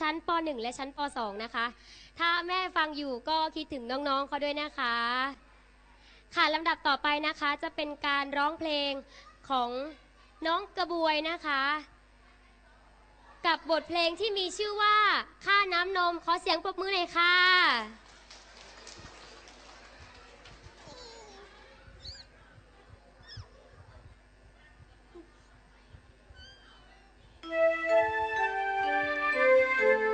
ชั้นป .1 และชั้นป .2 นะคะ ถ้าแม่ฟังอยู่ก็คิดถึงน้องๆเขาด้วยนะคะ ค่ะลำดับต่อไปนะคะจะเป็นการร้องเพลงของน้องกระบวยนะคะ กับบทเพลงที่มีชื่อว่าค่าน้ำนมขอเสียงปรบมือหน่อยค่ะ แ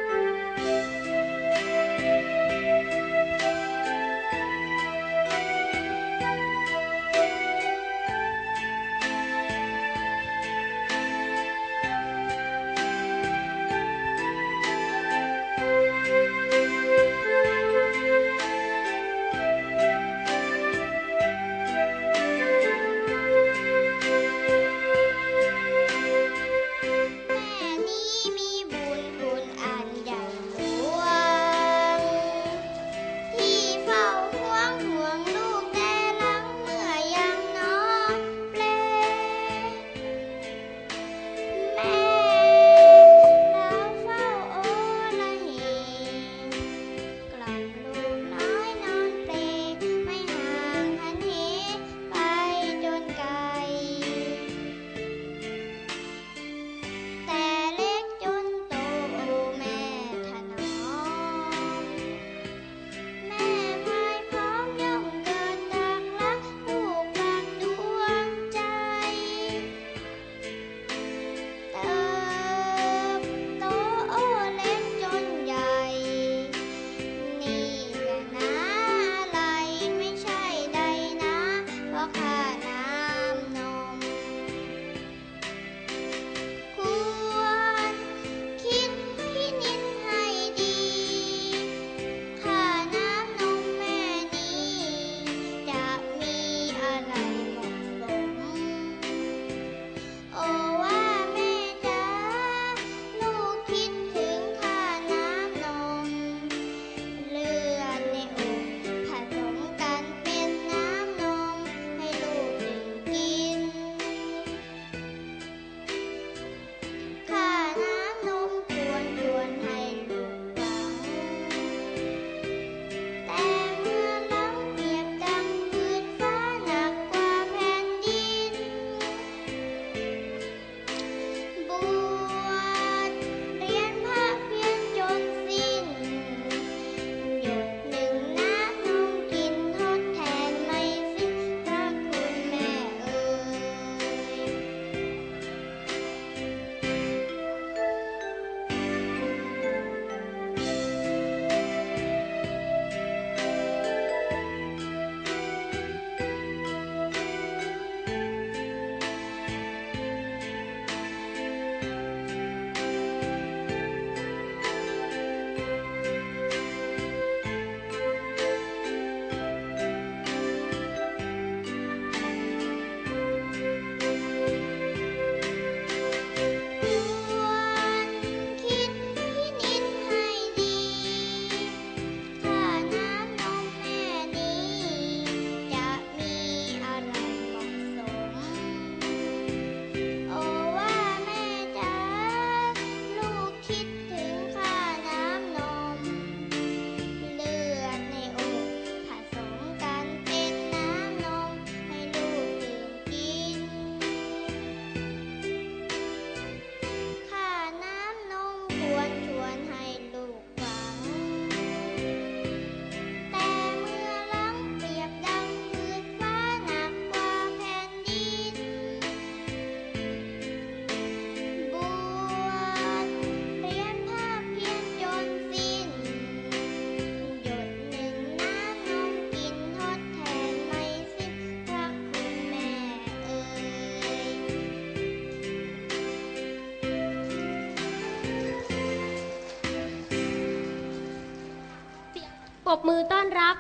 ปรบมือต้อนรับ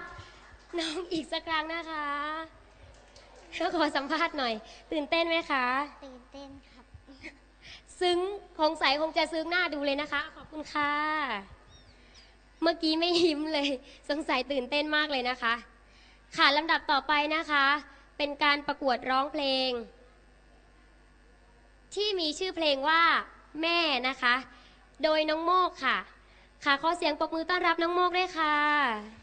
น้องอีกสักครั้งนะคะแล้วขอสัมภาษณ์หน่อย ตื่นเต้นไหมคะ ตื่นเต้นครับ ซึ้งคงใสคงจะซึ้งหน้าดูเลยนะคะ ขอบคุณค่ะ เมื่อกี้ไม่ยิ้มเลย สงสัยตื่นเต้นมากเลยนะคะ ค่ะลำดับต่อไปนะคะ เป็นการประกวดร้องเพลง ที่มีชื่อเพลงว่า แม่นะคะ โดยน้องโมกค่ะ ค่ะขอเสียงปรบมือต้อนรับน้องโมกด้วยค่ะ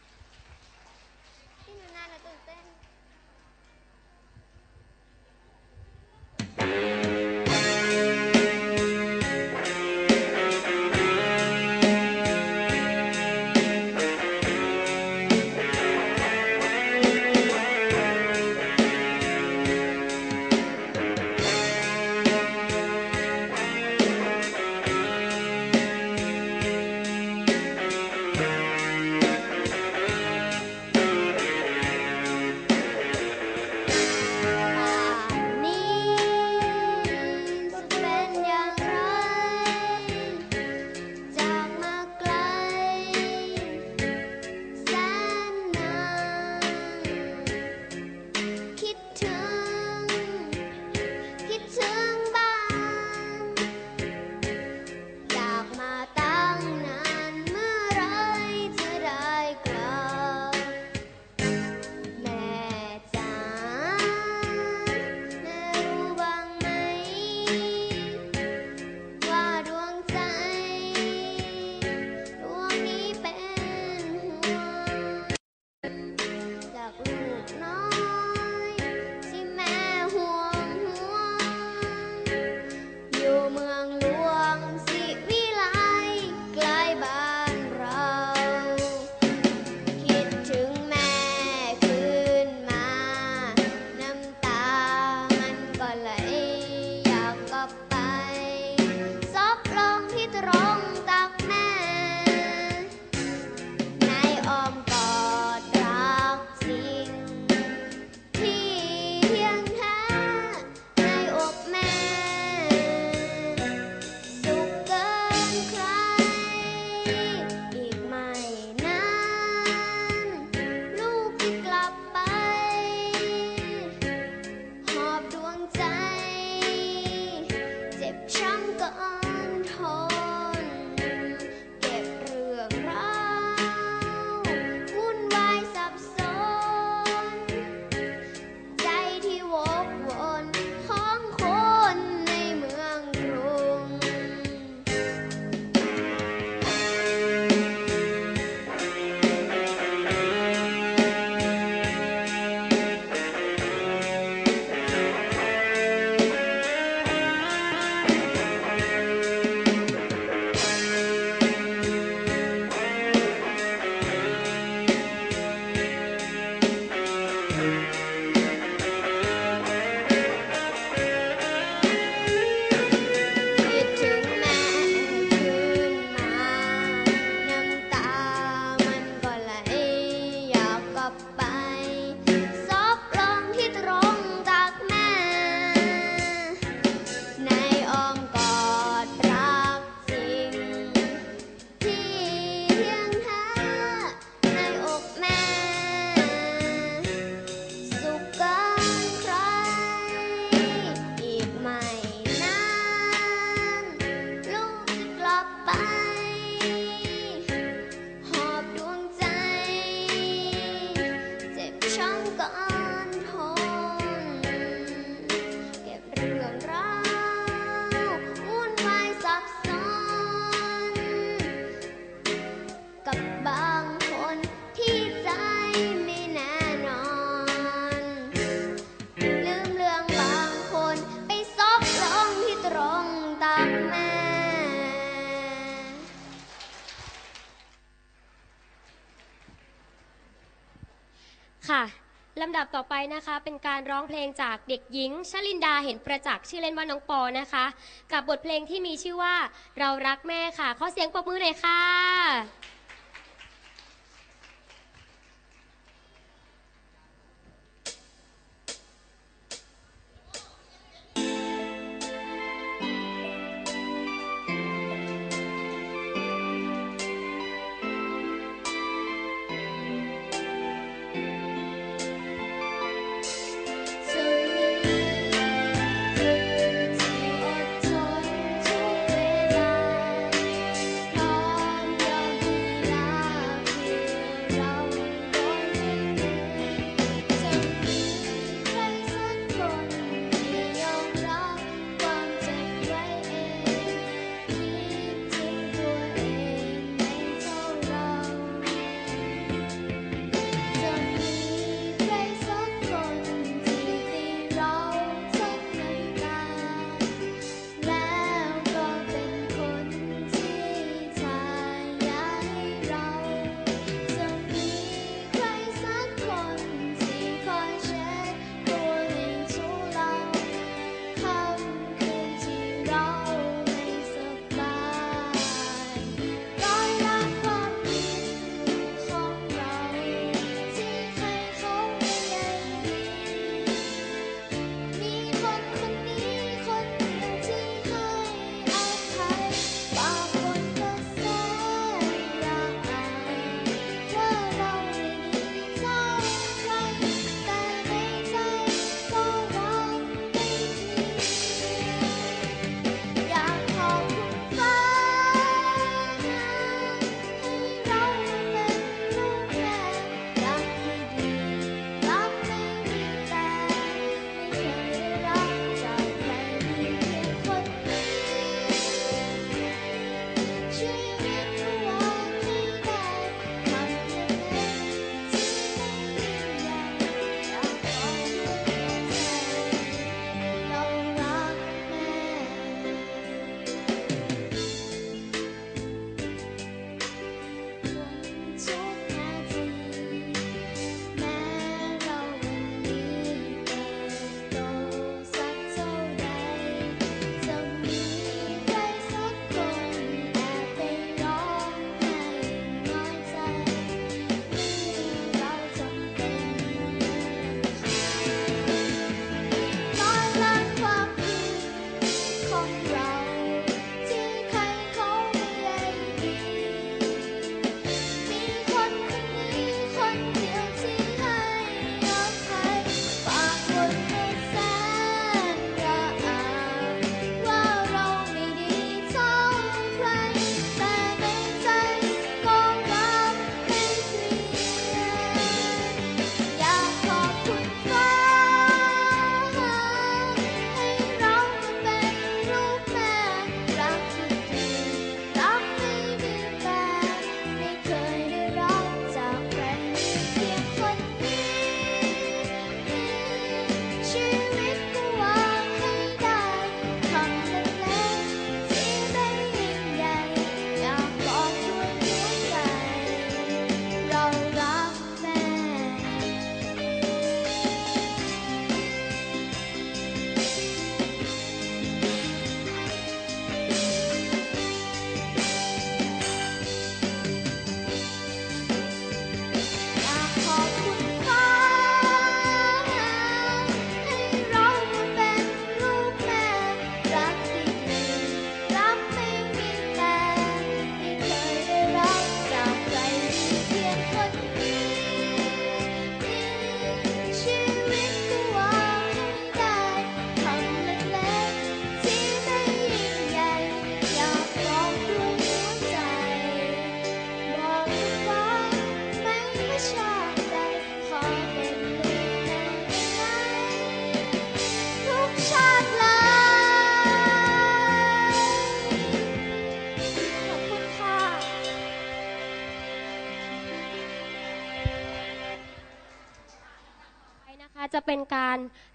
ดับต่อไปนะคะ เป็นการร้องเพลงจากเด็กหญิงชลินดาเห็นประจักษ์ชื่อเล่นว่าน้องปอนะคะ กับบทเพลงที่มีชื่อว่าเรารักแม่ค่ะ ขอเสียงปรบมือเลยค่ะ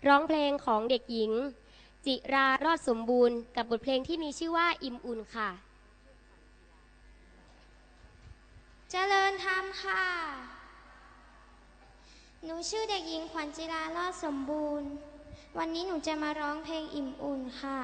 ร้องเพลงของเด็กหญิง จิรารอดสมบูรณ์ กับบทเพลงที่มีชื่อว่าอิ่มอุ่นค่ะ เจริญธรรมค่ะ หนูชื่อเด็กหญิงขวัญจิรารอดสมบูรณ์ วันนี้หนูจะมาร้องเพลงอิ่มอุ่นค่ะ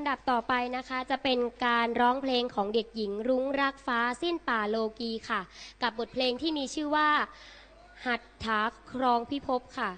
ำดับต่อไปนะคะ จะเป็นการร้องเพลงของเด็กหญิงรุ้งรักฟ้าสิ้นป่าโลกีค่ะ กับบทเพลงที่มีชื่อว่า หัตถาครองพิภพค่ะ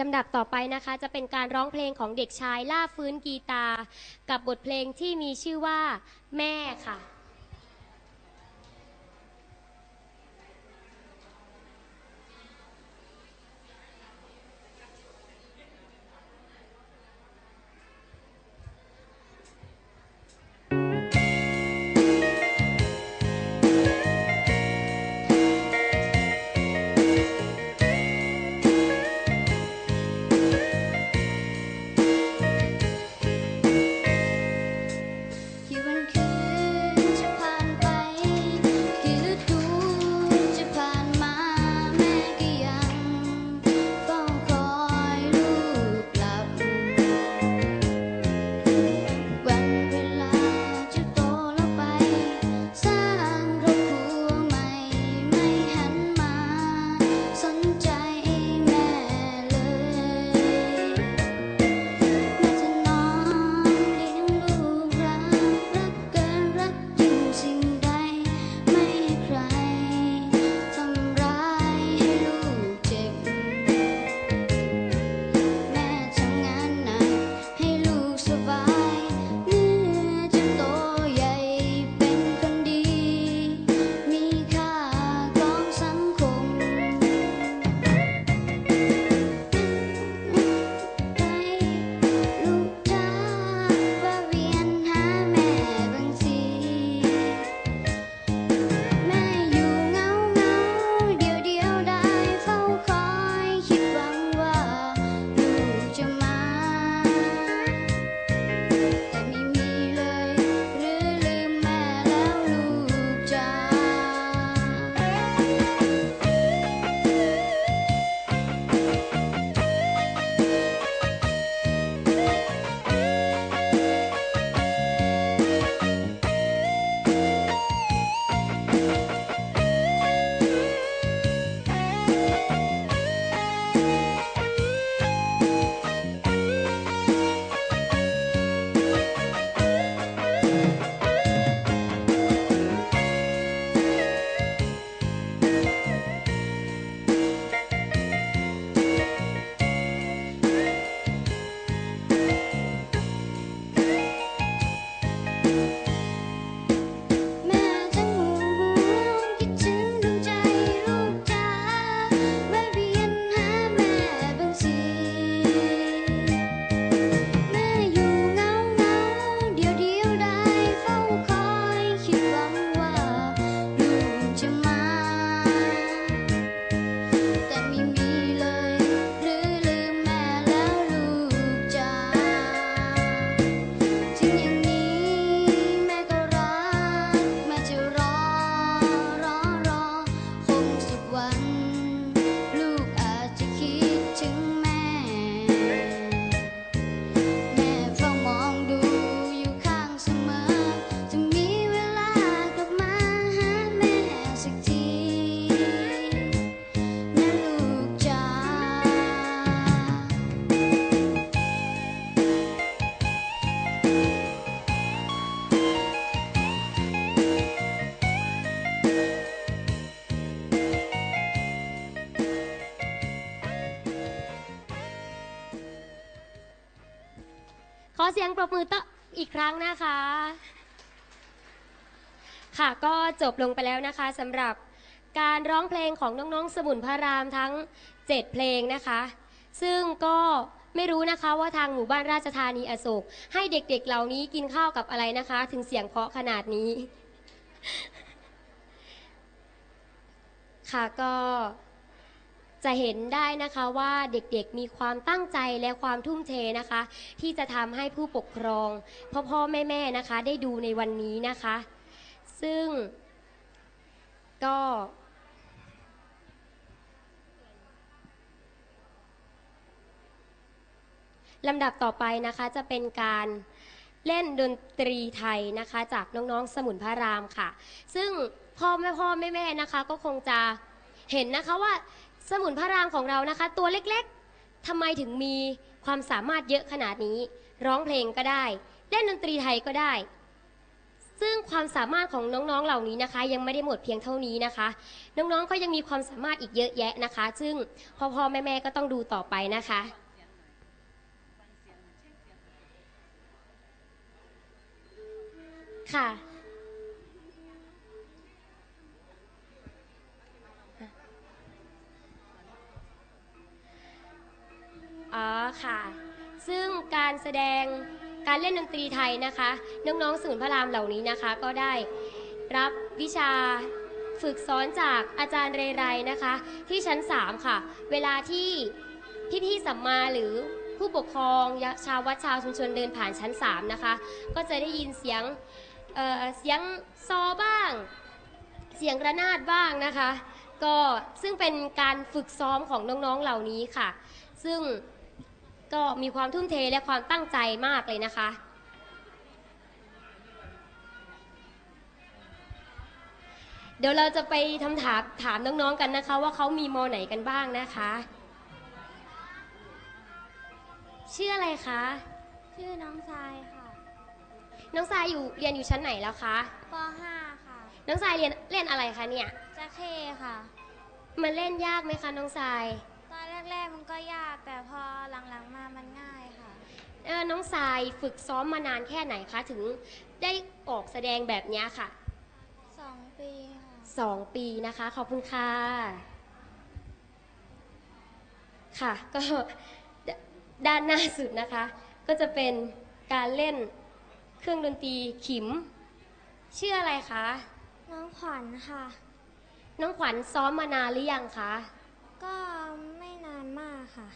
ลำดับต่อไปนะคะจะเป็นการร้องเพลงของเด็กชายล่าฟื้นกีตา กับบทเพลงที่มีชื่อว่า แม่ค่ะ เสียงปรบมือตะอีกครั้งนะคะ ค่ะก็จบลงไปแล้วนะคะสำหรับการร้องเพลงของน้องๆสมุนพระรามทั้ง 7 เพลงนะคะ ซึ่งก็ไม่รู้นะคะว่าทางหมู่บ้านราชธานีอโศก ให้เด็กๆเหล่านี้กินข้าวกับอะไรนะคะ ถึงเสียงเพาะขนาดนี้ ค่ะก็ จะเห็นได้นะคะว่าเด็กๆมีความตั้งใจและความทุ่มเทนะคะ ที่จะทำให้ผู้ปกครอง พ่อพ่อแม่แม่ๆนะคะ ได้ดูในวันนี้นะคะ ซึ่งก็ลำดับต่อไปนะคะจะเป็นการเล่นดนตรีไทยนะคะ จากน้องๆสมุนพระรามค่ะ ซึ่งพ่อแม่พ่อแม่แม่นะคะ ก็คงจะเห็นนะคะว่า สมุนพระรามของเรานะคะ ตัวเล็กๆทำไมถึงมีความสามารถเยอะขนาดนี้ ร้องเพลงก็ได้เล่นดนตรีไทยก็ได้ ซึ่งความสามารถของน้องๆเหล่านี้นะคะ ยังไม่ได้หมดเพียงเท่านี้นะคะ น้องๆก็ยังมีความสามารถอีกเยอะแยะนะคะ ซึ่งพ่อๆแม่ๆก็ต้องดูต่อไปนะคะค่ะ อ๋อค่ะ ซึ่งการแสดงการเล่นดนตรีไทยนะคะ น้องๆศูนย์พระรามเหล่านี้นะคะ ก็ได้รับวิชาฝึกสอนจากอาจารย์เรไรนะคะ ที่ชั้น 3 ค่ะ เวลาที่พี่ๆสัมมาหรือผู้ปกครองชาววัดชาวชุมชนเดินผ่านชั้น 3 นะคะ ก็จะได้ยินเสียงเเสียงซอบ้าง เสียงระนาดบ้างนะคะ ก็ซึ่งเป็นการฝึกซ้อมของน้องๆเหล่านี้ค่ะ ซึ่ง ก็มีความทุ่มเทและความตั้งใจมากเลยนะคะ เดี๋ยวเราจะไปทำถามถามน้องๆกันนะคะ ว่าเขามีมอไหนกันบ้างนะคะ ชื่ออะไรคะ ชื่อน้องทรายค่ะ น้องทรายอยู่เรียนอยู่ชั้นไหนแล้วคะป .5 ค่ะ น้องทรายเรียนเล่นอะไรคะเนี่ยจะเข้ค่ะ มันเล่นยากไหมคะน้องทราย ตอนแรกๆมันก็ยากแต่พอหลังๆมามันง่ายค่ะ เออน้องทรายฝึกซ้อมมานานแค่ไหนคะถึงได้ออกแสดงแบบเนี้ยค่ะ2ปีค่ะ สองปีนะคะ ขอบคุณค่ะ ค่ะ ก็ดด้านหน้าสุดนะคะ ก็จะเป็นการเล่นเครื่องดนตรีขิม ชื่ออะไรคะ น้องขวัญค่ะ น้องขวัญซ้อมมานานหรือยังคะ ก็ไม่นานมากค่ะ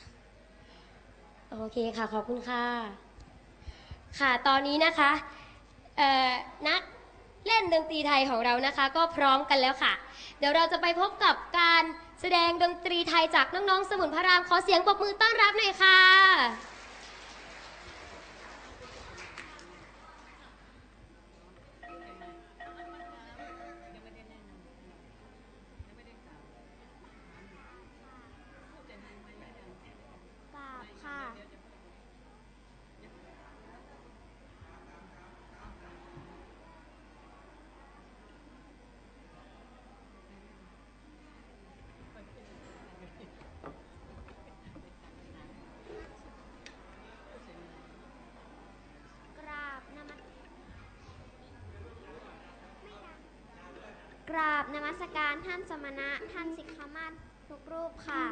โอเคค่ะ ขอบคุณค่ะ ค่ะ ตอนนี้นะคะนักเล่นดนตรีไทยของเรานะคะ ก็พร้อมกันแล้วค่ะ เดี๋ยวเราจะไปพบกับการแสดงดนตรีไทยจากน้องๆสมุนพระราม ขอเสียงปรบมือต้อนรับหน่อยค่ะ ราบนมัสการท่านสมณะท่านสิกขามาศทุกรูปค่ะ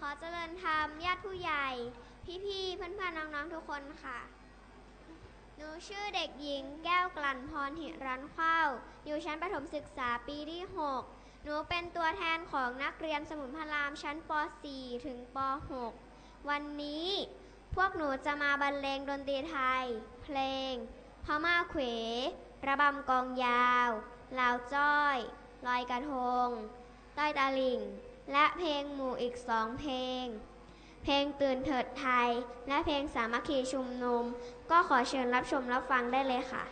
ขอเจริญธรรมญาติผู้ใหญ่ พี่ๆเพื่อนๆน้องๆทุกคนค่ะหนูชื่อเด็กหญิงแก้วกลั่นพรหิรันเข้าว อยู่ชั้นประถมศึกษาปีที่ 6 หนูเป็นตัวแทนของนักเรียนสมุนพรามชั้นป .4 ถึงป .6 วันนี้ พวกหนูจะมาบรรเลงดนตรีไทย เพลงพม่าเขว ระบำกองยาว ลาวจ้อย ลอยกระทงต้อยตาลิ่ง และเพลงหมู่อีกสองเพลง เพลงตื่นเถิดไทย และเพลงสามัคคีชุมนุม ก็ขอเชิญรับชมรับฟังได้เลยค่ะ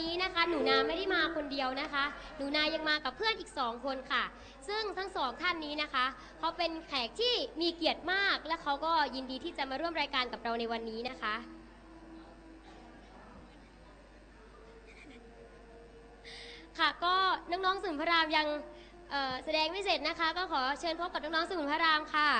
นี้นะคะหนูนาไม่ได้มาคนเดียวนะคะ หนูนายังมากับเพื่อนอีกสองคนค่ะ ซึ่งทั้งสองท่านนี้นะคะเขาเป็นแขกที่มีเกียรติมาก และเขาก็ยินดีที่จะมาร่วมรายการกับเราในวันนี้นะคะ ค่ะก็น้องๆสมุนพระรามยังแสดงไม่เสร็จนะคะ ก็ขอเชิญพบกับน้องๆสมุนพระรามค่ะ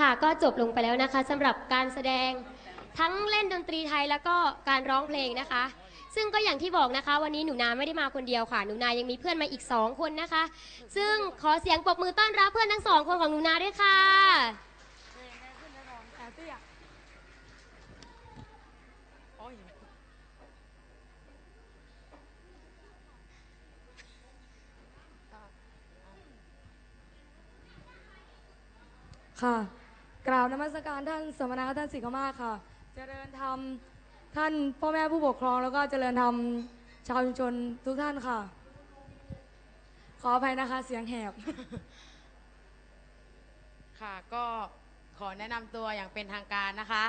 ค่ะก็จบลงไปแล้วนะคะสำหรับการแสดงทั้งเล่นดนตรีไทยแล้วก็การร้องเพลงนะคะ ซึ่งก็อย่างที่บอกนะคะ วันนี้หนูนาไม่ได้มาคนเดียวค่ะ หนูนายังมีเพื่อนมาอีกสองคนนะคะ ซึ่งขอเสียงปรบมือต้อนรับเพื่อนทั้งสองคนของหนูนาด้วยค่ะ ค่ะ กราบนมัสการท่านสมณะท่านสิกขามาศค่ะ เจริญธรรมท่านพ่อแม่ผู้ปกครองแล้วก็เจริญธรรมชาวชุมชนทุกท่านค่ะ ขออภัยนะคะเสียงแหบ ค่ะก็ขอแนะนำตัวอย่างเป็นทางการนะคะ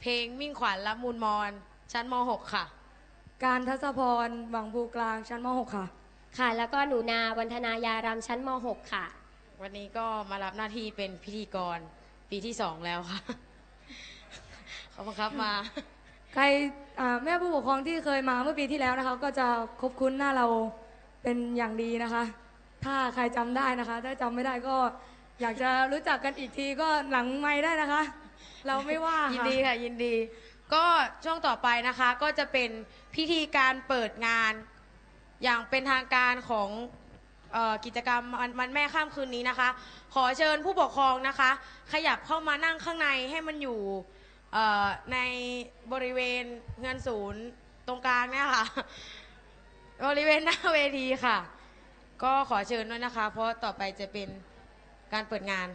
เพลงมิ่งขวัญละมูลมอนชั้นม .6 ค่ะ การทัศพรหวังภูกลางชั้นม .6 ค่ะ ค่ะ แล้วก็หนูนาวันธนายารามชั้นม .6 ค่ะ วันนี้ก็มารับหน้าที่เป็นพิธีกร ปีที่สองแล้วค่ะขอบคุณครับมา ใครอ่าแม่ผู้ปกครองที่เคยมาเมื่อปีที่แล้วนะคะ ก็จะคบคุ้นหน้าเราเป็นอย่างดีนะคะ ถ้าใครจำได้นะคะ ถ้าจำไม่ได้ก็อยากจะรู้จักกันอีกทีก็หลังไม่ได้นะคะ เราไม่ว่ายินค่ะ ดีค่ะยินดี ก็ช่วงต่อไปนะคะก็จะเป็นพิธีการเปิดงาน อย่างเป็นทางการของ เออกิจกรรมวันวันแม่ข้ามคืนนี้นะคะ ขอเชิญผู้ปกครองนะคะ ขยับเข้ามานั่งข้างในให้มันอยู่เอ่อในบริเวณเงินศูนย์ตรงกลางเนี่ยค่ะ บริเวณหน้าเวทีค่ะ ก็ขอเชิญด้วยนะคะ เพราะต่อไปจะเป็นการเปิดงาน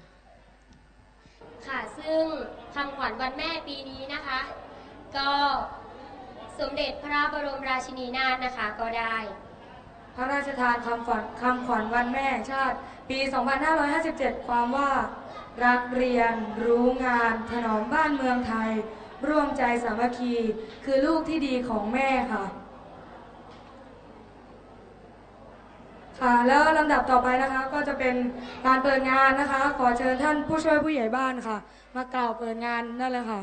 ค่ะ ซึ่งคำขวัญวันแม่ปีนี้นะคะ ก็สมเด็จพระบรมราชินีนาถนะคะก็ได้ พระราชทานคำขวัญคำขวัญวันแม่แห่งชาติ ปี 2557 ความว่า รักเรียน รู้งาน ถนอมบ้านเมืองไทย ร่วมใจสามัคคี คือลูกที่ดีของแม่ค่ะ ค่ะ แล้วลำดับต่อไปนะคะ ก็จะเป็นการเปิดงานนะคะ ขอเชิญท่านผู้ช่วยผู้ใหญ่บ้านค่ะ มากล่าวเปิดงานนั่นเลยค่ะ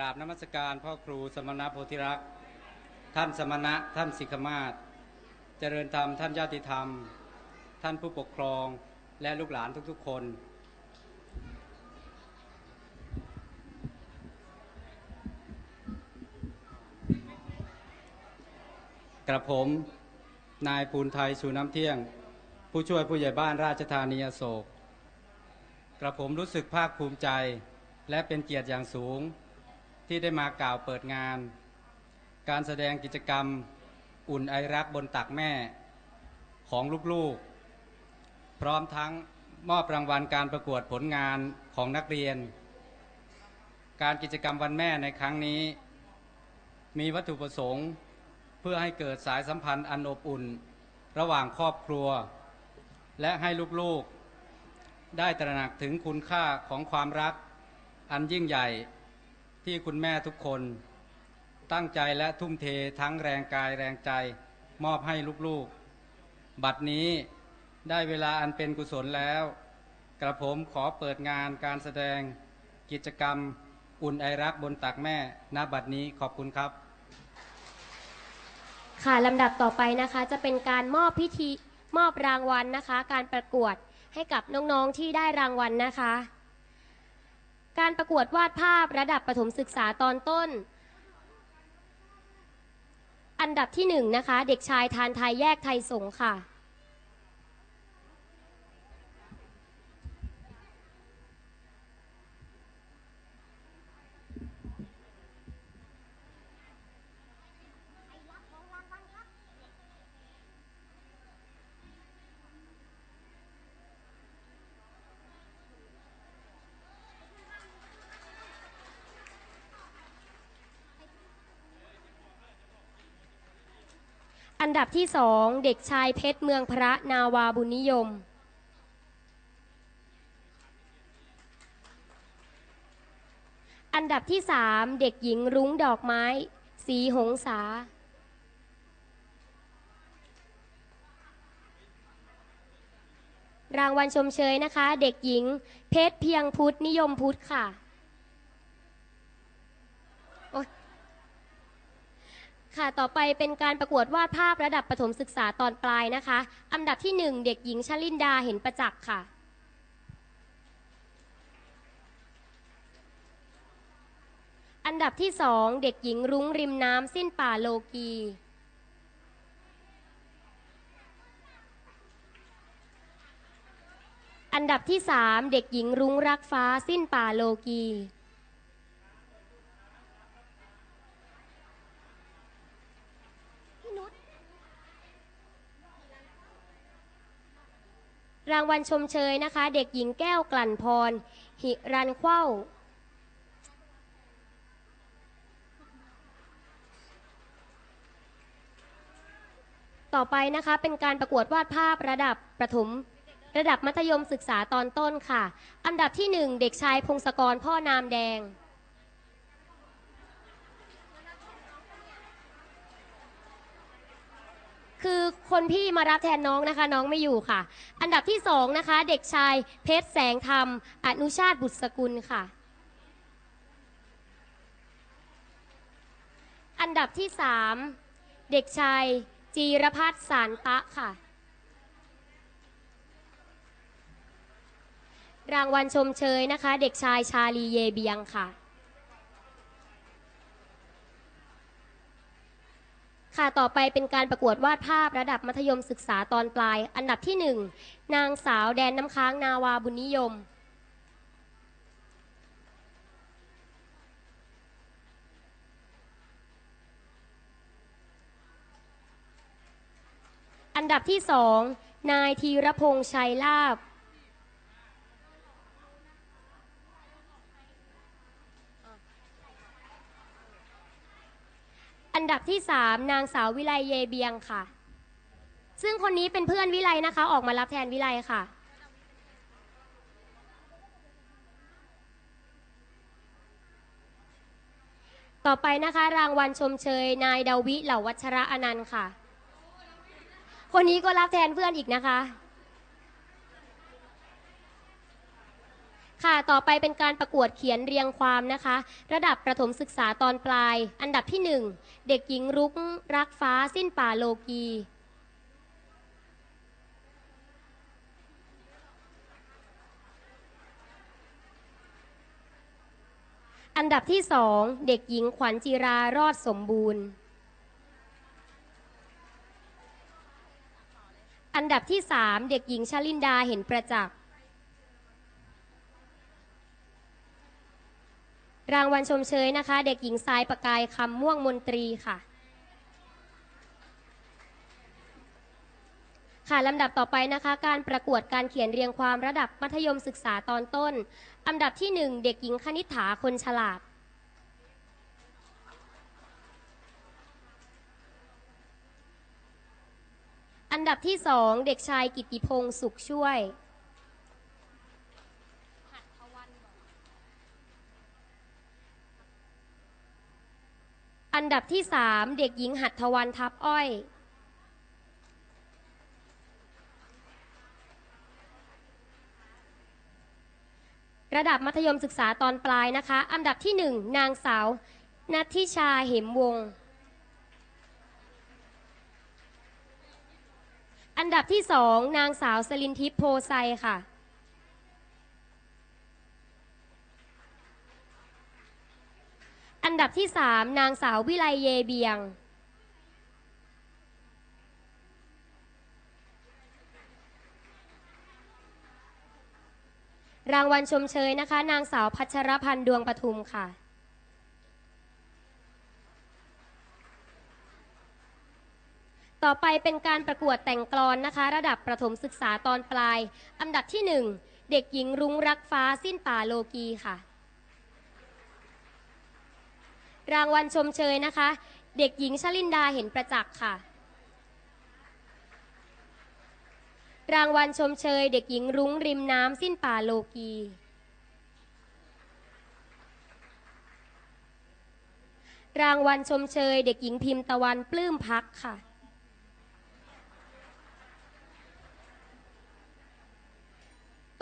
ราบนมัสการพ่อครูสมณะโพธิรักษ์ท่านสมณะท่านสิกขมาศเจริญธรรมท่านญาติธรรม ท่านผู้ปกครองและลูกหลานทุกๆคน กระผม นายภูนไทยชูน้ำเที่ยง ผู้ช่วยผู้ใหญ่บ้านราชธานีอโศกกระผมรู้สึกภาคภูมิใจและเป็นเกียรติอย่างสูง ที่ได้มากล่าวเปิดงาน การแสดงกิจกรรมอุ่นไอรักบนตักแม่ของลูกๆ พร้อมทั้งมอบรางวัลการประกวดผลงานของนักเรียน การกิจกรรมวันแม่ในครั้งนี้ มีวัตถุประสงค์เพื่อให้เกิดสายสัมพันธ์อันอบอุ่น ระหว่างครอบครัว และให้ลูกๆ ได้ตระหนักถึงคุณค่าของความรักอันยิ่งใหญ่ ที่คุณแม่ทุกคน ตั้งใจและทุ่มเททั้งแรงกายแรงใจมอบให้ลูกๆ บัดนี้ได้เวลาอันเป็นกุศลแล้ว กระผมขอเปิดงานการแสดงกิจกรรมอุ่นไอรักบนตักแม่ณบัดนี้ขอบคุณครับ ค่ะลำดับต่อไปนะคะจะเป็นการมอบพิธีมอบรางวัลนะคะ การประกวดให้กับน้องๆที่ได้รางวัลนะคะ การประกวดวาดภาพระดับประถมศึกษาตอนต้น อันดับที่หนึ่งนะคะ เด็กชายทานไทยแยกไทยสงค่ะ อันดับที่สองเด็กชายเพชรเมืองพระนาวาบุญนิยม อันดับที่สามเด็กหญิงรุ้งดอกไม้ สีหงษา รางวัลชมเชยนะคะ เด็กหญิง เพชรเพียงพุทธนิยมพุทธค่ะ ค่ะต่อไปเป็นการประกวดวาดภาพระดับประถมศึกษาตอนปลายนะคะ อันดับที่1เด็กหญิงชลินดาเห็นประจักษ์ค่ะ อันดับที่2เด็กหญิงรุ้งริมน้ำสิ้นป่าโลกี อันดับที่3เด็กหญิงรุ้งรักฟ้าสิ้นป่าโลกี รางวัลชมเชยนะคะ เด็กหญิงแก้วกลั่นพร หิรันเข้าต่อไปนะคะเป็นการประกวดวาดภาพระดับประถมระดับมัธยมศึกษาตอนต้นค่ะ อันดับที่หนึ่งเด็กชายพงศกรพ่อนามแดง คือคนพี่มารับแทนน้องนะคะ น้องไม่อยู่ค่ะ อันดับที่สองนะคะ เด็กชายเพชรแสงธรรม อนุชาติบุตรสกุลค่ะ อันดับที่สามเด็กชายจีรพัฒน์สารตะค่ะ รางวัลชมเชยนะคะ เด็กชายชาลีเยเบียงค่ะ ค่ะต่อไปเป็นการประกวดวาดภาพระดับมัธยมศึกษาตอนปลาย อันดับที่หนึ่งนางสาวแดนน้ำค้างนาวาบุญนิยม อันดับที่สองนายธีรพงษ์ชัยลาบ อันดับที่สามนางสาววิไลเยเบียงค่ะ ซึ่งคนนี้เป็นเพื่อนวิไลนะคะ ออกมารับแทนวิไลค่ะ ต่อไปนะคะ รางวัลชมเชย นายดาวิเหล่าวัชระอนันต์ค่ะ คนนี้ก็รับแทนเพื่อนอีกนะคะ ค่ะ ต่อไปเป็นการประกวดเขียนเรียงความนะคะ ระดับประถมศึกษาตอนปลาย อันดับที่หนึ่งเด็กหญิงรุ้งรักฟ้าสิ้นป่าโลกี อันดับที่สองเด็กหญิงขวัญจิรารอดสมบูรณ์ อันดับที่สามเด็กหญิงชลินดาเห็นประจักษ์ รางวัลชมเชยนะคะ เด็กหญิงทรายประกายคำม่วงมนตรีค่ะ ค่ะลำดับต่อไปนะคะ การประกวดการเขียนเรียงความระดับมัธยมศึกษาตอนต้นอันดับที่หนึ่งเด็กหญิงคณิษฐาคนฉลาดอันดับที่สองเด็กชายกิตติพงศ์สุขช่วย อันดับที่สามเด็กหญิงหัตถวันทับอ้อย ระดับมัธยมศึกษาตอนปลายนะคะ อันดับที่หนึ่งนางสาวนัทธิชาเหมวง อันดับที่สองนางสาวสลินทิพโพไซค่ะ อันดับที่สามนางสาววิไลเยเบียง รางวัลชมเชยนะคะ นางสาวพัชรพันธ์ดวงปทุมค่ะ ต่อไปเป็นการประกวดแต่งกลอนนะคะ ระดับประถมศึกษาตอนปลาย อันดับที่หนึ่งเด็กหญิงรุ้งรักฟ้าสิ้นป่าโลกีค่ะ รางวัลชมเชยนะคะ เด็กหญิงชลินดาเห็นประจักษ์ค่ะ รางวัลชมเชย เด็กหญิงรุ้งริมน้ำสิ้นป่าโลกี รางวัลชมเชย เด็กหญิงพิมพ์ตะวันปลื้มพักค่ะ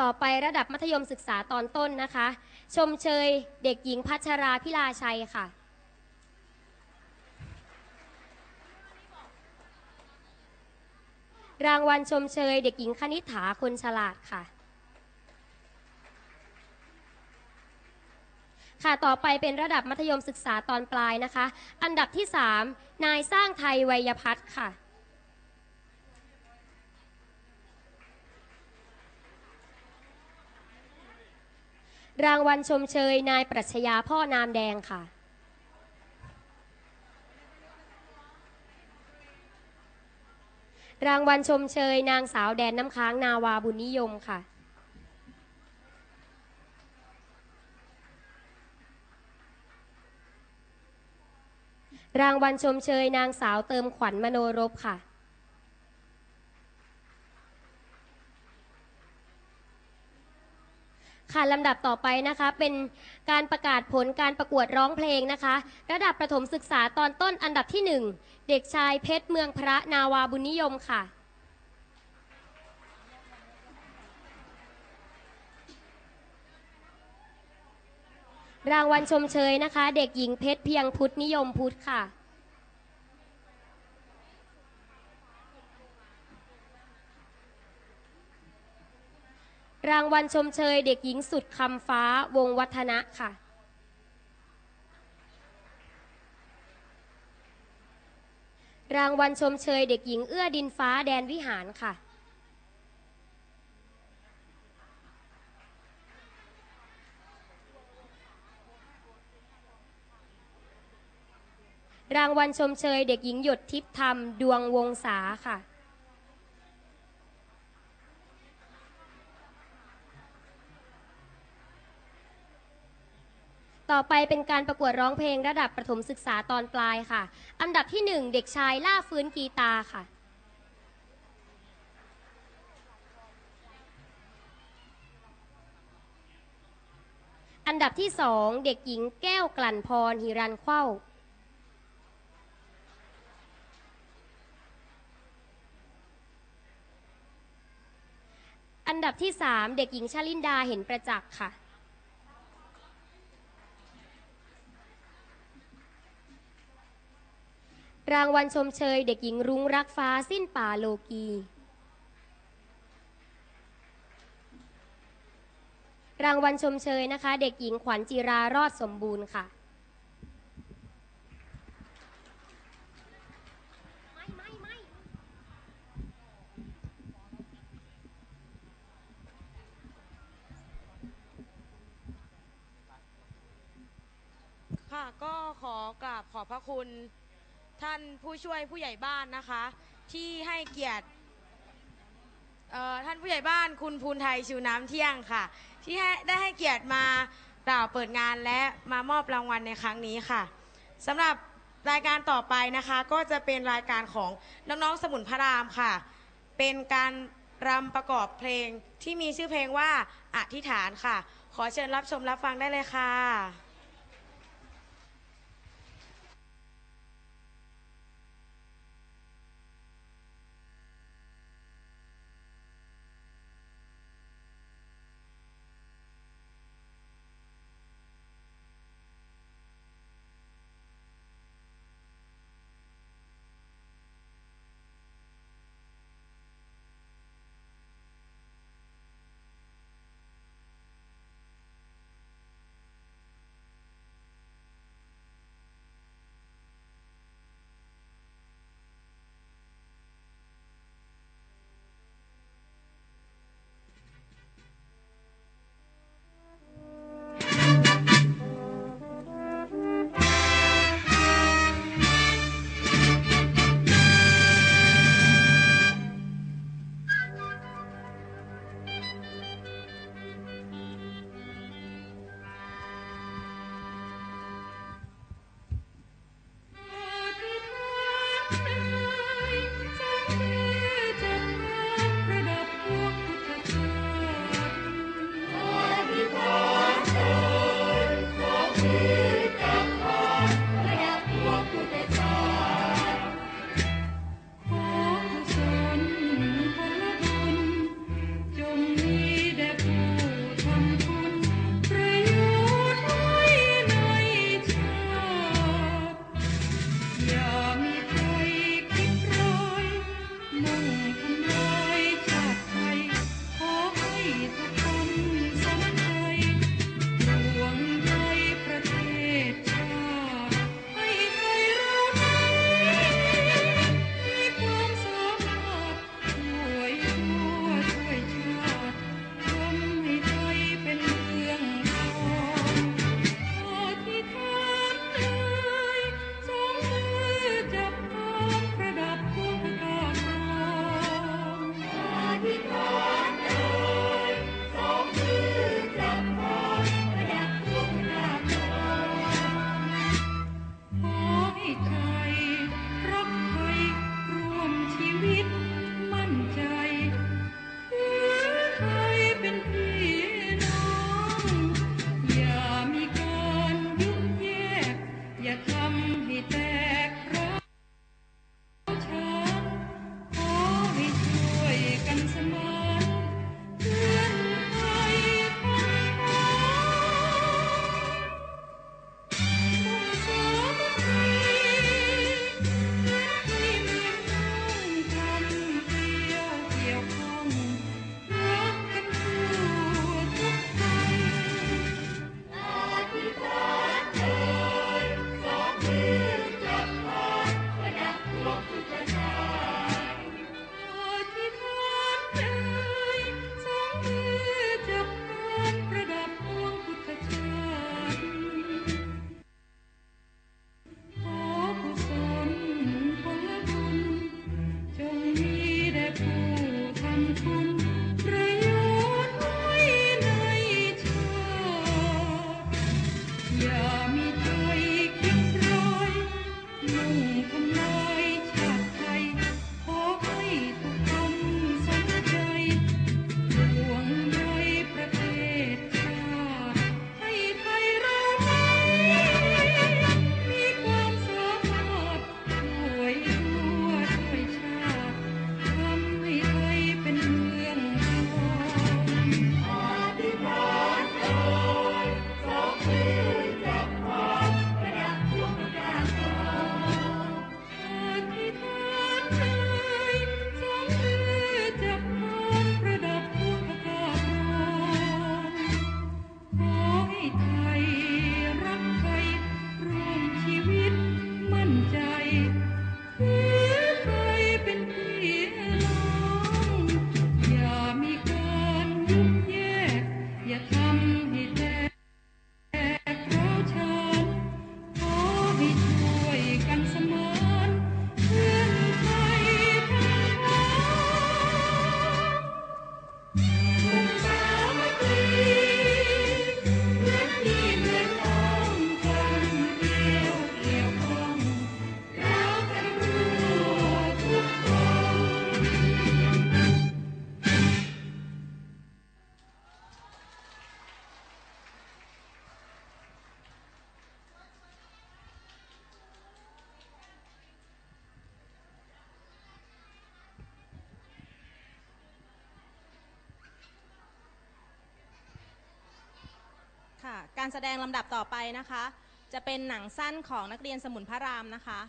ต่อไประดับมัธยมศึกษาตอนต้นนะคะ ชมเชยเด็กหญิงพัชราพิลาชัยค่ะ รางวัลชมเชย เด็กหญิงคณิษฐาคนฉลาดค่ะ ค่ะต่อไปเป็นระดับมัธยมศึกษาตอนปลายนะคะ อันดับที่ 3 นายสร้างไทยวัยพัฒน์ค่ะรางวัลชมเชย นายปรัชญาพ่อนามแดงค่ะ รางวัลชมเชย นางสาวแดนน้ำค้างนาวาบุญนิยมค่ะ รางวัลชมเชย นางสาวเติมขวัญมโนรบค่ะ ค่ะลำดับต่อไปนะคะ เป็นการประกาศผลการประกวดร้องเพลงนะคะ ระดับประถมศึกษาตอนต้นอันดับที่1เด็กชายเพชรเมืองพระนาวาบุญนิยมค่ะ รางวัลชมเชยนะคะ เด็กหญิงเพชรเพียงพุทธนิยมพุทธค่ะ รางวัลชมเชยเด็กหญิงสุดคำฟ้าวงวัฒนะค่ะ รางวัลชมเชยเด็กหญิงเอื้อดินฟ้าแดนวิหารค่ะ รางวัลชมเชยเด็กหญิงหยดทิพย์ธรรม ดวงวงศาค่ะ ต่อไปเป็นการประกวดร้องเพลงระดับประถมศึกษาตอนปลายค่ะ อันดับที่1เด็กชายล่าฟื้นกีตาค่ะ อันดับที่2เด็กหญิงแก้วกลั่นพรหิรันเข้าอันดับที่3เด็กหญิงชลินดาเห็นประจักษ์ค่ะ รางวัลชมเชยเด็กหญิงรุ้งรักฟ้าสิ้นป่าโลกีรางวัลชมเชยนะคะ เด็กหญิงขวัญจิรารอดสมบูรณ์ค่ะ ค่ะก็ขอกราบขอบพระคุณ ท่านผู้ช่วยผู้ใหญ่บ้านนะคะ ที่ให้เกียรติเอ่อท่านผู้ใหญ่บ้านคุณภูนไทยชิวน้ำเที่ยงค่ะ ที่ให้ได้ให้เกียรติมากล่าวเปิดงานและมามอบรางวัลในครั้งนี้ค่ะสำหรับรายการต่อไปนะคะก็จะเป็นรายการของน้องๆสมุนพระรามค่ะ เป็นการรำประกอบเพลงที่มีชื่อเพลงว่าอธิษฐานค่ะ ขอเชิญรับชมรับฟังได้เลยค่ะ แสดงลำดับต่อไปนะคะ จะเป็นหนังสั้นของนักเรียนสมุนพระรามนะคะ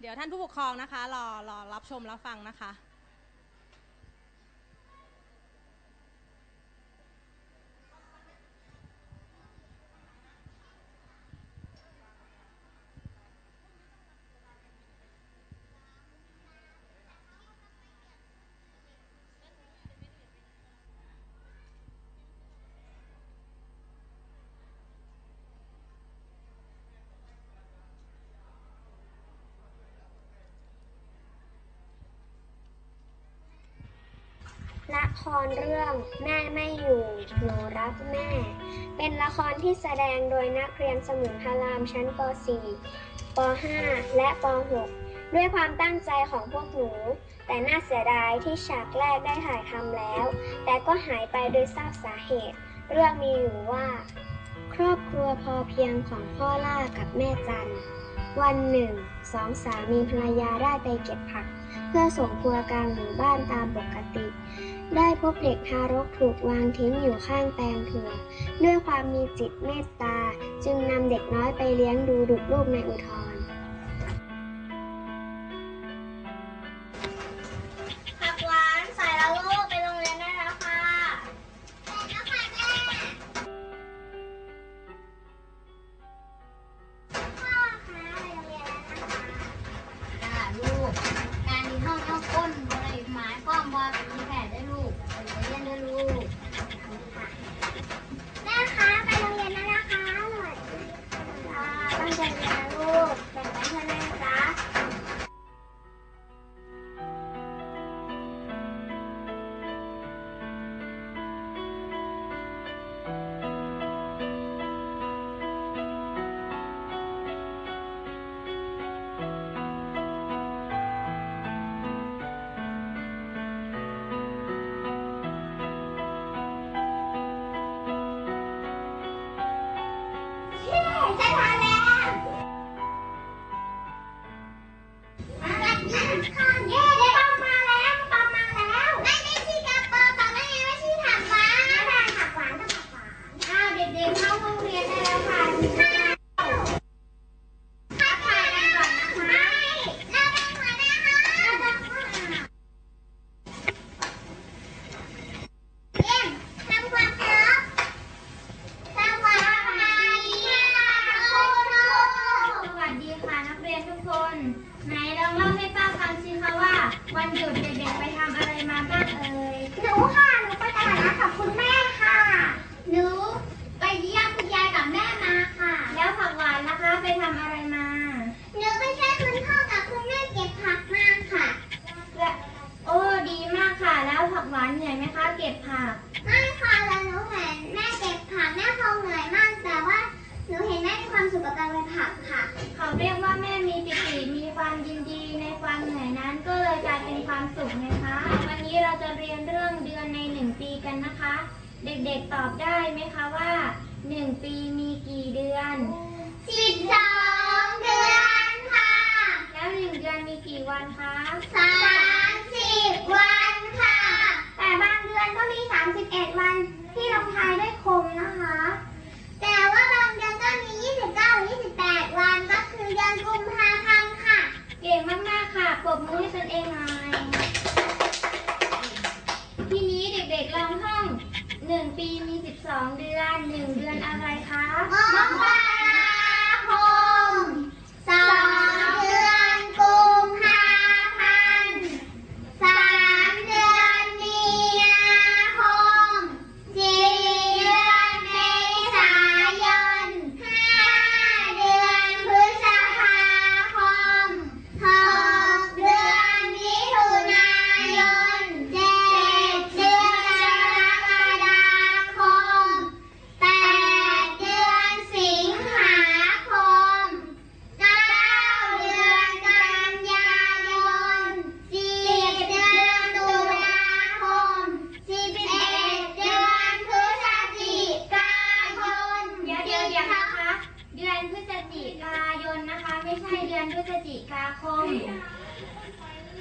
เดี๋ยวท่านผู้ปกครองนะคะ รอรอรับชมรับฟังนะคะ ครเรื่องแม่ไม่อยู่หนูรักแม่ เป็นละครที่แสดงโดยนักเรียนสมุนพรามชั้นป .4 ป .5 และป .6 ด้วยความตั้งใจของพวกหนู แต่น่าเสียดายที่ฉากแรกได้ถ่ายทำแล้ว แต่ก็หายไปโดยทราบสาเหตุ เรื่องมีอยู่ว่า ครอบครัวพอเพียงของพ่อล่ากับแม่จันวันหนึ่งสองสามีภรรยาได้ไปเก็บผัก เพื่อส่งครัวกลางหมู่บ้านตามปกติ ได้พบเด็กทารกถูกวางทิ้งอยู่ข้างแปลงเถื่อด้วยความมีจิตเมตตา จึงนำเด็กน้อยไปเลี้ยงดูดุดรูปในอุทร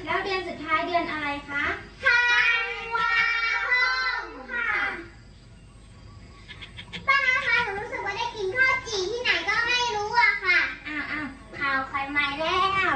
แล้วเดือนสุดท้ายเดือนอะไรคะธันวาคมค่ะป้าคะหนูรู้สึกว่าได้กินข้าวจี่ที่ไหนก็ไม่รู้อะค่ะ อ้าวอ้าวข่าวใครมาแล้ว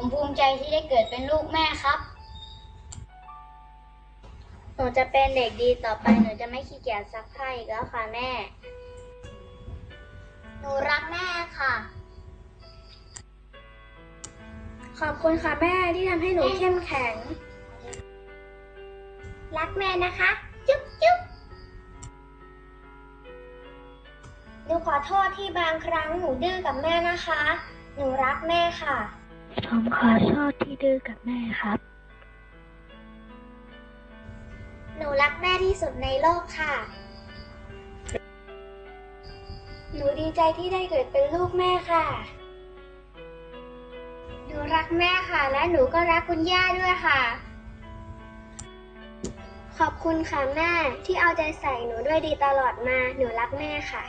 ผมภูมิใจที่ได้เกิดเป็นลูกแม่ครับ หนูจะเป็นเด็กดีต่อไป หนูจะไม่ขี้เกียจซักผ้าอีกแล้วค่ะแม่ หนูรักแม่ค่ะ ขอบคุณค่ะแม่ที่ทำให้หนูเข้มแข็ง ค่ะ ขอบคุณค่ะแม่ที่เอาใจใส่หนูด้วยดีตลอดมา หนูรักแม่ค่ะ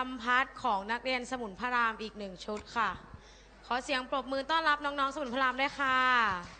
รำพัดของนักเรียนสมุนพระรามอีกหนึ่งชุดค่ะ ขอเสียงปรบมือต้อนรับน้องๆสมุนพระรามด้วยค่ะ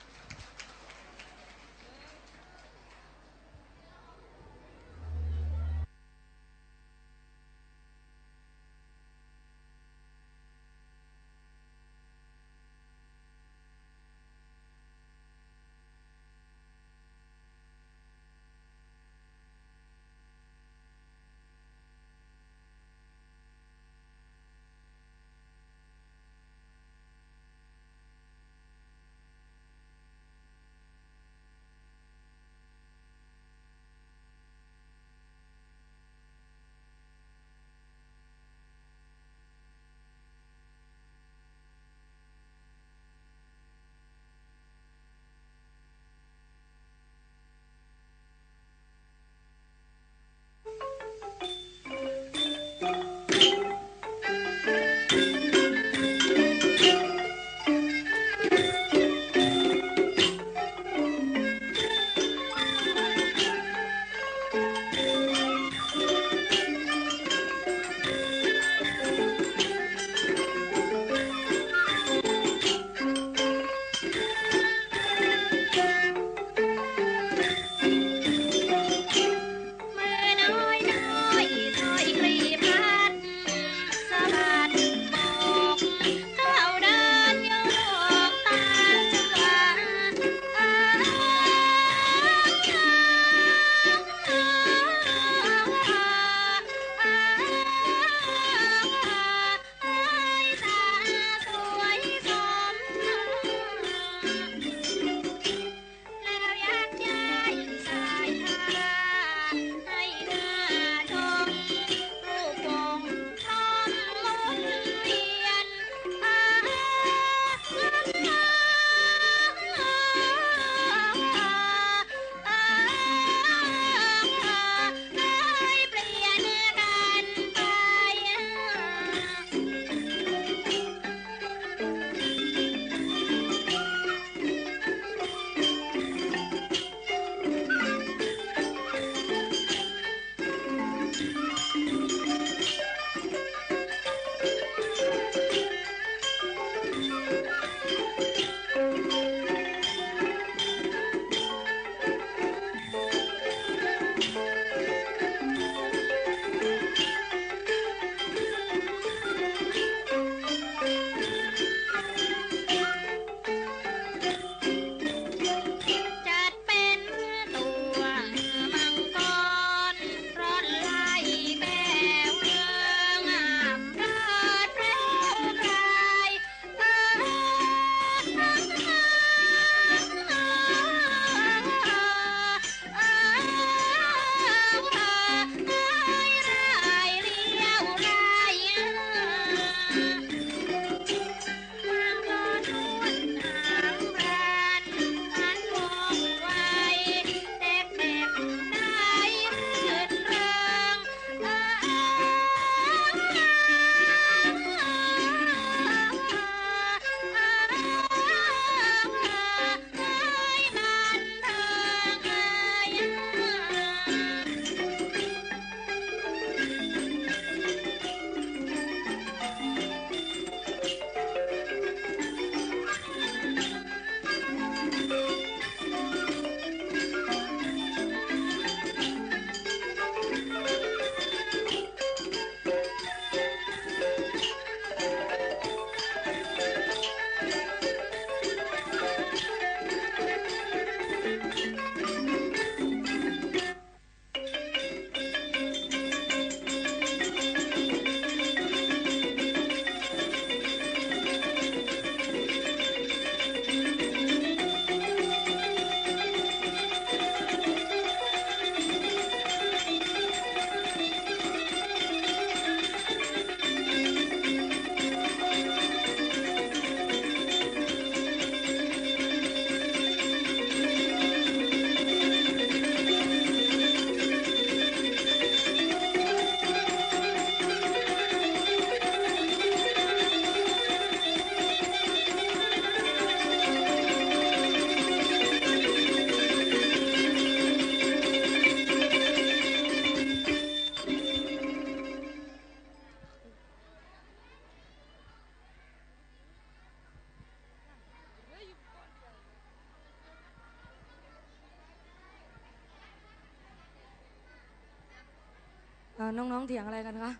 ยงอะไรกันคะ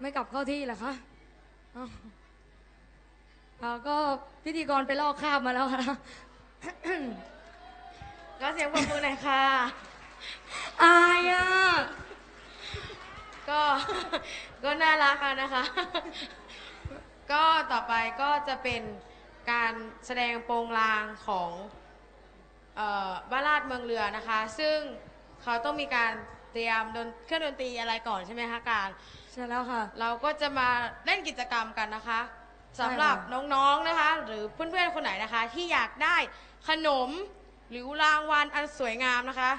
ไม่กลับเข้าที่เหรอคะอ้าวอ่าก็พิธีกรไปลอกคราบมาแล้วค่ะก็เสียงปรบมือหน่อยค่ะ อายอะ ก็ก็น่ารักอะนะคะ ก็ต่อไปก็จะเป็นการแสดงโปรงลางของเอ่อบ้านลาดเมืองเรือนะคะ ซึ่งเขาต้องมีการ เตรียมดนเครื่องดนตรีอะไรก่อนใช่ไหมคะการ ใช่แล้วค่ะ เราก็จะมาเล่นกิจกรรมกันนะคะใช่สำหรับค่ะน้องๆนะคะ หรือเพื่อนๆคนไหนนะคะ ที่อยากได้ขนมหรือรางวัลอันสวยงามนะคะ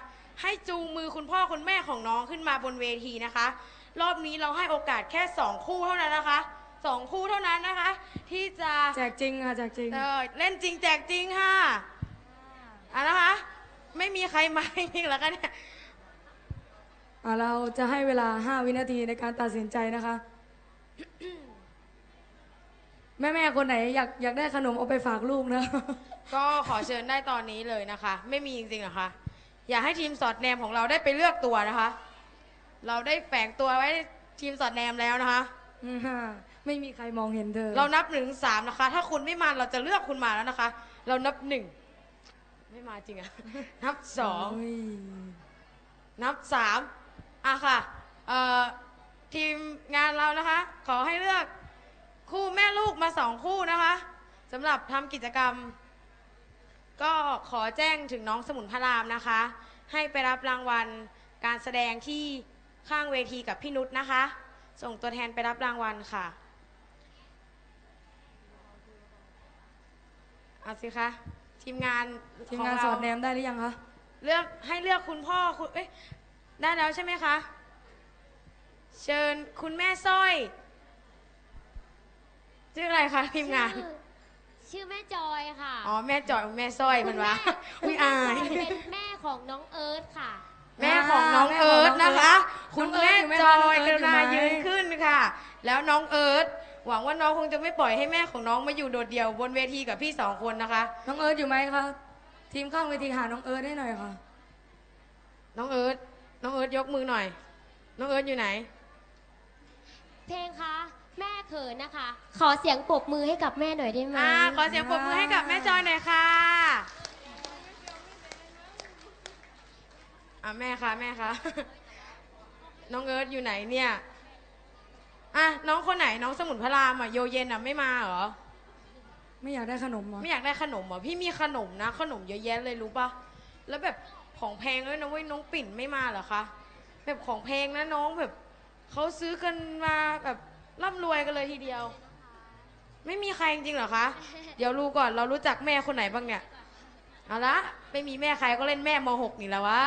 ให้จูงมือคุณพ่อคุณแม่ของน้องขึ้นมาบนเวทีนะคะ รอบนี้เราให้โอกาสแค่สองคู่เท่านั้นนะคะสองคู่เท่านั้นนะคะ ที่จะแจกจริงค่ะแจกจริงเออเล่นจริงแจกจริงค่ะอะนะคะ ไม่มีใครมาจริงๆเหรอคะเนี่ยอ่า เราจะให้เวลา 5 วินาทีในการตัดสินใจนะคะ แม่ ๆ คนไหนอยากอยากได้ขนมเอาไปฝากลูกนะ ก็ขอเชิญได้ตอนนี้เลยนะคะ ไม่มีจริงๆเหรอคะ อย่าให้ทีมสอดแนมของเราได้ไปเลือกตัวนะคะ เราได้แฝงตัวไว้ในทีมสอดแนมแล้วนะคะไม่มีใครมองเห็นเธอ เรานับหนึ่งถึงสามนะคะ ถ้าคุณไม่มาเราจะเลือกคุณมาแล้วนะคะ เรานับหนึ่งไม่มาจริงอะ นับสองโยนับสาม อะค่ะเอ่อทีมงานเรานะคะ ขอให้เลือกคู่แม่ลูกมาสองคู่นะคะสำหรับทำกิจกรรม ก็ขอแจ้งถึงน้องสมุนพระรามนะคะ ให้ไปรับรางวัลการแสดงที่ข้างเวทีกับพี่นุชนะคะ ส่งตัวแทนไปรับรางวัลค่ะเอาสิคะทีมงานทีมขงานเรสอดแนมได้หรือยังคะ เลือกให้เลือกคุณพ่อคุณเอ้ย ได้แล้วใช่ไหมคะ เชิญคุณแม่สร้อย ชื่ออะไรคะทีมงาน ชื่อชื่อแม่จอยค่ะอ๋อแม่จอยแม่สร้อยมันวะอุ้ยอายเป็นแม่ของน้องเอิร์ธค่ะ แม่ของน้องเอิร์ธนะคะคุณแม่จอยน้องกเอิรุร์ธอยู่ไหม ณายืนขึ้นค่ะ แล้วน้องเอิร์ธหวังว่าน้องคงจะไม่ปล่อยให้แม่ของน้องมาอยู่โดดเดี่ยวบนเวทีกับพี่สองคนนะคะ น้องเอิร์ธอยู่ไหมคะทีมข้างเวทีหาน้องเอิร์ธให้หน่อยค่ะ น้องเอิร์ธ น้องเอิร์ธยกมือหน่อย น้องเอิร์ธอยู่ไหน เพลงคะแม่เขินนะคะ ขอเสียงปรบมือให้กับแม่หน่อยได้ไหมอ่าขอเสียงปรบมือให้กับแม่จอยหน่อยค่ะอะแม่คะแม่คะน้องเอิร์ธอยู่ไหนเนี่ยอะน้องคนไหนน้องสมุนพระรามอะโยเย็นอะไม่มาเหรอไม่อยากได้ขนมเหรอไม่อยากได้ขนมเหรอพี่มีขนมนะ ขนมเยอะแยะเลยรู้ปะแล้วแบบ ของแพงด้วยนะเว้ยน้องปิ่นไม่มาเหรอคะ แบบของแพงนะน้องแบบเขาซื้อกันมาแบบร่ำรวยกันเลยทีเดียว ไม่มีใครจริงๆเหรอคะ เดี๋ยวรู้ก่อนเรารู้จักแม่คนไหนบ้างเนี่ย เอาละไม่มีแม่ใครก็เล่นแม่มหกนี่แหละวะ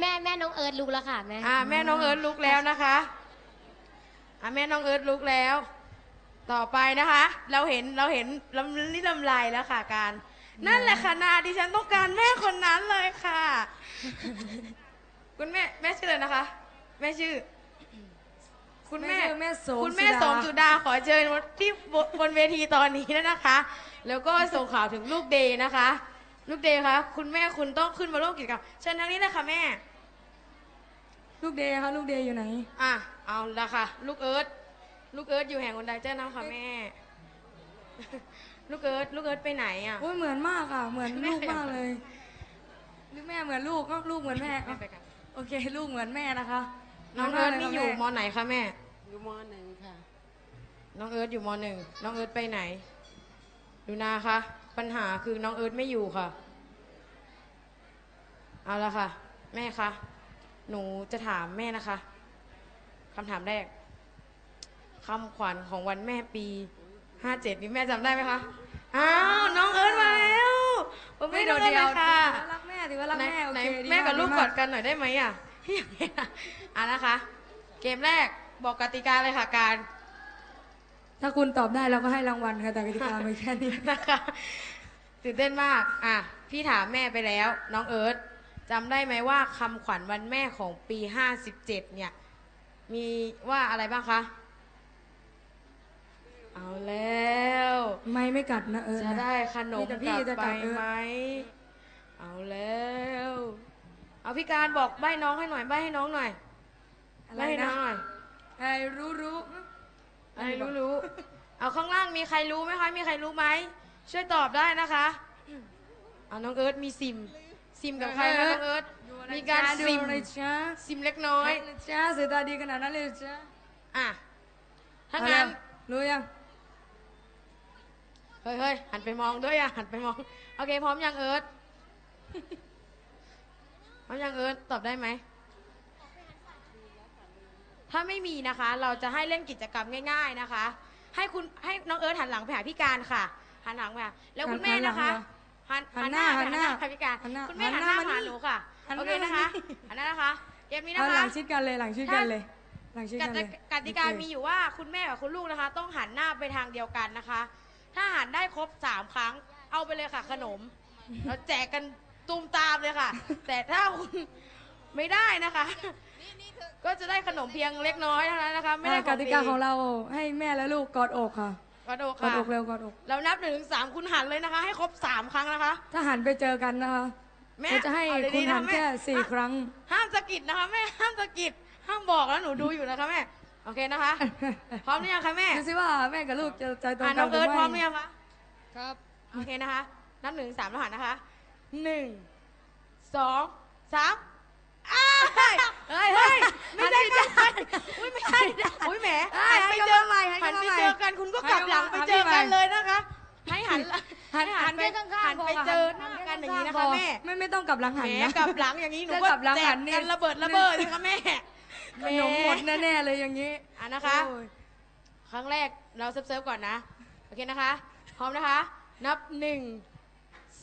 แม่แม่น้องเอิร์ธรู้แล้วค่ะแม่อ่าแม่น้องเอิร์ธลุกแล้วนะคะอ่าแม่น้องเอิร์ธลุกแล้ว ต่อไปนะคะ เราเห็นเราเห็นลำลิลำลายแล้วค่ะการ นั่นแหละค่ะนาดิฉันต้องการแม่คนนั้นเลยค่ะ คุณแม่แม่ชื่ออะไรนะคะ แม่ชื่อ คุณแม่แม่ชื่อแม่โสมคุณแม่สุดาสมสุดาขอเชิญที่บนเวทีตอนนี้นะคะ แล้วก็ส่งข่าวถึงลูกเดย์นะคะ ลูกเดย์คะคุณแม่คุณต้องขึ้นมาร่วมกิจกรรมเชิญทางนี้เลยค่ะแม่ ลูกเดย์คะลูกเดย์อยู่ไหน อะเอาละค่ะ ลูกเอิร์ธลูกเอิร์ธอยู่แห่งคนใดเจ้าน้ำค่ะแม่ ลูกเอิร์ธลูกเอิร์ธไปไหนอะโอ้ยเหมือนมากอะ เหมือนแม่ลูกมากเลยหรือแม่เหมือนลูกก็ลูกเหมือนแม่แม่ไปกัน โอเค ลูกเหมือนแม่นะคะน้องเอิร์ธนี่อยู่มออไหนคะแม่ อยู่มหนึ่งค่ะ น้องเอิร์ธอยู่มหนึ่งน้องเอิร์ธไปไหน ดูนาคะปัญหาคือน้องเอิร์ธไม่อยู่ค่ะ เอาละค่ะ แม่คะหนูจะถามแม่นะคะคำถามแรกคำขวัญของวันแม่ปี ห้าเจ็ดนี่แม่จำได้ไหมคะอ้าวน้องเอิร์ธมาแล้วผมไม่ไม่โดโดดนเดีเดียยววค่ะถือว่ารักแม่ถือว่ารักไหนแม่โอไหนเคดีแม่กับาลูกดีกมาอดกันหน่อยได้ไหมอะอะนะคะ เกมแรกบอกกติกาเลยค่ะการ ถ้าคุณตอบได้เราก็ให้รางวัลค่ะแต่กติกาไม่แค่นี้นะคะตื่นเต้นมาก อะ พี่ถามแม่ไปแล้ว น้องเอิร์ธจำได้ไหมว่าคำขวัญวันแม่ของปี 57 เนี่ย มีว่าอะไรบ้างคะ เอาแล้ว ไม่ไม่กัดนะเออจะได้ขนมมีแต่พี่กลับจะไปกัดเออไหมเอาแล้ว เอาพี่การบอกใบ้น้องให้หน่อยใบ้ให้น้องหน่อยอะไรไม่นะนะไอ้รู้รู้อะไรรู้รู้เอาข้างล่างมีใครรู้ไหมคะ มีใครรู้ไหมช่วยตอบได้นะคะเอาน้องเอิร์ธมีซิม ซิมกับใครคะน้องเอิร์ธมีการดูซิมเลยจ้าซิมเล็กน้อยจ้าเสียตาดีขนาดนั้นเลยจ้าอะถ้างั้นรู้ยัง เฮ้ยเฮ้ยหันไปมองด้วยอะหันไปมอง โอเค พร้อมยังเอิร์ธพร้อมยังเอิร์ธตอบได้ไหม ถ้าไม่มีนะคะ เราจะให้เล่นกิจกรรมง่าย ๆนะคะ ให้คุณให้น้องเอิร์ธหันหลังไปหาพี่การค่ะ หันหลังไปหาแล้วคุณแม่นะคะ หันหัหันนหหน้าน้าหัหันนหหน้าน้าค่ะพี่การหันหน้าคุณแม่หัหันนหหน้าน้ามามานี่หาหนูค่ะหันหโอน้าเคนะคะมานี่หันหน้านะคะเกมนี้เอานะหลัคะงชิดกันเลยหลังชิดกันเลยหลังชิดกกันเลติยกติกามีอยู่ว่าคุณแม่กับคุณลูกนะคะ ต้องหันหน้าไปทางเดียวกันนะคะ ถ้าหันได้ครบสามครั้ง เอาไปเลยค่ะ ขนม เราแจกกันตูมตามเลยค่ะ แต่ถ้าคุณไม่ได้นะคะ ก็จะได้ขนมเพียงเล็กน้อยเท่านั้นนะคะ ไม่ได้อ่ากติกาของเราให้แม่และลูกกอดอกค่ะกระโดดกอดค่ะอกเร็วกอดอก เรานับหนึ่งถึงสามคุณหันเลยนะคะ ให้ครบสามครั้งนะคะ ถ้าหันไปเจอกันนะคะแม่เราจะให้เอาดีๆคุณหันนะแม่แค่สี่อะ ครั้ง ห้ามสะกิดนะคะแม่ห้ามสะกิดห้ามบอกแล้วหนูดูอยู่นะคะแม่ โอเคนะคะ พร้อมหรือยังคะแม่ดูสิว่าแม่กับลูกจะใจตรงอะกัน้นองหรืเอิอร์ธพร้อมหไม่รือยังคะครับโอเคนะคะ นับหนึ่งถึงสามแล้วหันนะคะหนึ่งสองสามอ้าย เฮ้ยเฮ้ยไม่ได้กันอุ้ยไม่ใช่อุ้ยแหมเอ้ยหันไปให้เจเข้าอมาใหม่ให้หันเข้าไปมาใหม่เจอกันคุณก็กลับหลังไปให้เจอเข้ามากันเลยนะคะ ให้หันหันให้หันไปแค่ข้างๆหันไปพค่ะเจอหน้ากันอย่างนี้นะคะแม่ไม่ไม่ต้องกลับหลังหันแหมนะ กลับหลังอย่างนี้หนูจะก็กลับหลังแจหักนนี่กันระเบิดระเบิดนะคะแม่ ขนมหมดแน่ๆเลยอย่างนี้อะนะคะ โอ้ยครั้งแรกเราเซิร์ฟๆก่อนนะ โอเคนะคะ พร้อมนะคะ นับหนึ่ง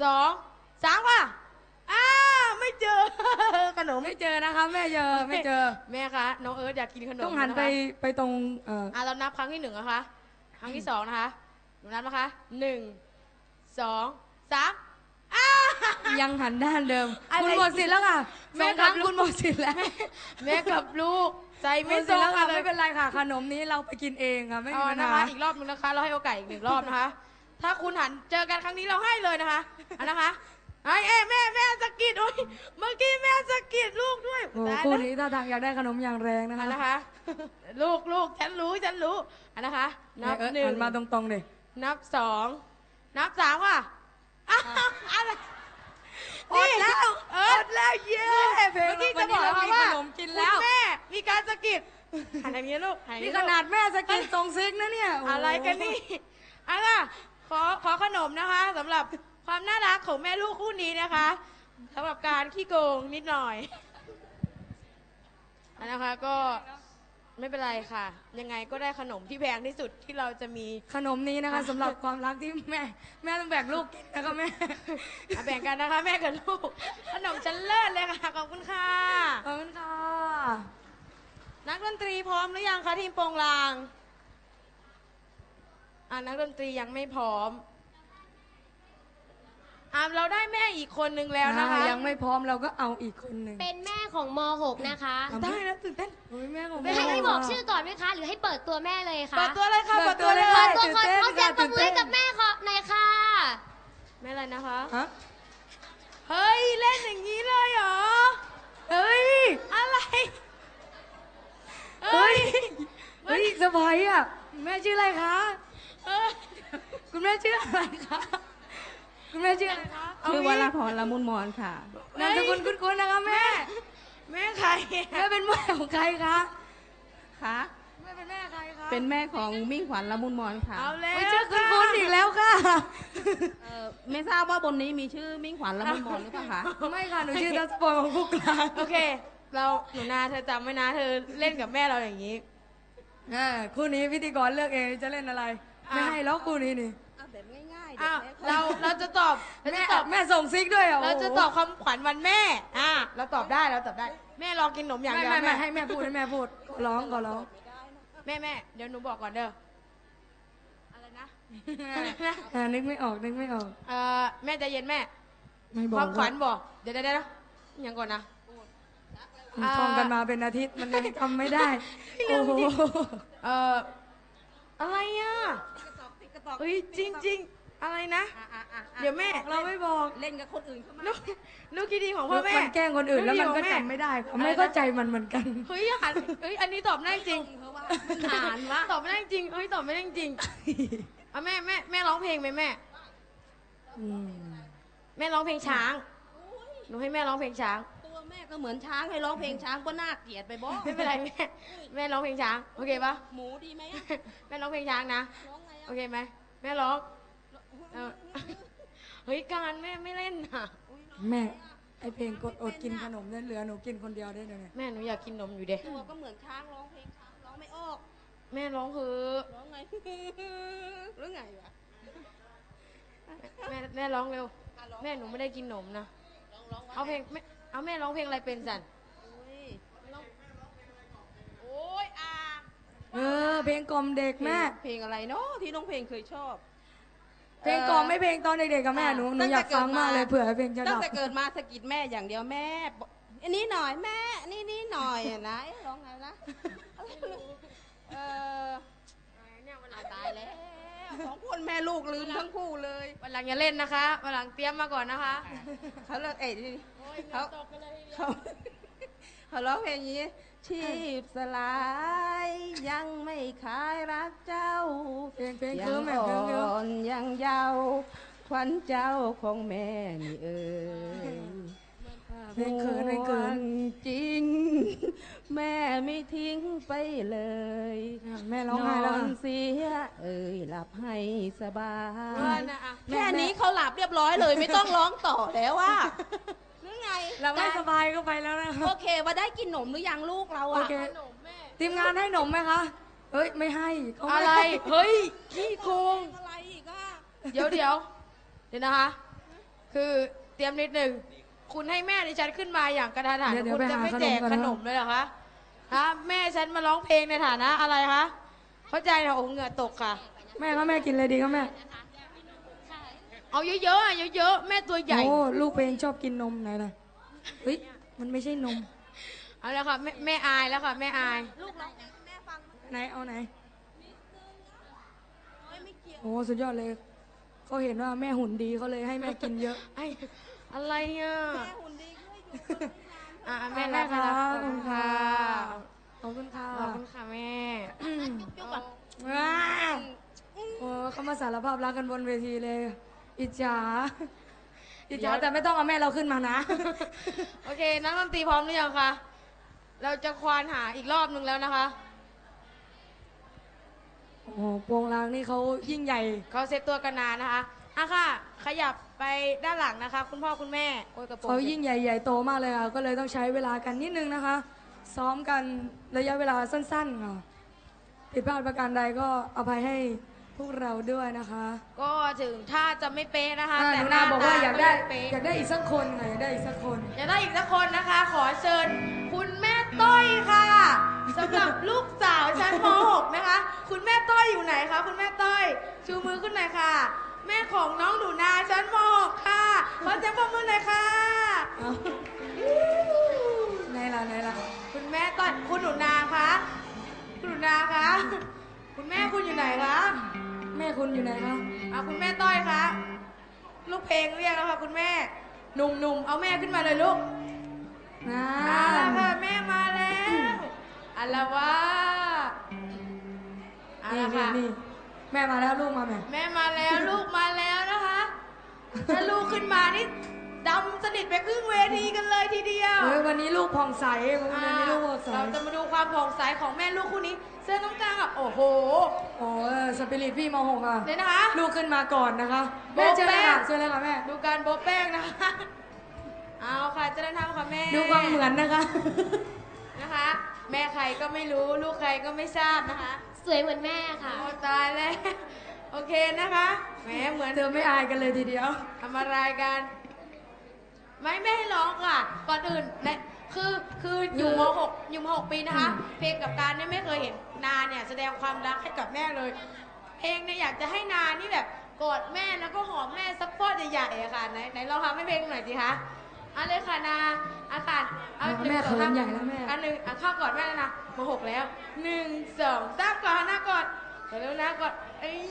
สองสามค่ะอ้าไม่เจอ ขนมไม่เจอนะคะแม่เจอไม่เจอ แม่คะน้องเอิร์ธอยากกินขนมต้องหันไปะคะไปตรงเอ่ออะเรานับครั้งที่หนึ่งนะคะ ครั้งที่สองนะคะหนูนับนะคะหนึ่งสองสามอ้า ยังหันด้านเดิม อะไร คุณหมดสิทธิ์แล้วค่ะแม่สองครั้งกับลูกคุณหมดสิทธิ์แล้วแม่กับลูกใจหมไม่ดตสิรทธิ์งแล้วกัค่ะนเลไม่ยเป็นไรค่ะ ขนมนี้เราไปกินเองค่ะไม่มีเอาปัญนะหา คะอีกรอบนึงนะคะ เราให้โอกาสอีกหนึ่งรอบนะคะ ถ้าคุณหันเจอกันครั้งนี้เราให้เลยนะคะเอานะคะไอ้เอ้ยแม่แม่สะกิดโอ้ยเมื่อกี้แม่สะกิดลูกด้วยโอ้ตายคู่แล้ว นี้ถ้าทางอยากได้ขนมอย่างแรงนะอัคะนนะคะ ลูกลูกฉันรู้ฉันรู้อันนะคะ นับเอิร์ธหนึ่งหันมาตรงๆเลยนับสองนับสามค่ะ อ้าวอะไร อดแล้วเออดแล้วเย้เมื่อกี้จะบอกวันนี้เรามีว่า ขนมกินแล้ว คุณแม่มีการสะกิดหันอย่างนี้ลูกหัอย่างนี่นี้ขลูกนาดแม่สกินตรงซิกนะเนี่ยโอะไรกันนี่อะล่ะขอขอขนมนะคะสำหรับความน่ารักของแม่ลูกคู่นี้นะคะสำหรับการขี้โกงนิดหน่อยอันนะคะก็ ไม่เป็นไรค่ะ ยังไงก็ได้ขนมที่แพงที่สุดที่เราจะมีขนมนี้นะคะสำหรับความรักที่แม่ แม่ต้องแบ่งลูกกินนะคะแม่อะแบ่งกันนะคะ แม่กับลูก ขนมชั้นเลิศเลยค่ะขอบคุณค่ะ ขอบคุณค่ะ นักดนตรีพร้อมหรือยังคะทีมโปงลางอ่านักดนตรียังไม่พร้อม อ่าเราได้แม่อีกคนนึงแล้วนะคะอ่ายังไม่พร้อมเราก็เอาอีกคนหนึ่งเป็นแม่ของม .6 นะคะ ได้แล้วตื่นเต้นโอ้ยแม่ของให้ให้บอกชื่อก่อนไหมคะ หรือให้เปิดตัวแม่เลยคะเปิดตัวเลยค่ะเปิเปิดดตัตัววเลเลยยเปิค่ะดตัวก่อนตื่นเต้นขอเสียงปรบมือให้ตื่นเต้นกับแม่ขอหน่อยค่ะ แม่อะไรนะคะฮะเฮ้ยเล่นอย่างนี้เลยเหรอเฮ้ยอะไรเฮ้ยเฮ้ยเซอร์ไพรส์อะแม่ชื่ออะไรคะเออคุณแม่ชื่ออะไรคะ คุณแม่ชื่ออะไรคะชื่อวราพรละมุนมอนค่ะนามสกุลคุ้นๆนะคะแม่ แม่ใครแม่เป็นแม่ของใครคะค่ะแม่เป็นแม่ใครคะเป็นแม่ของมิ่งขวัญละมุนมอนค่ะเอาแล้วไม่ชื่อคุ้นๆอีกแล้วค่ะเอ่อไม่ทราบว่าบนนี้มีชื่อมิ่งขวัญละมุนมอนหรือเปล่าคะไม่ค่ะหนูชื่อทัศพรของผู้กลางโอเค เราหนูนาเธอจำไว้นะเธอเล่นกับแม่เราอย่างนี้อ่าคู่นี้พิธีกรเลือกเองจะเล่นอะไรอะไม่ให้ล็อกคู่นี้นี่แบบง่าย อ้าวเราเราจะตอบเราแม่จะตอบแม่ส่งซิกด้วยเหรอเราจะตอบคำขวัญวันแม่อ่าเราตอบได้เราตอบได้ แม่รอกินขนมอย่างไม่เดียวไม่ไม่แม่ให้แม่พูดให้แม่พูดขอร้องขอร้องแม่แม่เดี๋ยวหนูบอกก่อนเด้ออะไรนะอ่านึกไม่ออกนึกไม่ออก เอ่อแม่ใจเย็นแม่ไม่บอคกวามขวัญบอกเดี๋ยวเดี๋ยวเดี๋ยวยังก่อนนะผมท่องกันมาเป็นอาทิตย์มันยังทำไม่ได้ โอ้โห เอ่ออะไรอะเฮ้ยจริงจริง อะไรนะอะอะอะเดี๋ยวแม่เราไม่บอก เล่นกับคนอื่นเขามา ลูกลูกที่ดีของพ่อแม่มันแกล้งคนอื่นแล้วมันก็ลูที่ดีของจำไม่แได้ค่ะไม่เข้าใจมันเหมือนกัน เฮ้ยหันเฮ้ยอันนี้ตอบได้จริงเพราะว่ามันหานวะ ตอบไม่ได้จริงเฮ้ยตอบไม่ได้จริงอะแม่แม่แม่ร้องเพลงไหมแม่ อืมแม่ร้องเพลงช้างหนูให้แม่ร้องเพลงช้าง ตัวแม่ก็เหมือนช้างให้ร้องเพลงช้างก็น่าเกลียดไปบ่ไม่เป็นไรแม่แม่ร้องเพลงช้างโอเคปะหมูดีไหมอะแม่ร้องเพลงช้างนะ ร้องไงโออะเคไหมแม่ร้อง เออเฮ้ยการแม่ไม่เล่นน่ะ แม่ไอเพลงกดอดกินขนมเนี่ยเหลือหนูกินคนเดียวได้เลยเนี่ยแม่หนูอยากกินนมอยู่เด้ตัวก็เหมือนช้างร้องเพลงช้างร้องไม่ออก แม่ร้องคือร้องไงหรือไงวะแม่แม่ร้องเร็วอะร้องแม่หนูไม่ได้กินนมนะร้องร้องว่าเอาเพลงแม่เอาแม่ร้องเพลงอะไรเป็นสันอุ้ยร้องโอ้ยอ่าเออเพลงกล่อมเด็กแม่ เพลงอะไรเนาะที่น้องเพลงเคยชอบ เพลงกล่อมไม่เพลงตอนเด็กๆกับแม่หนูหนูอยากฟังมากเลยเผื่อเพลงจะตั้ดังบแต่เกิดมาสะกิดแม่อย่างเดียวแม่บอกอันนี้หน่อยแม่อันนี้นี่หน่อยอะนะเอ๊ะร้องไงนะอะไรนะเอออะตายแล้วสองคนแม่ลูกลืมทั้งคู่เลยวันหลังอย่าเล่นนะคะวันหลังเตรียมมาก่อนนะคะ เขาเลิกเอ้ยนี่เขาเขาเขาร้องเพลงอย่างนี้ ชีพสลาย ยังไม่ขายรักเจ้าเพลงเพลงยัคือแม่เพลงคือ อ่อนยังเยาวขวัญเจ้าของแม่นี่เอ่ยเพลงเขินเพลงเขินจริง แม่ไม่ทิ้งไปเลย แม่ร้องไห้แล้วนอค่ะนเสียเอ่ยหลับให้สบาย แค่นี้เขาหลับเรียบร้อยเลย ไม่ต้องร้องต่อแล้วว่า ไงเราไม่สบายก็ไปแล้วนะโอเค ว่าได้กินหนมหรือยังลูกเราโออะเคทีมงานให้หนมไหมคะเอ้ยไม่ให้เขาม่อะไร เฮ้ย ขี้โกง อะไรอีกอะเดี๋ยวเดี๋ยวเดี๋ยวนะคะ คือเตรียมนิดหนึ่ง คุณให้แม่ดิฉันขึ้นมาอย่างกระทันหันเดี๋ยวเดี๋ยวคุณจะไปหาไม่แจกขขนนมมก่อนนะ เลยเหรอคะฮะแม่ฉันมาร้องเพลงในฐานะอะไรคะเข้าใจนะโอ้เหงื่อตกค่ะ แม่ก็แม่กินเลยดีก็แม่ เอาเยอะๆอะเยอะๆแม่ตัวใหญ่ โอ้ลูกเพลงชอบกินนมไหนล่ะเฮ้ยมันไม่ใช่นม เอาแล้วค่ะแม่แม่อายแล้วค่ะแม่อาย ลูกร้องแม่ฟังไหนเอาไหนไม่ไม่เกี่ยว โอ้สุดยอดเลยเขาเห็นว่าแม่หุ่นดีเขาเลยให้แม่กินเยอะ ไอ้อะไรอะแม่หุ่นดีก็อยู่กับลูกนานอะแม่แม่รับครัรับบขอบคุณค่ะขอบคุณค่ะขอบคุณค่ะแม่จุ๊บๆก่อนว้าวโอ้เขามาสารภาพรักกันบนเวทีเลย อิจฉาอิจฉาแต่ไม่ต้องเอาแม่เราขึ้นมานะ โอเค นักดนตรีพร้อมหรือยังคะ เราจะควานหาอีกรอบนึงแล้วนะคะ โอ้โหโปวงลางนี่เขายิ่งใหญ่ เขาเซตตัวกันนานนะคะอะค่ะ ขยับไปด้านหลังนะคะ คุณพ่อคุณแม่โอ้ยกระโปรงเขายิ่งใหญ่ใหญ่โตมากเลยค่ะ ก็เลยต้องใช้เวลากันนิดนึงนะคะ ซ้อมกันระยะเวลาสั้นๆค่ะ ผิดพลาดประการใดก็อภัยให้พ วกเราด้วยนะคะก็ถึงถ้าจะไม่เป๊ะนะคะ อ่าหแต่นูหนาน้าบอกว่าอยากได้ เป๊ะอยากได้อีกสักคนค่ะอยากได้อีกสักคน อยากได้อีกสักคนนะคะ ขอเชิญคุณแม่ต้อยค่ะสำหรับลูกสาวชั้นม .6 นะคะ คุณแม่ต้อยอยู่ไหนคะคุณแม่ต้อย ชูมือขึ้นหน่อยค่ะ แม่ของน้องหนูนาชั้นม .6 ค่ะขอเสียงปรบมือหน่อยค่ะ เอาไหนล่ะไหนล่ะคุณแม่ต้อยคุณหนูนาคะคุณหนูนาคะคุณแม่คุณอยู่ไหนคะ แม่คุณอยู่ไหนคะอะคุณแม่ต้อยคะลูกเพลงเรียกแล้วค่ะคุณแม่หนุ่มๆเอาแม่ขึ้นมาเลยลูกนะมาแล้วค่ะแม่มาแล้วอัลละวะเอานี่ละนี่ค่ะนี่แม่มาแล้วลูกมาแม่แม่มาแล้วลูกมาแล้วนะคะถ้าลูกขึ้นมานี่ ดำสนิทไปครึ่งเวทีกันเลยทีเดียวเฮ้ยวันนี้ลูกผ่องใสวันนี้ลูกผ่องใสเราจะมาดูความผ่องใสของแม่ลูกคู่นี้ เสื้อน้องกลางอะโอ้โหโอ้ยสปิริตพี่มหกอะเดี๋ยวนะคะลูกขึ้นมาก่อนนะคะโบ๊ะแม่เชิญเลยค่ะแป้งเชิญเลยค่ะแม่ดูการโบะแป้งนะคะเอาค่ะเจะได้ทำค่ะแม่ดูความเหมือนนะคะนะคะ แม่ใครก็ไม่รู้ลูกใครก็ไม่ทราบนะคะ สวยเหมือนแม่ค่ะโอ้ตายแล้วโอเคนะคะแหมเหมือนเธอไม่อายกันเลยทีเดียวทำอะไรกัน ไม่ไม่ให้ร้องค่ะ ก่อนอื่นเนี่ยคือคืออยู่ม .6 อยู่ม .6 ปีนะคะ เพลงกับการเนี่ยไม่เคยเห็นนาเนี่ยแสดงความรักให้กับแม่เลย เพลงเนี่ยอยากจะให้นานี่แบบกอดแม่แล้วก็หอมแม่สักฟอดใหญ่ๆอะค่ะไหนไหนลองทำให้เพลงหน่อยสิคะเอาเลยค่ะนาอาค่ะเอาหนึ่งแม่สองเขิสานมใหญ่แล้วแม่ อันหนึ่งอะเข้ากอดแม่แล้วนะมหกแล้วหนึ่งสองสามก่อนหน้ากอดเร็วๆนะกอดเอ้ย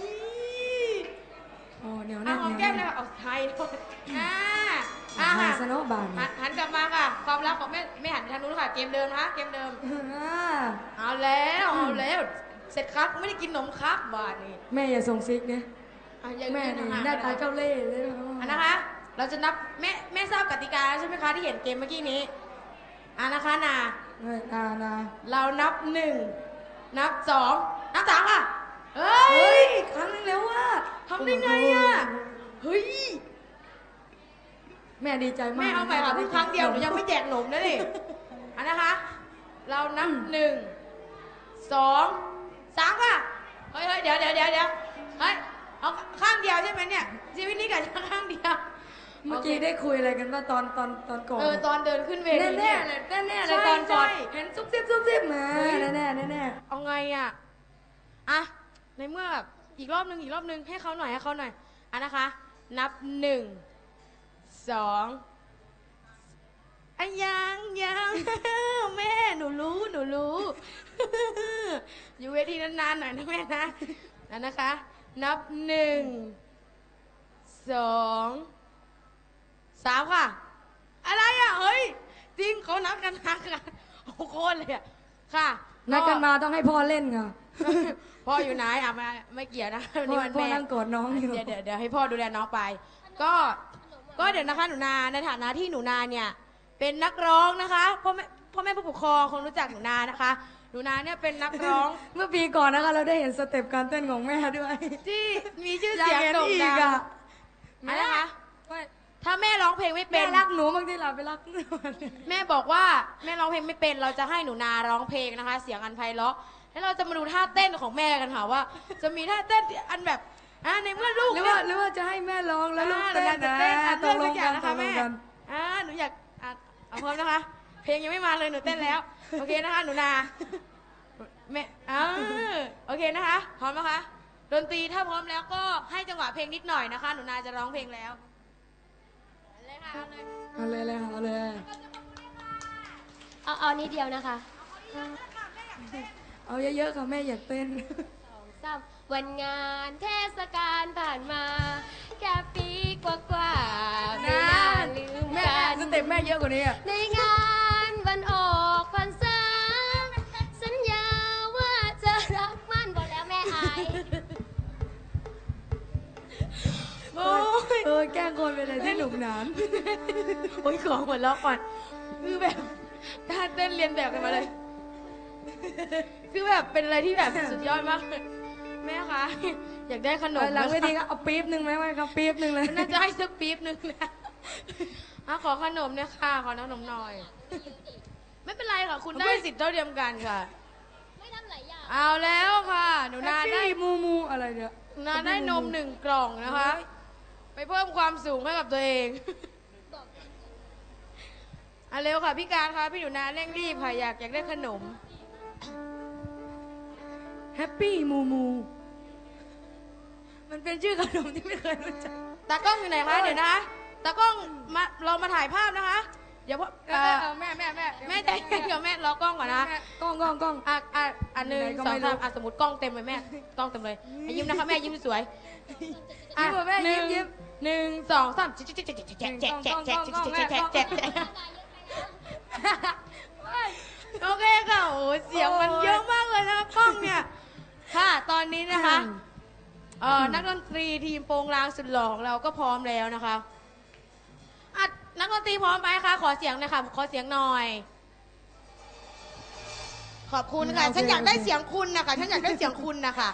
อ๋อเหนียวอะแน่นหอมเหนีแก้ยวมเลยแน่นค่ะเอาไทยด้วยอ่า อะหาค่ะ สโนบานหันหันกลับมาค่ะ ความรักของแม่แม่หันไปทางนู้นค่ะ เกมเดิมนะคะเกมเดิมอ่าเอาแล้วเอาแล้ว เสร็จครับไม่ได้กินนมครับบาทนี่แม่อย่าส่งซิกเนี่ยอะยังแม่กินนี่อาหารหน้าตาเจ้าเล่ห์เลยนะอันนะคะ เราจะนับแม่แม่ทราบกติกาแล้วใช่ไหมคะที่เห็นเกมเมื่อกี้นี้อะนะคะนา เออนานาเรานับหนึ่งนับสองนับสามค่ะ เฮ้เฮ้ยย ครั้งนึงแล้วว่าทำได้ไงอะ เฮ้ย แม่ดีใจมากแม่เอาใหม่ค่ะเพิ่งครั้งเดียวหนูยังไม่แจกหนมนะนี่อันนะคะ เรานับหนึ่งสองสามค่ะเฮ้ยเฮ้ยเดี๋ยวเดี๋ยวเดี๋ยวเดี๋ยวเฮ้ยเอาข้างเดียวใช่ไหมเนี่ยชีวิตนี้กับข้างเดียวเมื่อกี้ได้คุยอะไรกันว่าตอนตอนตอนก่อนเออตอนเดินขึ้นเวทีแน่เนี่ยแน่ๆเลยแน่ๆเลยใช่ตอนก่อนใช่เห็นซุบซิบซุบซิบมาเฮ้ยแน่แน่แน่แน่เอาไงอะอะในเมื่อแบบอีกรอบหนึ่งอีกรอบหนึ่งให้เขาหน่อยให้เขาหน่อยอะนะคะ นับหนึ่ง สองอะยังยังแม่หนูรู้หนูรู้ อยู่เวทีนานๆหน่อยนะแม่นะนั่นนะคะ นับหนึ่งสองสามค่ะ อะไรอะเฮ้ย จริงเขานับกันนักกันโอ้โหโคตรเลยอะค่ะนัดกันมาต้องให้พ่อเล่นไงพ่ออยู่ไหนอะมาไม่เกี่ยวนะวันนี้พ่อวันพ่อแม่นั่งกอดน้องอยู่เดี๋ยวเดี๋ยวเดี๋ยวให้พ่อดูแลน้องไป ก็ ก็เดี๋ยวนะคะหนูนาในฐานะที่หนูนาเนี่ยเป็นนักร้องนะคะพ่อแม่พ่อแม่ผู้ปกครองคงรู้จักหนูนานะคะ หนูนาเนี่ยเป็นนักร้อง เมื่อปีก่อนนะคะ เราได้เห็นสเต็ปการเต้นของแม่ด้วยที่มีชื่ออยากเสียงเห็นโด่งอีดักงอะอันนะคะไม่ถ้าแม่ร้องเพลงไม่เป็แม่น รักหนูบางทีหลับไปรักหนู แม่บอกว่าแม่ร้องเพลงไม่เป็น เราจะให้หนูนาร้องเพลงนะคะ เสียงอันไพเราะแล้วเราจะมาดูท่าเต้นของแม่กันค่ะว่า จะมีท่าเต้นอันแบบ อะในเมื่อลูกหรือเนี่ว่ายหรือว่าจะให้แม่ร้องแล้วลูกอ่าเต้นหนูอยากจะเต้นอะตเต้กนลสังกอกัย่างนนะตคะกลแม่งกัน อ่าหนูอยากอะเอาพร้อมนะคะ เพลงยังไม่มาเลยหนูเต้นแล้ว โอเคนะคะ หนูนาแม่อ่าโอเคนะคะ พร้อมนะคะ ดนตรีถ้าพร้อมแล้วก็ให้จังหวะเพลงนิดหน่อยนะคะ หนูนาจะร้องเพลงแล้วเอาเลยค่ะเอาเลย เอาเลยเลยเอาเลย เอาเอานิดเดียวนะคะเอาเยอะๆค่ะแม่อยากเต้นสองสาม วันงานเทศกาลผ่านมา แค่ปีกว่าๆไม่น่าลืมแม่กันสเต็ปแม่เยอะกว่านี้อะในงานวันออกพรรษาสัญญาว่าจะรักมันบอกแล้วแม่อายโอ้ยเออแกล้งคนเป็นอะไรที่หนุกหนานโอ้ยขอหัวเราะก่อนคือแบบท่าเต้นเรียนแบบกันมาเลย คือแบบเป็นอะไรที่แบบสุดยอดมากเลย แม่คะอยากได้ขนมหลังเวทีนะคะก็เอาปี๊บหนึ่งไหมไหมครับปี๊บหนึ่งเลยน่าจะให้สักปี๊บหนึ่งนะอะขอขนมเนี่ยค่ะ ขอขนมหน่อย ไม่เป็นไรค่ะ คุณได้สิทธิ์เท่าเทียมกันค่ะ ไม่ทำหลายอย่าง เอาแล้วค่ะ หนูนาได้แฮปปี้มูมูอะไรเนี่ยหนูนาได้นมหนึ่งกล่องนะคะ ไปเพิ่มความสูงให้กับตัวเองอะเร็วค่ะพี่การค่ะ พี่หนูนาเร่งรีบค่ะ อยากอยากได้ขนม แฮปปี้มูมู มันเป็นชื่อขนมที่ไม่เคยรู้จัก ตากล้องอยู่ไหนคะเดี๋ยวนะคะตากล้องมาเรามาถ่ายภาพนะคะเดี๋ยวพ่อเอเอ่ออเออแม่แม่แม่แม่ใจเย็นเดี๋ยวแม่รอกล้องก่อนนะแม่กล้องกล้องกล้องอะอะอันหนึ่งไหนก็สอไม่งรู้สามอะสมมติกล้องเต็มเลยแม่กล้องเต็มเลยอะยิ้มนะคะแม่ยิ้มสวยอะยิ้มเหรอแม่หนึ่งยิ้มยิ้มหนึ่งสองสามแจ๊กแจ๊กแจ๊กแจ๊กแจ๊กแจ๊กแจ๊กแจ๊กแจ๊กแจ๊กแจ๊กแจ๊ก โอเคค่ะโอ้เสียงมันเยอะมากเลยนะคะกล้องเนี่ย ค่ะตอนนี้นะคะเอ่อนักดนตรีทีมโปงลางสุดหล่อของเราก็พร้อมแล้วนะคะอะนักดนตรีพร้อมไหมคะขอเสียงหนะคะขอเสียงหน่อย ขอบคุณค่ะโอเคฉันอยากได้โอเคเสียงคุณนะคะฉันอยากได้เสียงคุณนะคะ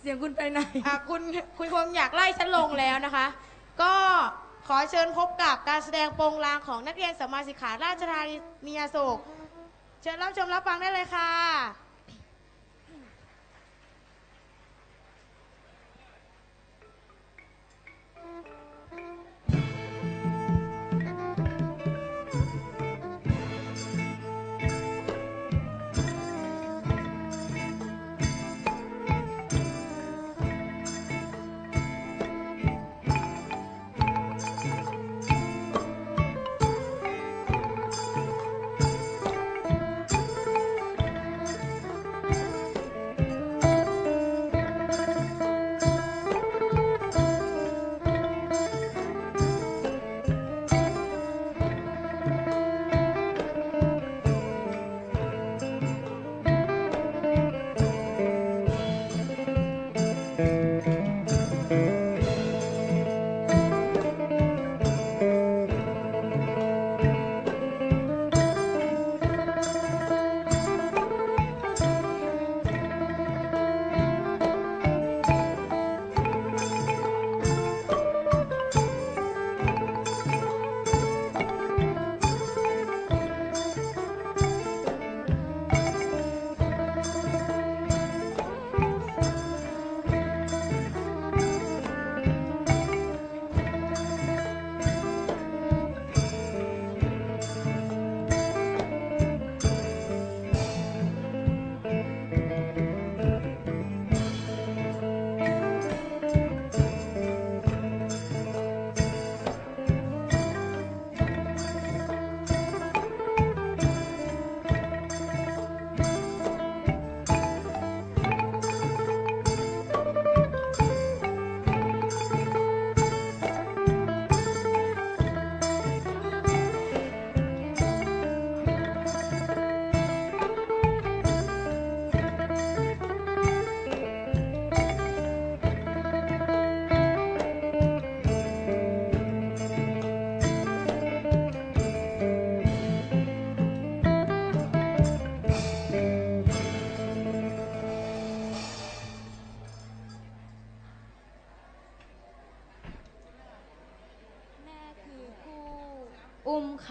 เสียงคุณไปไหนอะคุณคุณคงอยากไล่ฉันลงแล้วนะคะ ก็ขอเชิญพบกับการแสดงโปงลางของนักเรียนสมมาสิกขาราชธานีอโศก เชิญรับชมรับฟังได้เลยค่ะ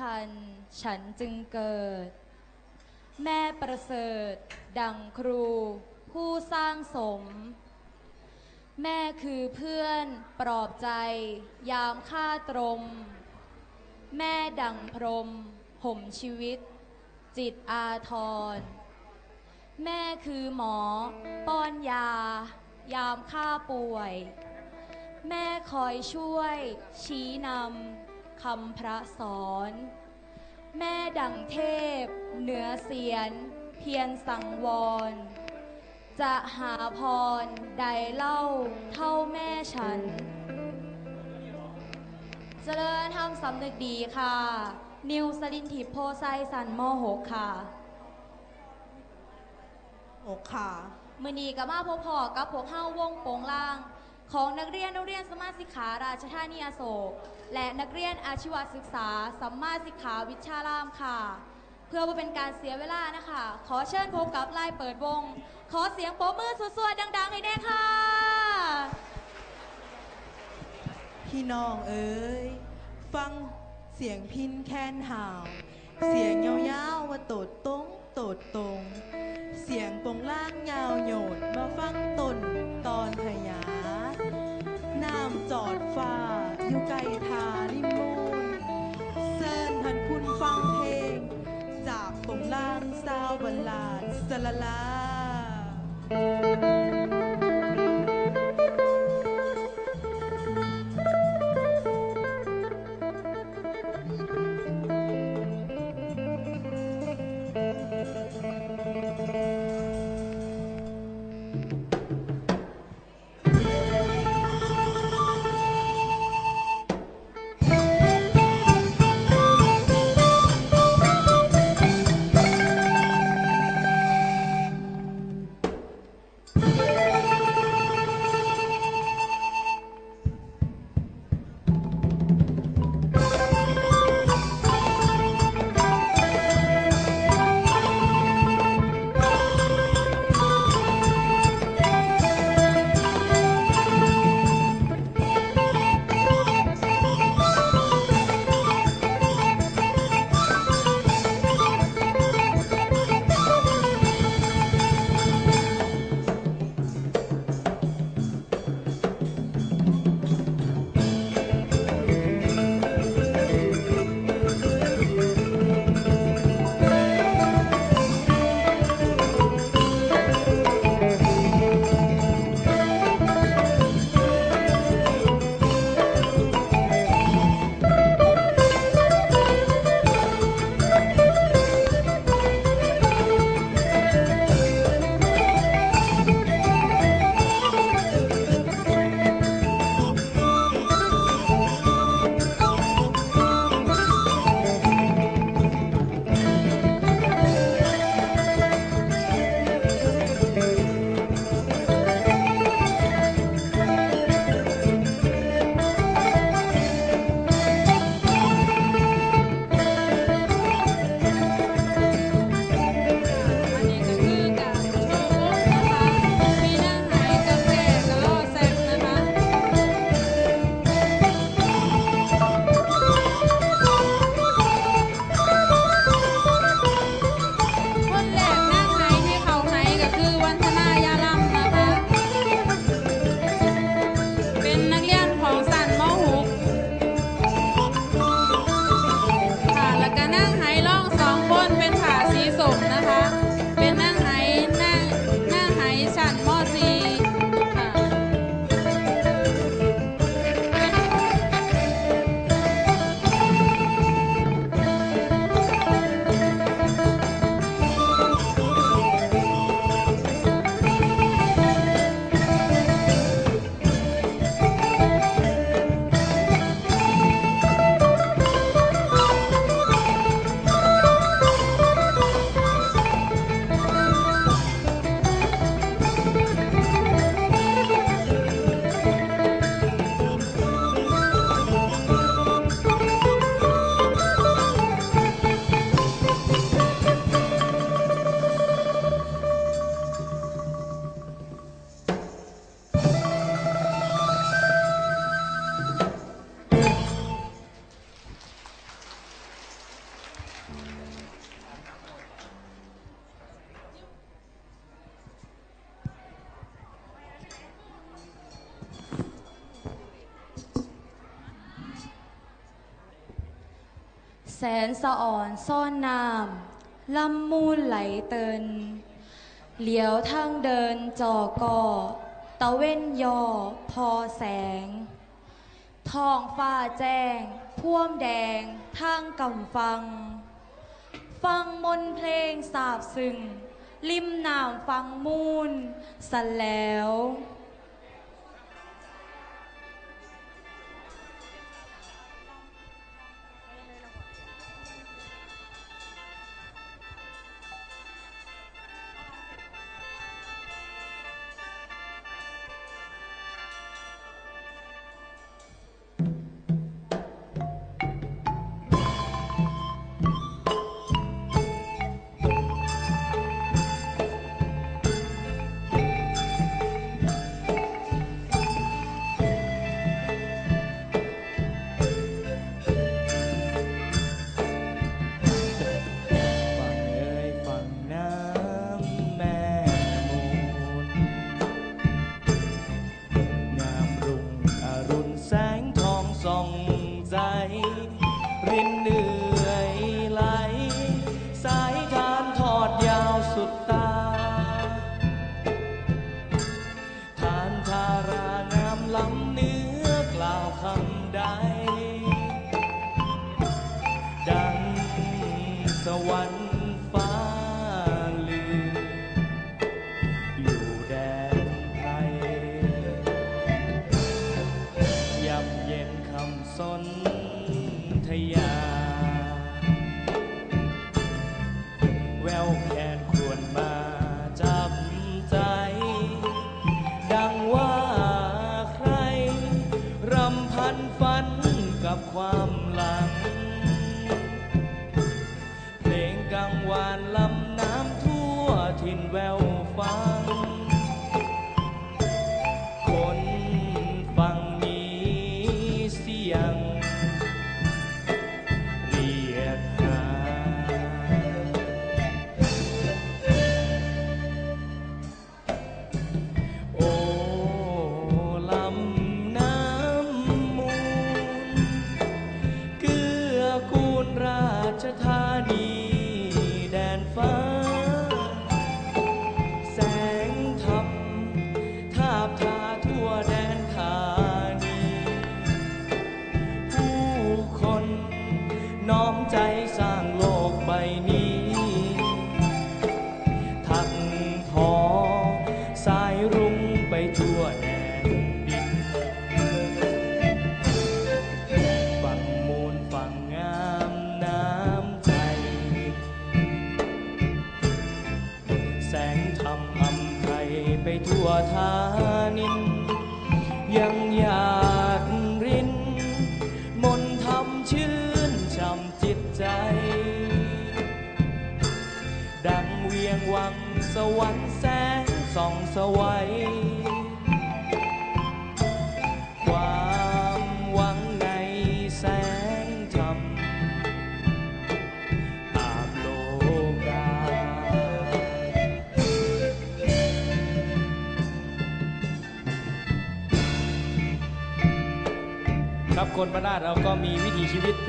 คัญฉันจึงเกิด แม่ประเสริฐ ดังครู ผู้สร้างสม แม่คือเพื่อนปลอบใจ ยามค่าตรม แม่ดังพรมห่มชีวิต จิตอาทร แม่คือหมอ ป้อนยา ยามข้าป่วย แม่คอยช่วย ชี้นำ คำพระสอน แม่ดังเทพ เหนือเสียน เพียรสังวร จะหาพรใดเล่าเท่าแม่ฉัน เจริญธรรมสำนึกดีค่ะ นิวสลินทิพย์โพไซสันมหกค่ะโอ้ค่ะมือนีกับมาพบพอกับพวกเฮ้าวงโปงล่าง ของนักเรียนโรงเรียนสมมาสิกขาราชธานีอโศก และนักเรียนอาชีวศึกษา สัมมาสิกขาวิชารามค่ะ เพื่อว่าเป็นการเสียเวลานะคะ ขอเชิญพบกับไล่เปิดวง ขอเสียงโป๊มือสวดๆดัง ๆ ให้แน่ค่ะ พี่น้องเอ๋ยฟังเสียงพินแคนห่าว เสียงยาวๆว่าโตดตรงโตดตรงเสียงปงล่างยาวโยดมาฟังตนตอนพญา จอดฝ่าอยู่ไกลทาริมมูลเซินทันคุณฟังเพลง จากปงล่างซาวบรลลาดสลาลา ซ่อนน้ำลำมูลไหลเติน เหลียวทางเดินจอก่อตะเว้นยอพอแสง ทองฟ้าแจ้ง พ่วมแดงทางกำฟัง ฟังมนเพลงสาบซึ้งริมน้ำฟังมูลสันแล้ว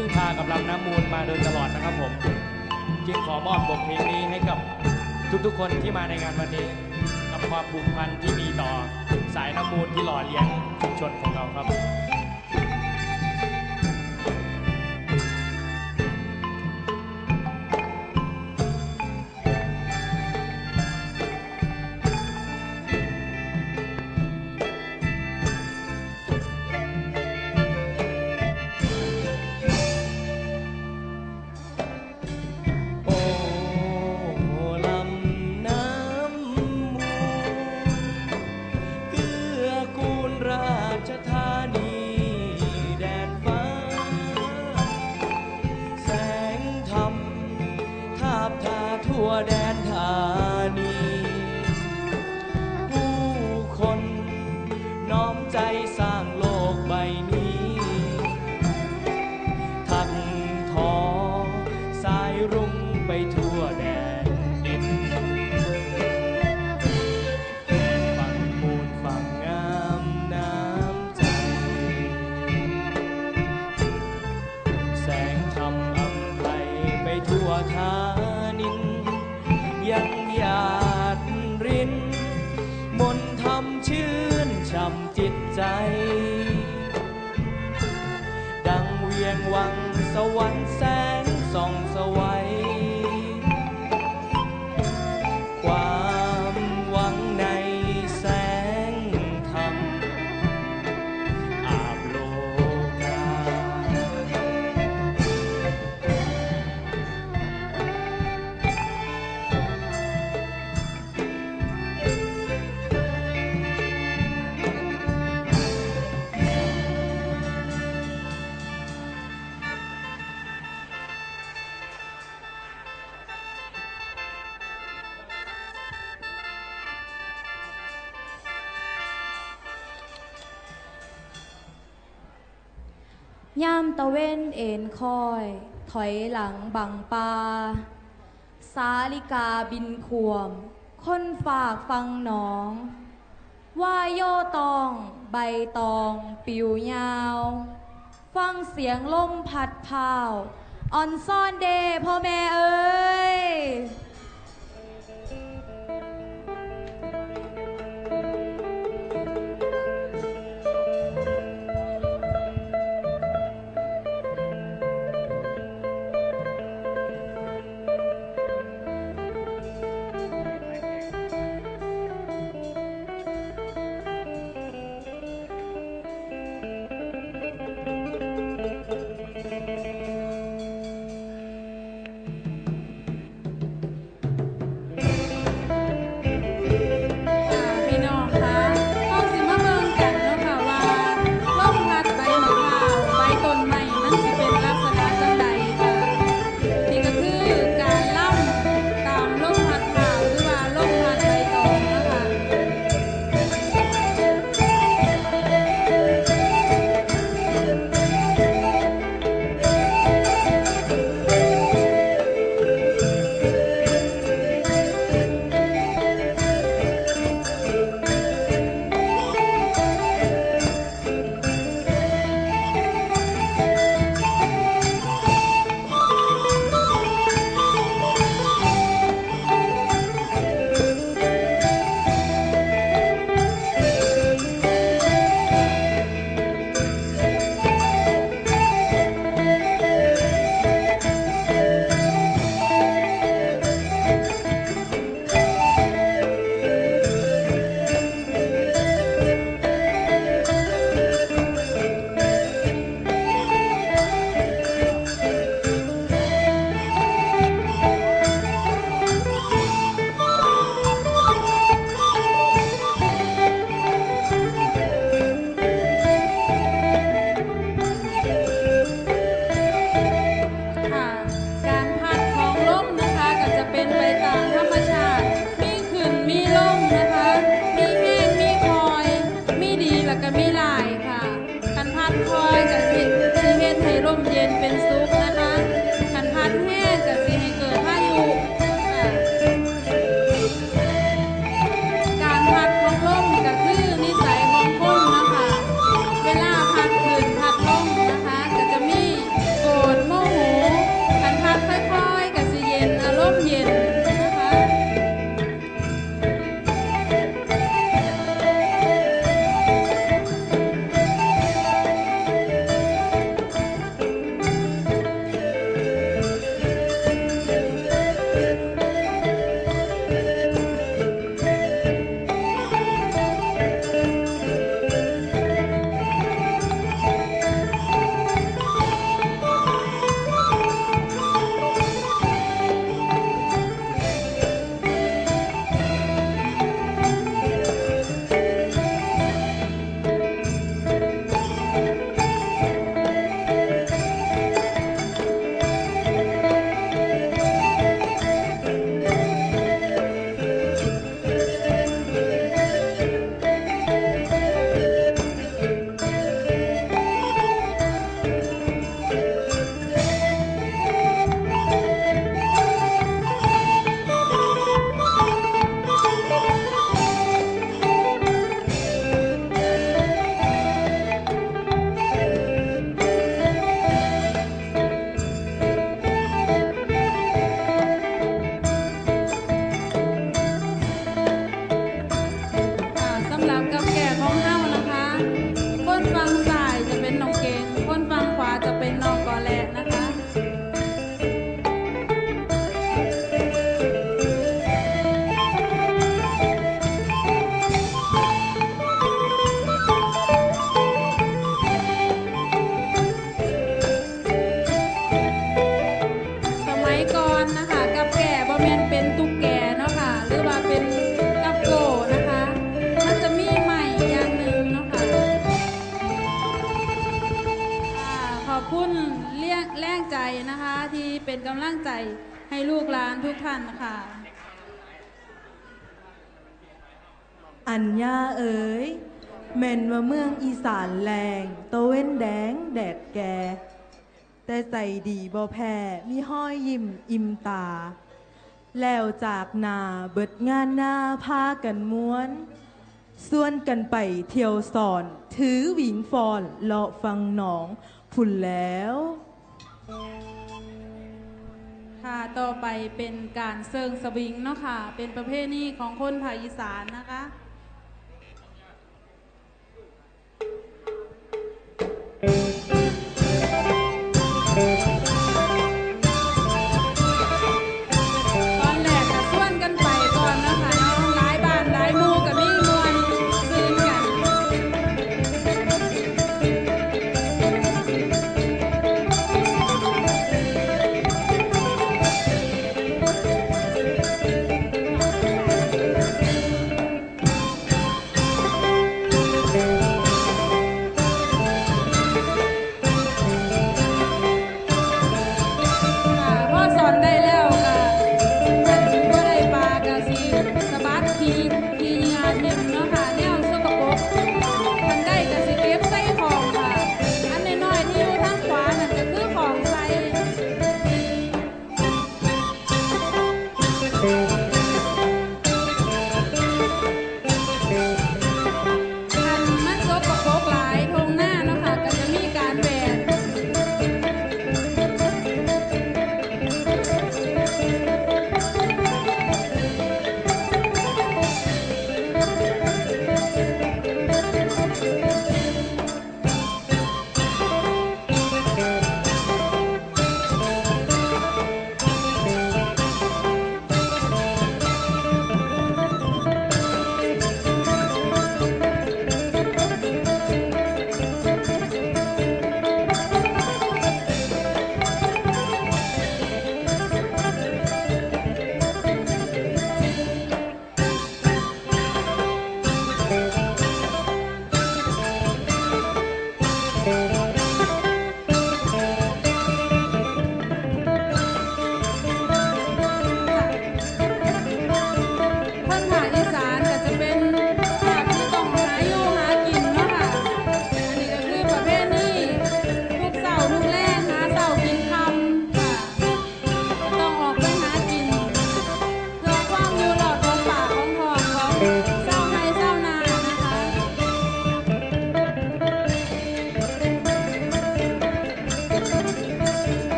พึ่งพากับลำน้ำมูลมาโดยตลอดนะครับผม จึงขอมอบบทเพลงนี้ให้กับทุกๆคนที่มาในงานวันนี้กับความผูมิ ตะเว้นเอ็นคอย ถอยหลังบังปา สาลิกาบินขวมคนฝากฟังหนอง ว่าโยตอง ใบตอง ปิวยาว ฟังเสียงลมพัดพาว อ่อนซ่อนเดพ่อแม่เอ้ย กำลังใจให้ลูกหลานทุกท่านค่ะ อัญญาเอ๋ยแม่นว่าเมืองอีสานแรงโตเว้นแดงแดดแก่ แต่ใส่ดีบ่แพ้มีห้อยยิ้มอิ่มตา แล้วจากนาเบิดงานหน้าพากันม้วนส่วนกันไปเที่ยวสอน ถือหวิงฟอนเลาะฟังหนอง ฝุ่นแล้ว ค่ะต่อไปเป็นการเซิงสวิงเนาะค่ะ เป็นประเภทนี้ของคนภาคอีสานนะคะうん。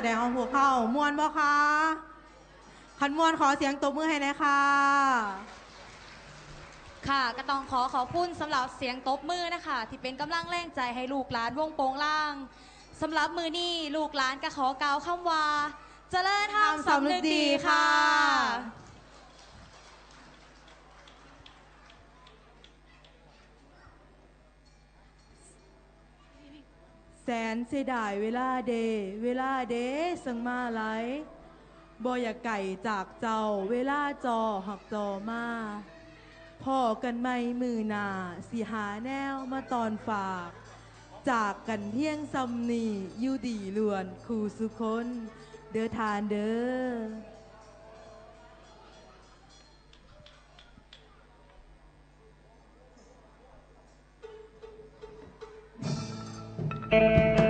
แสดงของพวกเขามวนบ่คะขันมวนขอเสียงตบมือให้หนะคะ ค่ะก็ต้องขอขอบคุณสำหรับเสียงตบมือนะคะ ที่เป็นกำลังแรงใจให้ลูกหลานวงโปงล่างสำหรับมือนี้ลูกหลานก็ขอกล่าวคำว่าเจริญทารสำนึกดีค่ะ แสนเสียดายเวลา เด เวลาเดสังมาไหลบอยากไก่จากเจ้า เวลาจอหักจอมาพ่อกันไม่มือนาสิหาแนวมาตอนฝาก จากกันเพียงซำนีอยู่ดีลวนครูสุคนเด้อทานเด้อเ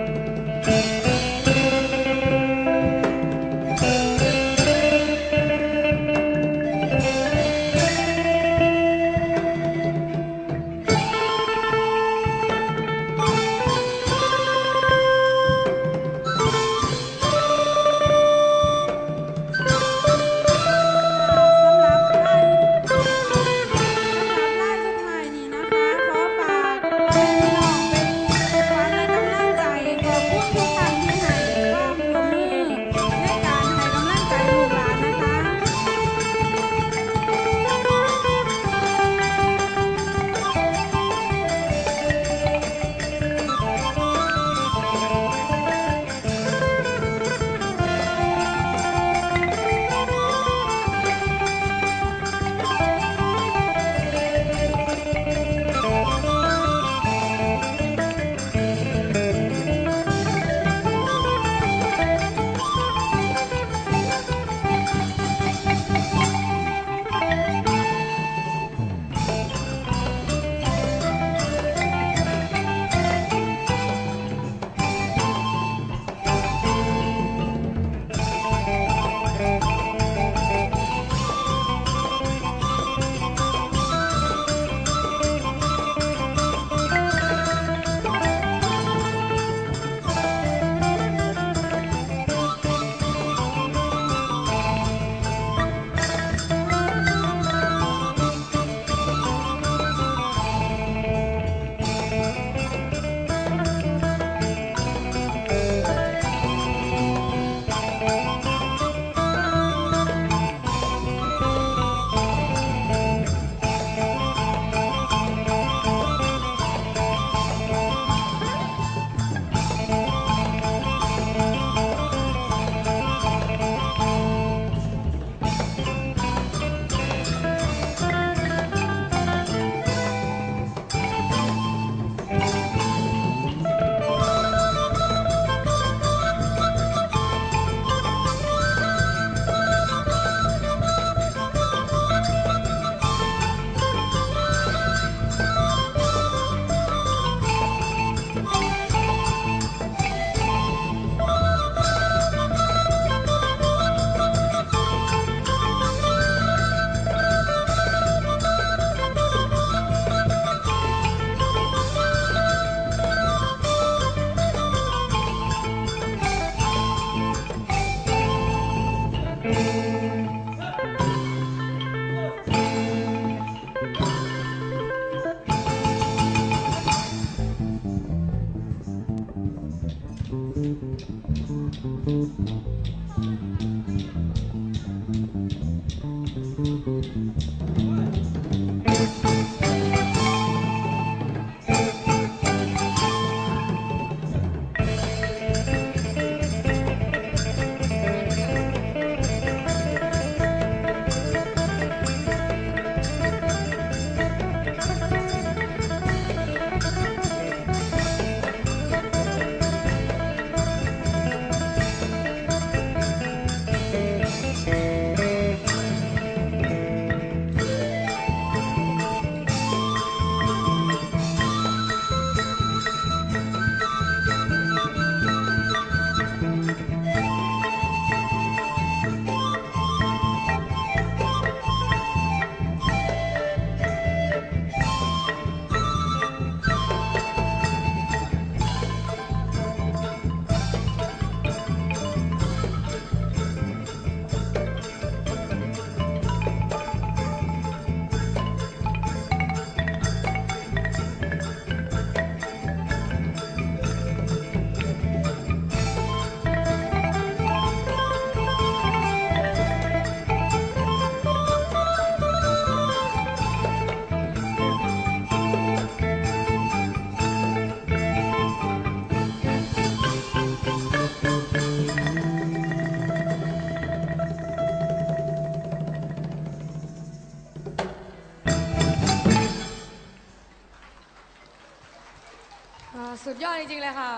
ยอดจริงๆเลยค่ะ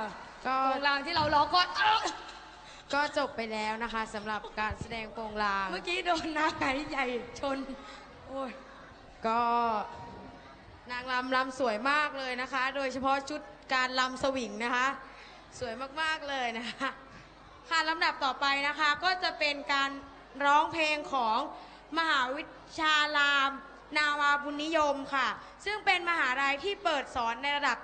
ก็โปรงลางที่เราร้องก็ก็จบไปแล้วนะคะสำหรับการแสดงโปรงลางเมื่อกี้โดนน้าไหใหญ่ชน โอ้ย ก็นางรำรำสวยมากเลยนะคะ โดยเฉพาะชุดการรำสวิงนะคะ สวยมากๆเลยนะคะค่ะลำดับต่อไปนะคะก็จะเป็นการร้องเพลงของมหาวิชาลาม นาวาบุญนิยมค่ะ ซึ่งเป็นมหาลัยที่เปิดสอนในระดับ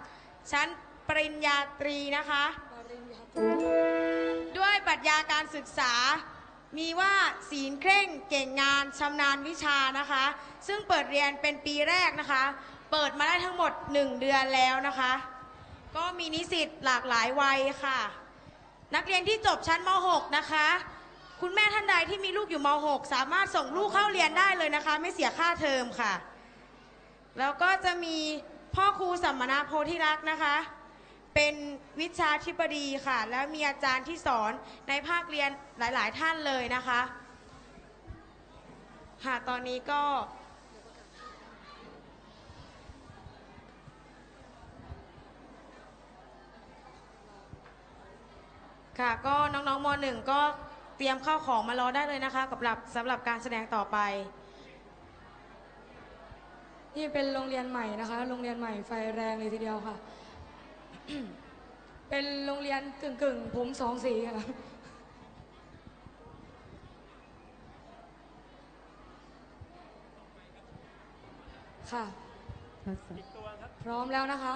ชั้น ปริญญาตรีนะคะ ด้วยปรัชญาการศึกษา มีว่าศีลเคร่งเก่งงานชำนาญวิชานะคะ ซึ่งเปิดเรียนเป็นปีแรกนะคะ เปิดมาได้ทั้งหมด 1 เดือนแล้วนะคะ ก็มีนิสิตหลากหลายวัยค่ะ นักเรียนที่จบชั้นม .6 นะคะ คุณแม่ท่านใดที่มีลูกอยู่ม .6 สามารถส่งลูกเข้าเรียนได้เลยนะคะ ไม่เสียค่าเทอมค่ะ แล้วก็จะมีพ่อครูสัมมนาโพธิรักษ์นะคะ เป็นวิชาธิบดีค่ะ แล้วมีอาจารย์ที่สอนในภาคเรียนหลาย ๆ ท่านเลยนะคะค่ะตอนนี้ก็ค่ะก็น้องๆม .1 ก็เตรียมข้าวของมารอได้เลยนะคะกับหลับสำหรับการแสดงต่อไป นี่เป็นโรงเรียนใหม่นะคะ โรงเรียนใหม่ไฟแรงเลยทีเดียวค่ะ เป็นโรงเรียนกึ่งกึ่งๆผมสองสีค่ะค่ะ พร้อมแล้วนะคะ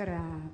ก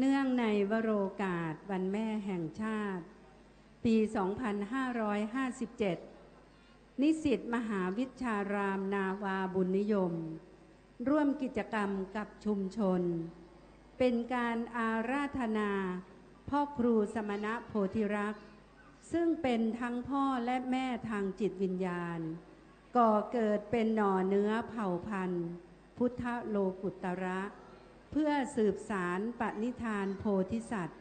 เนื่องในวโรกาสวันแม่แห่งชาติ ปี 2557 นิสิตมหาวิชารามนาวาบุญนิยม ร่วมกิจกรรมกับชุมชน เป็นการอาราธนา พ่อครูสมณะโพธิรักษ์ ซึ่งเป็นทั้งพ่อและแม่ทางจิตวิญญาณ ก่อเกิดเป็นหน่อเนื้อเผ่าพันธุ์ พุทธโลกุตระ เพื่อสืบสารปณิธานโพธิสัตว์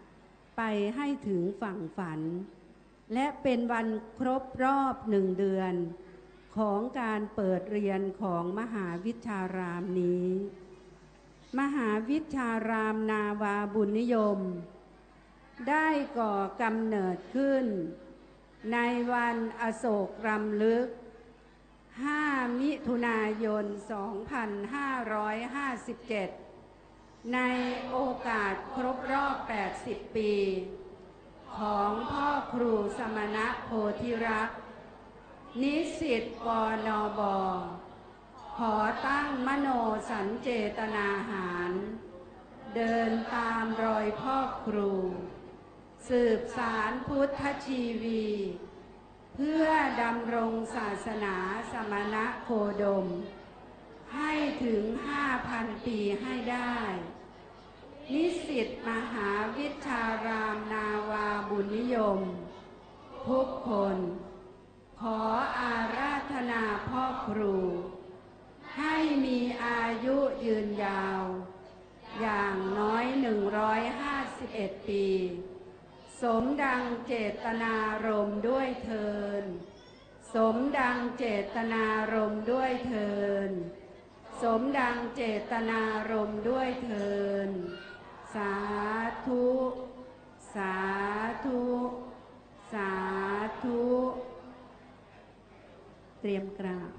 ไปให้ถึงฝั่งฝัน และเป็นวันครบรอบหนึ่งเดือน ของการเปิดเรียนของมหาวิชารามนี้ มหาวิชารามนาวาบุญนิยม ได้ก่อกำเนิดขึ้น ในวันอโศกรำลึก 5 มิถุนายน 2557 ในโอกาสครบรอบ 80 ปี ของพ่อครูสมณะโพธิรักษ์นิสิตปนบ ขอตั้งมโนสัญเจตนาหาร เดินตามรอยพ่อครู สืบสารพุทธชีวี เพื่อดำรงศาสนาสมณะโคดม ให้ถึง5,000ปีให้ได้ นิสิตมหาวิชารามนาวาบุญนิยม ทุกคน ขออาราธนาพ่อครู ให้มีอายุยืนยาว อย่างน้อย 151 ปี สมดังเจตนารมณ์ด้วยเทินสมดังเจตนารมณ์ด้วยเทิน สมดังเจตนารมณ์ด้วยเทิน สาธุ สาธุ สาธุ เตรียมกราบ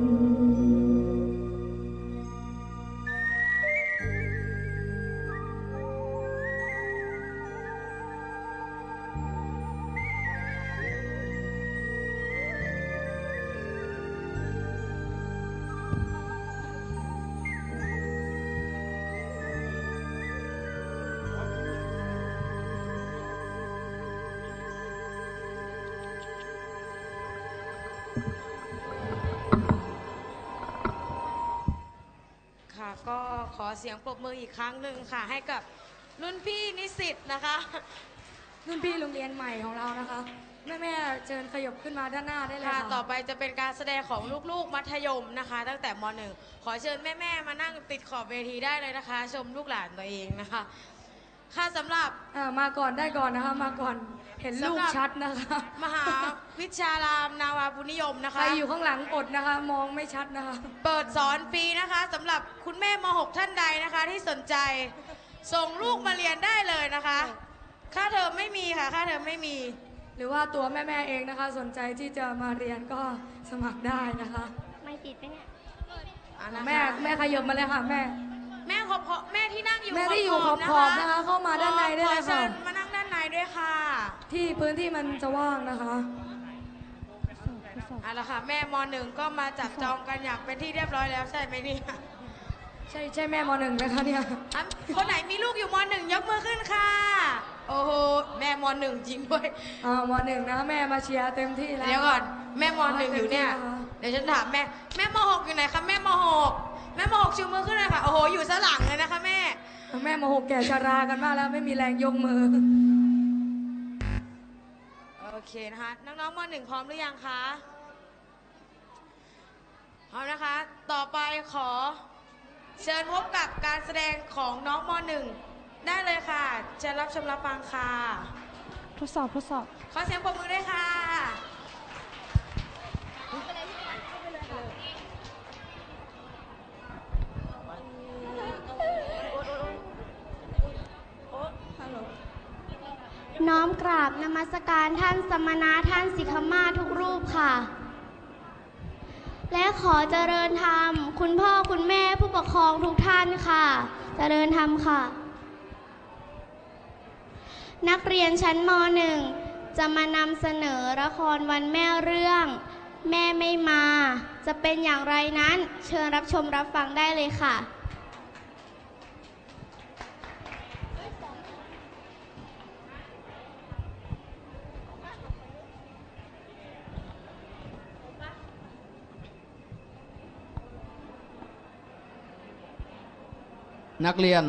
ค่ะ ขอเสียงปรบมืออีกครั้งหนึ่งค่ะ ให้กับรุ่นพี่นิสิตนะคะ รุ่นพี่โรงเรียนใหม่ของเรานะคะ แม่แม่ๆเชิญขยบขึ้นมาด้านหน้าได้เลยค่ะค่ะต่อไปจะเป็นการแสดงของลูกๆมัธยมนะคะ ตั้งแต่ม .1 ขอเชิญแม่ๆมานั่งติดขอบเวทีได้เลยนะคะ ชมลูกหลานตัวเองนะคะ ค่ะสำหรับอ่ามาก่อนได้ก่อนนะคะมาก่อนเห็นลูกสำหรับชัดนะคะมหาวิชารามนาวาบุญนิยมนะใครคะ อยู่ข้างหลังอดนะคะ มองไม่ชัดนะคะ เปิดสอนฟรีนะคะสำหรับคุณแม่ม .6 ท่านใดนะคะ ที่สนใจ ส่งลูกมาเรียนได้เลยนะคะ ค่าเทอมไม่มีค่ะค่าเทอมไม่มี หรือว่าตัวแม่แม่ๆเองนะคะ สนใจที่จะมาเรียนก็สมัครได้นะคะ ไม่ติดไหมเนี่ย แม่แม่ขยบมาเลยค่ะแม่ แม่ขอบแม่ที่นั่งอยู่แม่ที่อยู่ขอบขอบๆนะคะเข้ามาด้านในได้เลยขอเชิค่ะญมานั่งด้านในด้วยค่ะที่พื้นที่มันจะว่างนะคะ เอาละค่ะ แม่มหนึ่งก็มาจับจองกันอย่างเป็นที่เรียบร้อยแล้วใช่ไหมเนี่ยใช่ใช่แม่มหนึ่งนะคะเนี่ยอะคนไหนมีลูกอยู่มหนึ่งยกมือขึ้นค่ะ โอ้โหแม่มหนึ่งจริงด้วย อ่ามหนึ่งนะแม่มาเชียร์เต็มที่แล้ว เดี๋ยวก่อนแม่มหนึ่งอยู่เนี่ยเดี๋ยวฉันถามแม่ แม่มหกอยู่ไหนคะแม่มหก แม่มหกชูมือขึ้นเลยค่ะ โอ้โห อยู่สลังเลยนะคะแม่ แม่มหกแก่ชารากันมากแล้วไม่มีแรงยกมือ โอเคนะคะ น้องๆมหนึ่งพร้อมหรือยังคะ พร้อมนะคะ ต่อไปขอ เชิญพบกับการแสดงของน้องมหนึ่งได้เลยค่ะเชิญรับชมรับฟังค่ะ ทดสอบทดสอบ ขอเสียงปรบมือด้วยค่ะ น้อมกราบนมัสการท่านสมณะท่านสิกขมาทุกรูปค่ะ และขอเจริญธรรม คุณพ่อคุณแม่ผู้ปกครองทุกท่านค่ะ เจริญธรรมค่ะ นักเรียนชั้นม .1 จะมานำเสนอละครวันแม่เรื่อง แม่ไม่มา จะเป็นอย่างไรนั้น เชิญรับชมรับฟังได้เลยค่ะ นักเรียน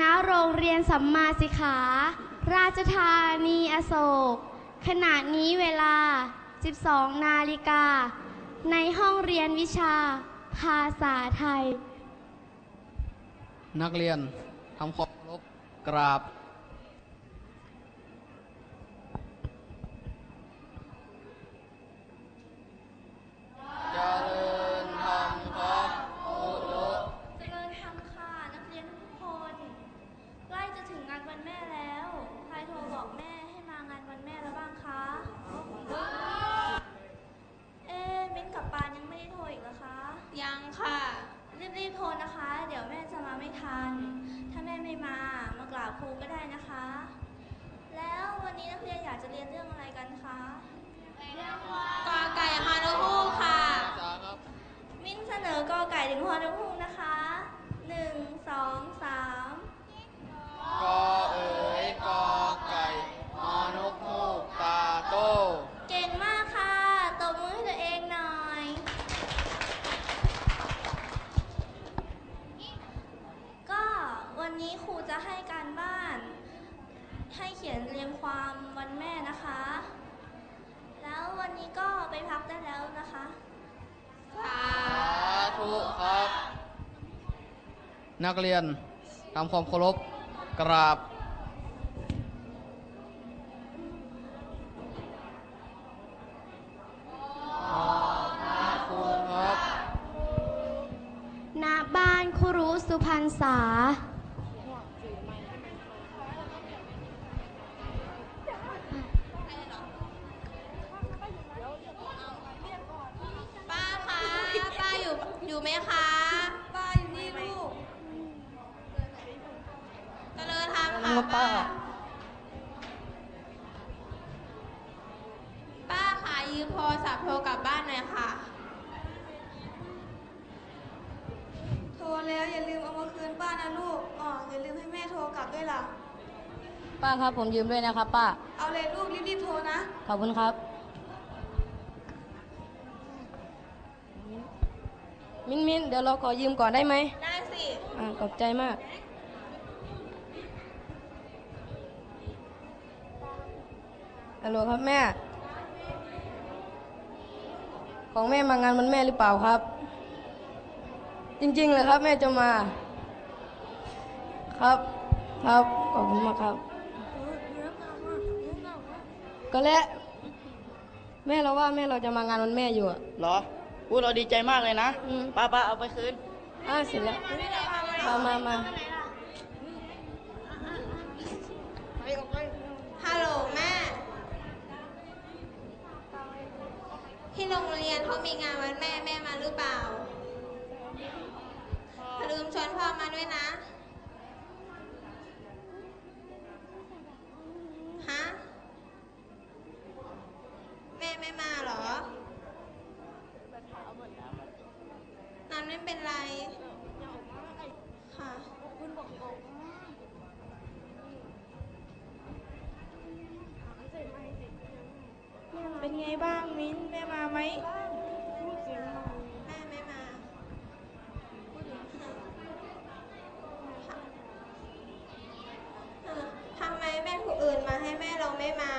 ณ โรงเรียนสัมมาสิกขา ราชธานีอโศก ขณะนี้เวลา 12 นาฬิกา ในห้องเรียนวิชา ภาษาไทย นักเรียนทำความเคารพ กราบ เจริญธรรมครับโอโล เจริญธรรมค่ะ นักเรียนทุกคน ใกล้จะถึงงานวันแม่แล้ว ใครโทรบอกแม่ให้มางานวันแม่แล้วบ้างคะ เอ๊ะมิ้นท์กับปานยังไม่ได้โทรอีกเหรอคะ ยังค่ะ รีบๆโทรนะคะ เดี๋ยวแม่จะมาไม่ทัน ถ้าแม่ไม่มา มากราบครูก็ได้นะคะ แล้ววันนี้นักเรียนอยากจะเรียนเรื่องอะไรกันคะกอไก่ฮานุฮูกค่ะ มิ้นเสนอกอไก่ถึงฮอนุฮูกนะคะหนึ่งสองสาม กอเอ๋ยกอไก่มอนกฮูกตาโต เก่งมากค่ะตบมือให้ตัวเองหน่อย ก็วันนี้ครูจะให้การบ้าน ให้เขียนเรียงความวันแม่นะคะ แล้ววันนี้ก็ไปพักได้แล้วนะคะ สาธุครับ นักเรียนทำความเคารพกราบ ยืมด้วยนะครับ ป้า เอาเลยลูกรีบๆโทรนะ ขอบคุณครับ มินมินเดี๋ยวเราขอยืมก่อนได้ไหมได้สิ อ่าขอบใจมาก ฮัลโหลครับแม่ ของแม่มางานวันแม่หรือเปล่าครับ จริงๆเลยครับแม่จะมา ครับ ครับ ขอบคุณมากครับ ก็และแม่เราว่าแม่เราจะมางานวันแม่อยู่อะเหรอพูดเราดีใจมากเลยนะป้าป้าเอาไปคืนอ่าเสร็จแล้วมามามาฮัลโหลแม่ ที่โรงเรียนเขามีงานวันแม่แม่มาหรือเปล่าอย่าลืมชวนพ่อมาด้วยนะ ฮะแม่ไม่มาเหรอนั้นไม่เป็นไร ค่ะเป็นไงบ้างมิ้นแม่มาไหมแม่ไม่มาทำไมแม่คนอื่นมาให้แม่เราไม่มา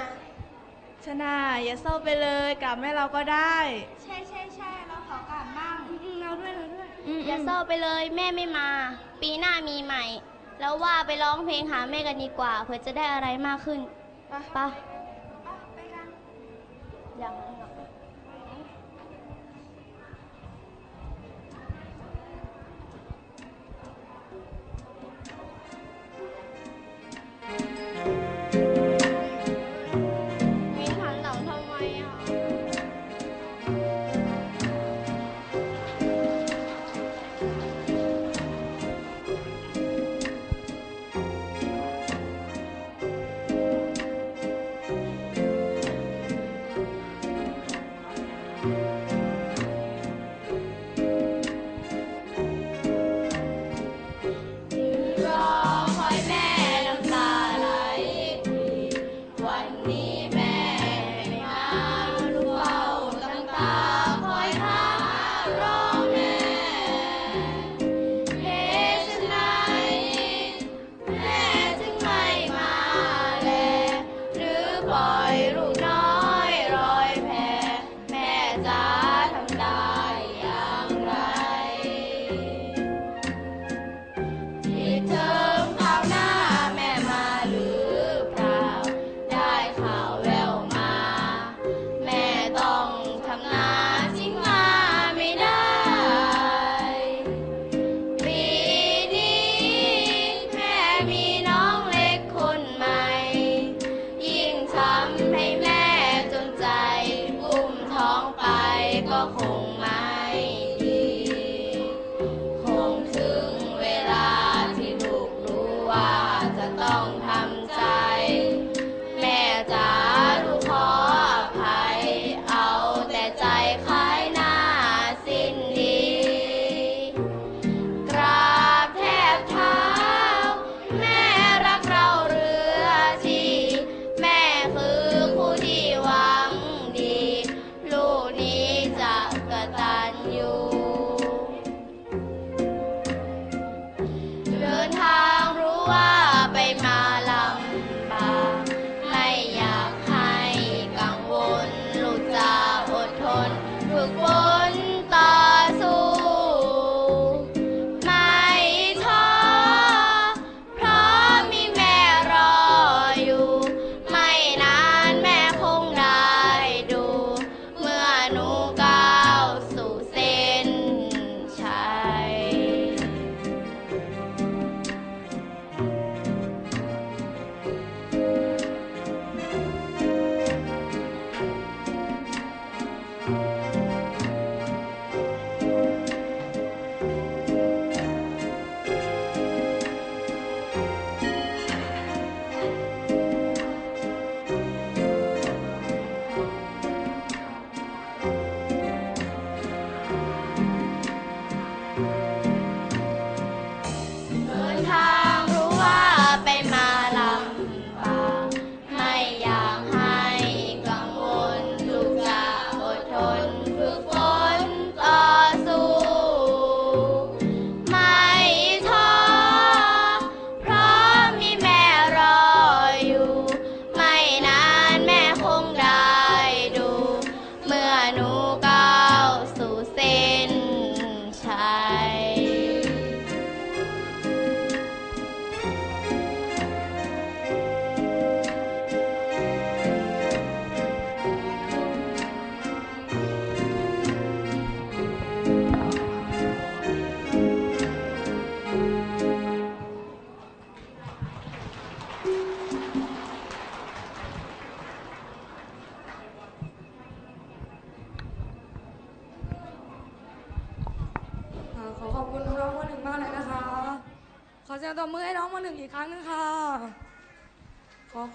ชนะอย่าเศร้าไปเลยกลับแม่เราก็ได้ ใช่ใช่ใช่เราขอกลับบ้างเราด้วยเราด้วยอย่าเศร้าไปเลยแม่ไม่มา ปีหน้ามีใหม่ แล้วว่าไปร้องเพลงหาแม่กันดีกว่าเพื่อจะได้อะไรมากขึ้นไปะยังมิ้น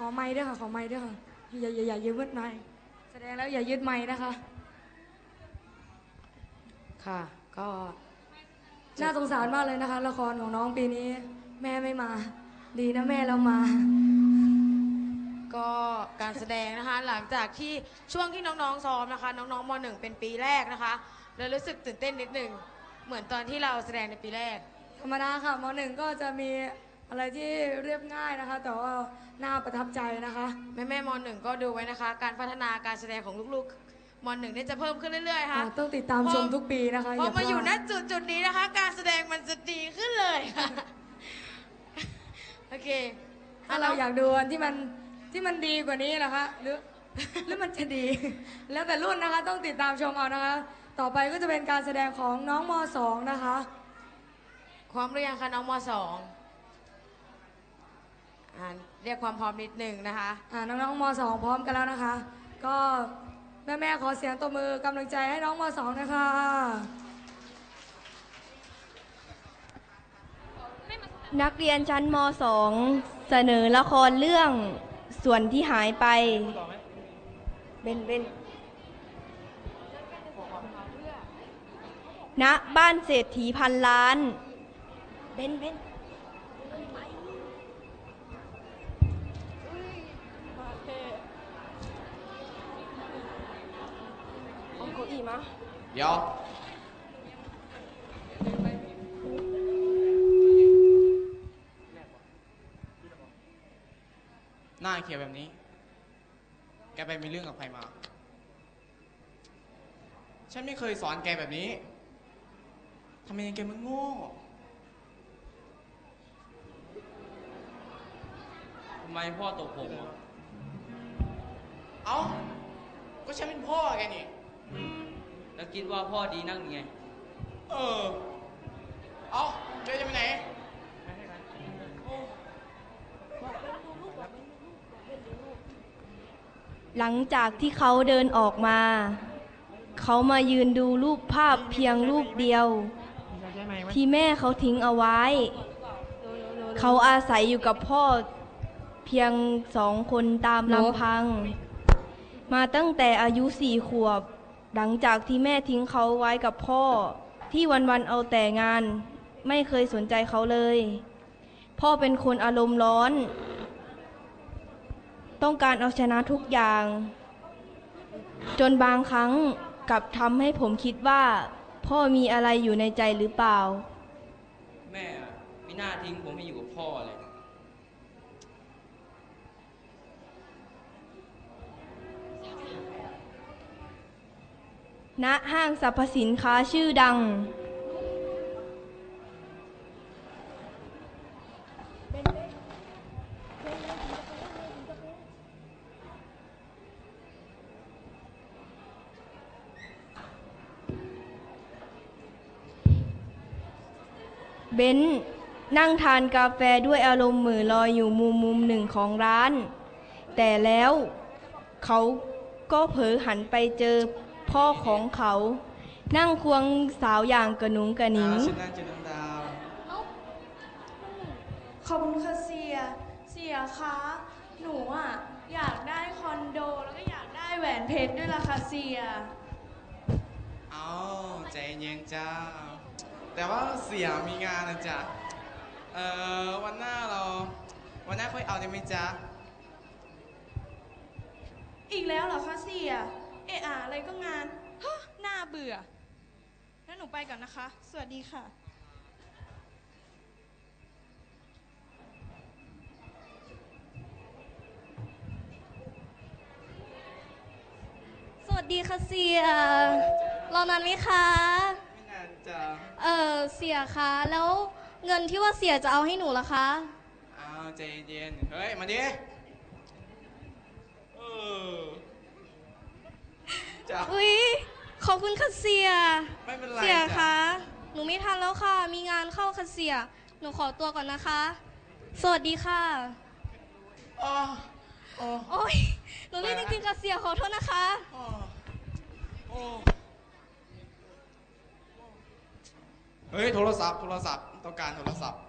ขอขอไม้ด้วยค่ะ ขอไม้ด้วยค่ะ อย่าอย่าอย่ายืดไม้แสดงแล้วอย่ายืดไม้นะคะ ค่ะ ก็น่าสงสารมากเลยนะคะ ละครของน้องปีนี้ แม่ไม่มา ดีนะแม่เรามา ก็การแสดงนะคะ หลังจากที่ช่วงที่น้องๆซ้อมนะคะ น้องๆมหนึ่งเป็นปีแรกนะคะเลยรู้สึกตื่นเต้นนิดนึงเหมือนตอนที่เราแสดงในปีแรก ธรรมดาค่ะมหนึ่งก็จะมี อะไรที่เรียบง่ายนะคะ แต่ว่าน่าประทับใจนะคะ แม่แม่ๆมหนึ่งก็ดูไว้นะคะ การพัฒนาการแสดงของลูกๆมหนึ่งเนี่ยจะเพิ่มขึ้นเรื่อยๆค่ะอ่าต้องติดตามชมทุกปีนะคะพออย่าพมาลาดอยู่ณจุดจุดๆนี้นะคะ การแสดงมันจะดีขึ้นเลยค่ะโอเคถ้าเราอยากดูอันที่มันที่มันดีกว่านี้นะคะหรือหรือมันจะดี แล้วแต่รุ่นนะคะ ต้องติดตามชมเอานะคะ ต่อไปก็จะเป็นการแสดงของน้องม .2 นะคะ ความหรือยังคะน้องมส องอ่าเรียกความพร้อมนิดหนึ่งนะคะ อ่าน้องๆม .2 พร้อมกันแล้วนะคะ ก็แม่ๆขอเสียงตบมือกำลังใจให้น้องม .2 นะคะนักเรียนชั้นม .2 เสนอละครเรื่องส่วนที่หายไป เบนเบนณบ้านเศรษฐีพันล้าน เบนเบนเอาเก้าอี้มา เดี๋ยว หน้าเขียวแบบนี้ แกไปมีเรื่องกับใครมา ฉันไม่เคยสอนแกแบบนี้ ทำไมแกมันโง่ ทำไมพ่อตกผมอะ เอ้า ก็ฉันเป็นพ่อแกนี่ แล้วคิดว่าพ่อดีนักไง เออ เอ้าเดี๋ยวจะไปไหนหลังจากที่เขาเดินออกมา เขามายืนดูรูปภาพเพียงรูปเดียว ที่แม่เขาทิ้งเอาไว้ เขาอาศัยอยู่กับพ่อเพียงสองคนตามลำพัง มาตั้งแต่อายุสี่ขวบ หลังจากที่แม่ทิ้งเขาไว้กับพ่อ ที่วันๆเอาแต่งาน ไม่เคยสนใจเขาเลย พ่อเป็นคนอารมณ์ร้อน ต้องการเอาชนะทุกอย่าง จนบางครั้งกลับทำให้ผมคิดว่า พ่อมีอะไรอยู่ในใจหรือเปล่า แม่ไม่น่าทิ้งผมให้อยู่กับพ่อเลย ณห้างสรรพสินค้าชื่อดัง เบนนั่งทานกาแฟด้วยอารมณ์เหมือลอยอยู่มุมมุมหนึ่งของร้าน แต่แล้วเขาก็เผลอหันไปเจอ พ่อของเขา นั่งควงสาวอย่างกระหนุงกระหนิงฉันนั่งจะดวงดาว ขอบคุณค่ะเสีย เสียคะ หนูอะอยากได้คอนโดแล้วก็อยากได้แหวนเพชรด้วยล่ะค่ะเสีย เอาใจเย็นจ้า แต่ว่าเสียมีงานนะจ๊ะ เอ่อวันหน้าเรา วันหน้าค่อยเอาได้ไหมจ๊ะ อีกแล้วเหรอคะเสียเอะอะอะไรก็งานฮะน่าเบื่อ แล้วหนูไปก่อนนะคะ สวัสดีค่ะ สวัสดีค่ะเสียรอนานไหมคะ ไม่นานจ้ะเออเสียคะแล้วเงินที่ว่าเสียจะเอาให้หนูล่ะคะเอาใจเย็นเฮ้ย มาดิเออ จ้ะ อุ้ยขอบคุณค่ะเสีย ไม่เป็นไรเสียจ้ะ คะ หนูไม่ทันแล้วค่ะ มีงานเข้าค่ะเสีย หนูขอตัวก่อนนะคะ สวัสดีค่ะ อ๋อโอ้ยหนูรีบจริงๆค่ะเสียขอโทษนะคะเฮ้ย โทรศัพท์ โทรศัพท์ ต้องการโทรศัพท์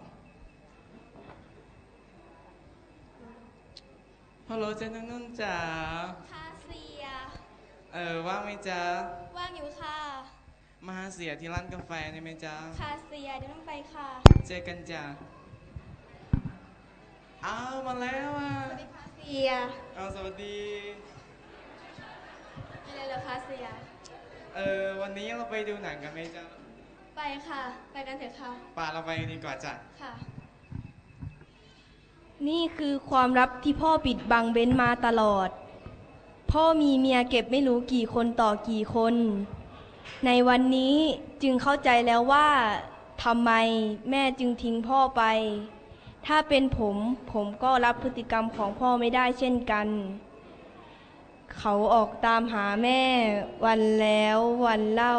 ฮัลโหลเจนนนุ่นจ๋า ค่ะ เออว่างไหมจ๊ะ ว่างอยู่ค่ะมาหาเสียที่ร้านกาแฟได้ไหมจ๊ะ ค่ะเสียเดี๋ยวต้องไปค่ะ เจอกันจ้ะอ้าวมาแล้วอะเสียเอาสวัสดีอะไรเหรอคะเสีย เออวันนี้เราไปดูหนังกันไหมจ๊ะ ไปค่ะ ไปกันเถอะค่ะ ป่าเราไปกันดีกว่าจ้ะ ค่ะ นี่คือความลับที่พ่อปิดบังเบ้นมาตลอด พ่อมีเมียเก็บไม่รู้กี่คนต่อกี่คน ในวันนี้จึงเข้าใจแล้วว่าทำไมแม่จึงทิ้งพ่อไป ถ้าเป็นผมผมก็รับพฤติกรรมของพ่อไม่ได้เช่นกัน เขาออกตามหาแม่ วันแล้ววันเล่า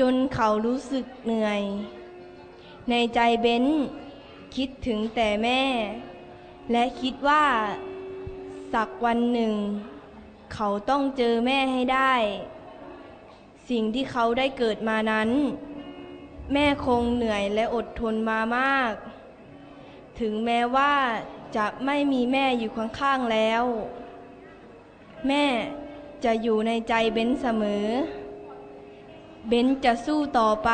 จนเขารู้สึกเหนื่อย ในใจเบ้น คิดถึงแต่แม่ และคิดว่า สักวันหนึ่ง เขาต้องเจอแม่ให้ได้ สิ่งที่เขาได้เกิดมานั้น แม่คงเหนื่อยและอดทนมามาก ถึงแม้ว่าจะไม่มีแม่อยู่ข้างๆแล้ว แม่จะอยู่ในใจเบ้นเสมอ เบ้นจะสู้ต่อไป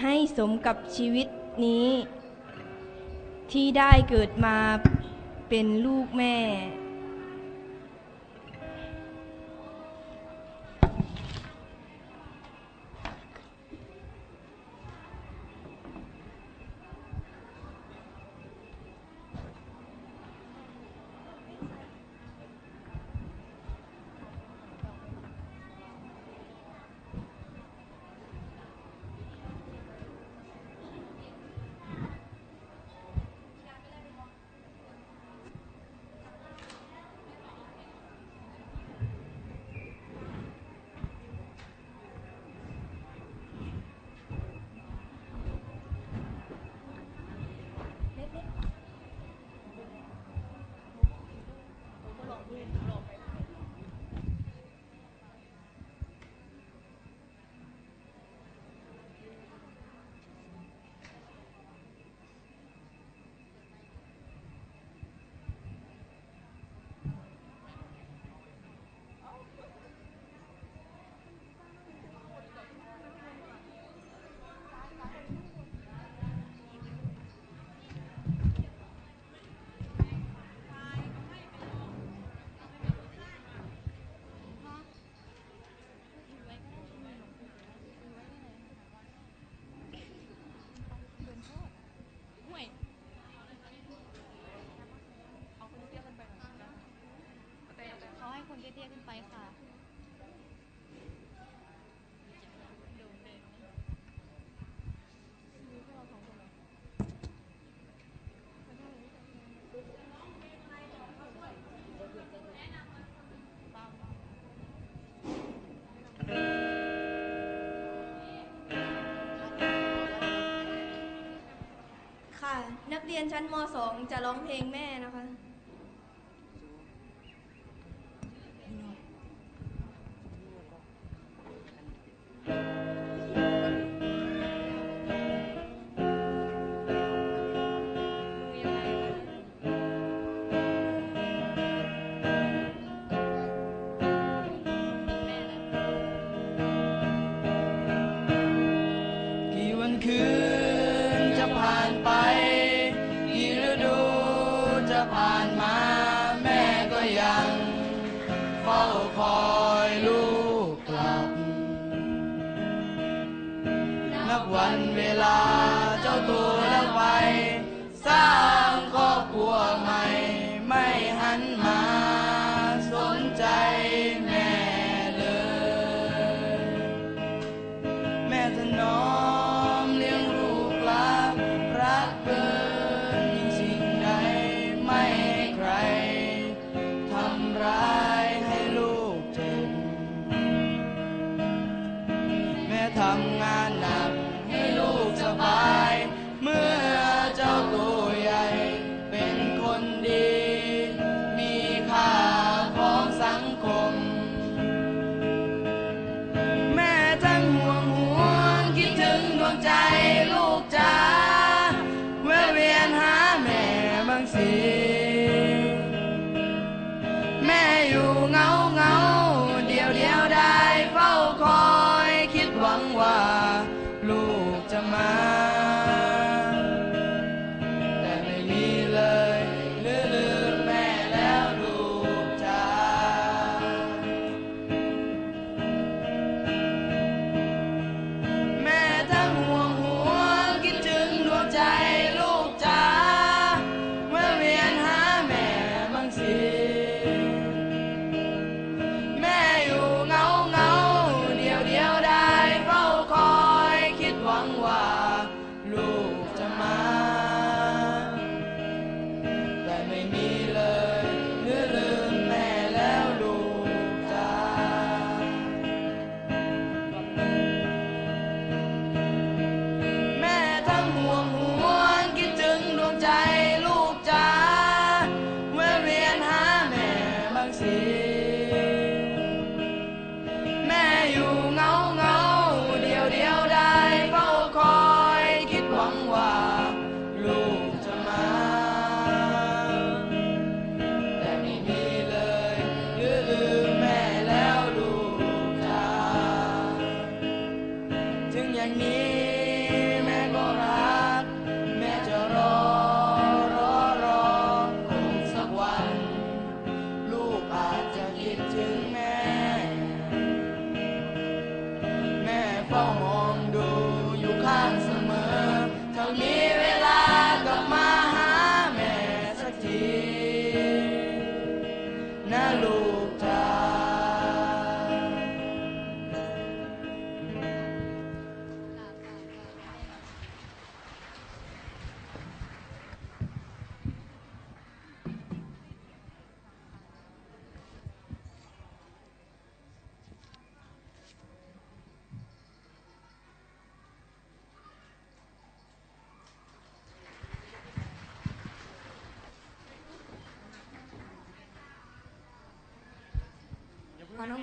ให้สมกับชีวิตนี้ ที่ได้เกิดมา เป็นลูกแม่ นักเรียนชั้นม .2 จะร้องเพลงแม่นะคะ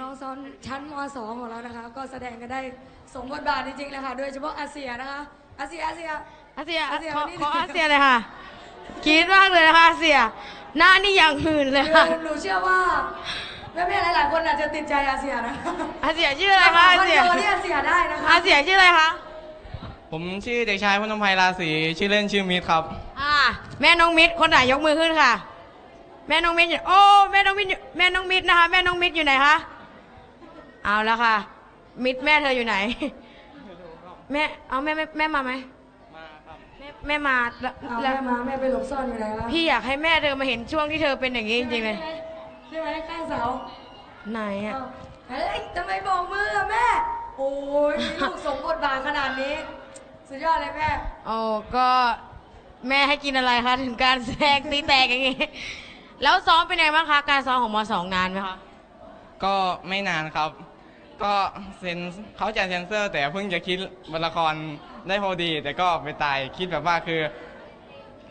น้องๆซ้อนชั้นม .2 ของเรานะคะ ก็แสดงกันได้สมบทบาทจริงๆเลยค่ะ โดยเฉพาะอาเซียนะคะอาเซียอาเซีย อาเซียอาเซียขอนี่ขออาเซียเลยค่ะกรีดมากเลยนะคะอาเซีย หน้านี่อย่างหื่นเลยค่ะหนูเชื่อว่าแม่ๆหลายๆคนอาจจะติดใจอาเซียนะอาเซียชื่ออะไรคะอาเซีย คอนโดที่อาเซียได้นะคะอาเซียชื่ออะไรคะ ผมชื่อเด็กชายพนมไพราศีชื่อเล่นชื่อมิตรครับ อ่า แม่น้องมิตรคนไหนยกมือขึ้นค่ะ แม่น้องมิตรอยู่โอ้แม่น้องมิตรอยู่แม่น้องมิตรนะคะ แม่น้องมิตรอยู่ไหนคะ เอาแล้วค่ะ มิตรแม่เธออยู่ไหน แม่เอาแม่แม่แม่มาไหมแม่แม่มาแล้วเอาแล้วแม่มาแม่ไปหลบซ่อนอยู่ไหนวะพี่อยากให้แม่เธอมาเห็นช่วงที่เธอเป็นอย่างนี้จริงๆเลย ใช่ไหมข้างเสาไหนอะเฮ้ยทำไมบอกมืออะแม่ โอ้ยมีลูกสมบทบาทขนาดนี้ สุดยอดเลยแม่ โอ้ก็แม่ให้กินอะไรคะถึงการแสดงตีแตกอย่างนี้ แล้วซ้อมเป็นไงบ้างคะ การซ้อมของมสองนานไหมคะ ก็ไม่นานครับ ก็เซนเขาจะเซ็นเซอร์ แต่เพิ่งจะคิดบทละครได้พอดี แต่ก็ไปตายคิดแบบว่าคือ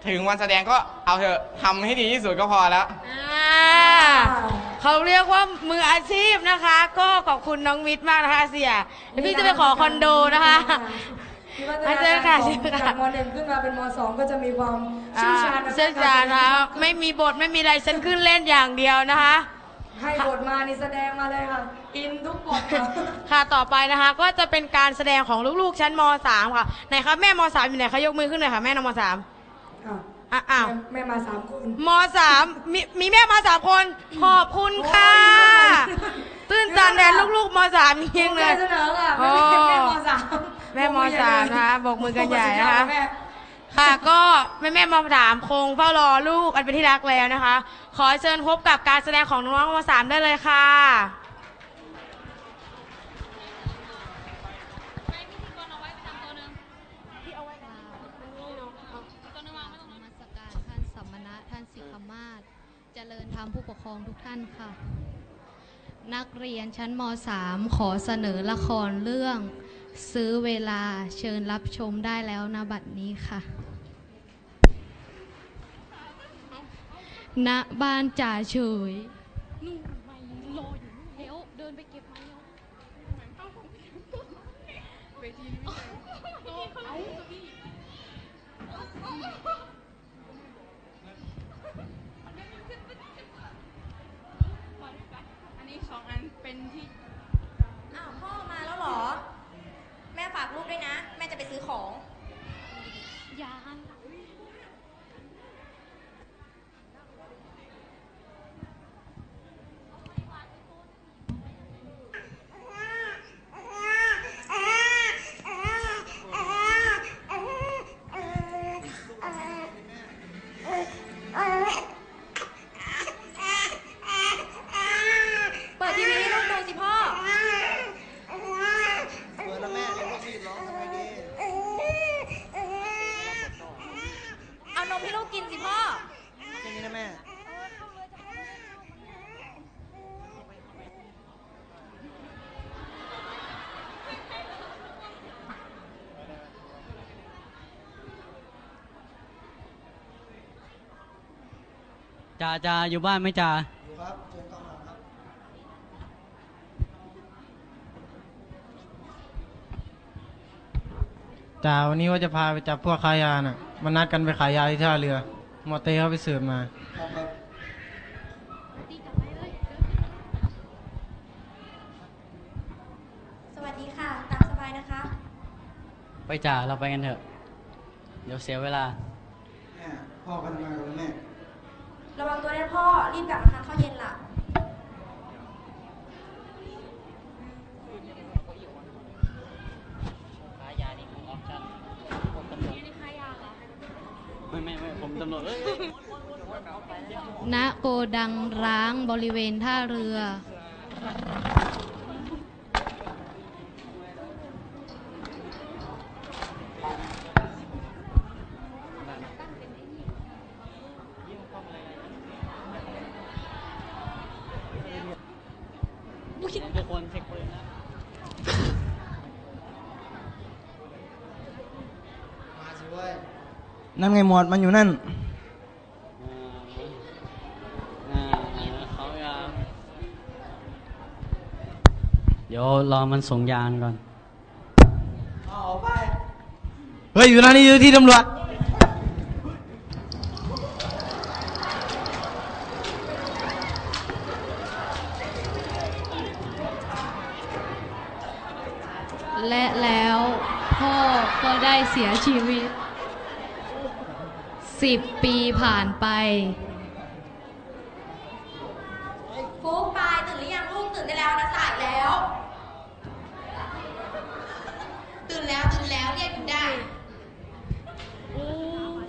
ถึงวันแสดงก็เอาเถอะทำให้ดีที่สุดก็พอแล้ว อ่าเขาเรียกว่ามืออาชีพนะคะ ก็ขอบคุณน้องมิตรมากนะคะอาเสียเดี๋ยวพี่จะไปขอคอนโดนะคะที่ว่าอาจารย์ค่ะขเชิองญค่ะจากมหนึ่งขึ้นมาเป็นมสองก็จะมีความอ่าเชี่ยวชาญเชี่ยวชาญนะคะไม่มีบทไม่มีอะไรฉันขึ้นเล่นอย่างเดียวนะคะ ให้บทมานี่แสดงมาเลยค่ะ อินทุกบทค่ะค่ะต่อไปนะคะ ก็จะเป็นการแสดงของลูกๆชั้นม .3 ค่ะไหนคะแม่ม .3 อยู่ไหนคะยกมือขึ้นหน่อยค่ะแม่น้องม .3 อ้าวอะอ้าวแม่มาสามคน ม .3 มีมีแม่มาสามคนขอบคุณค่ะตื้นตันแทนลูกๆม .3 จริงๆเลยเสนอค่ะโอ้แม่แม่มสามแม่ม .3 นะคะบอกมือกันใหญ่นะคะ แม่ค่ะก็แม่แม่ๆมสามคงเฝ้ารอลูกอันเป็นที่รักแล้วนะคะ ขอเชิญพบกับการแสดงของน้องๆมสามได้เลยค่ะ ธรรมผู้ปกครองทุกท่านค่ะ นักเรียนชั้นม .3 ขอเสนอละครเรื่อง ซื้อเวลาเชิญรับชมได้แล้วนะบัดนี้ค่ะณบ้านจ่าเฉยนู่น ไปซื้อของ ยาง เปิดทีวีให้ลูกดูสิพ่อ เปิดแล้วแม่เดี๋ยวลูกรีบร้องทำไงดี เอานมให้ลูกกินสิพ่อ แค่นี้นะแม่ จ่าจ่าอยู่บ้านไหมจ่าอยู่ครับเชิญเข้ามาครับจ่าวันนี้ว่าจะพาไปจับพวกขายยาน่ะมันนัดกันไปขายยาที่ท่าเรือหมอเต้เขาไปสืบมาครับครับสวัสดีค่ะ ตามสบายนะคะ ไปจ่าเราไปกันเถอะ เดี๋ยวเสียเวลา แม่พ่อกันมากับแม่ ระวังตัวด้วยพ่อ รีบกลับมาทานข้าวเย็นล่ะขายยานี่ผมออปชั่นผมตำรวจไม่ไม่ไม่ผมตำรวจเอ้ย ณโกดังร้างบริเวณท่าเรือ ทุกคนเช็คปืนนะ มาสิเว้ย นั่นไงหมวดมันอยู่นั่นอ่าอ่าเขาอยากดี๋ยวรอมันส่งยานก่อน เฮ้ย อยู่นะนี่อยู่ที่ตำรวจ และแล้วพ่อก็ได้เสียชีวิตสิบปีผ่านไปฟุกปายตื่นหรือยังลูกตื่นได้แล้วนะสายแล้ว ตื่นแล้วตื่นแล้วเรียกอยู่ได้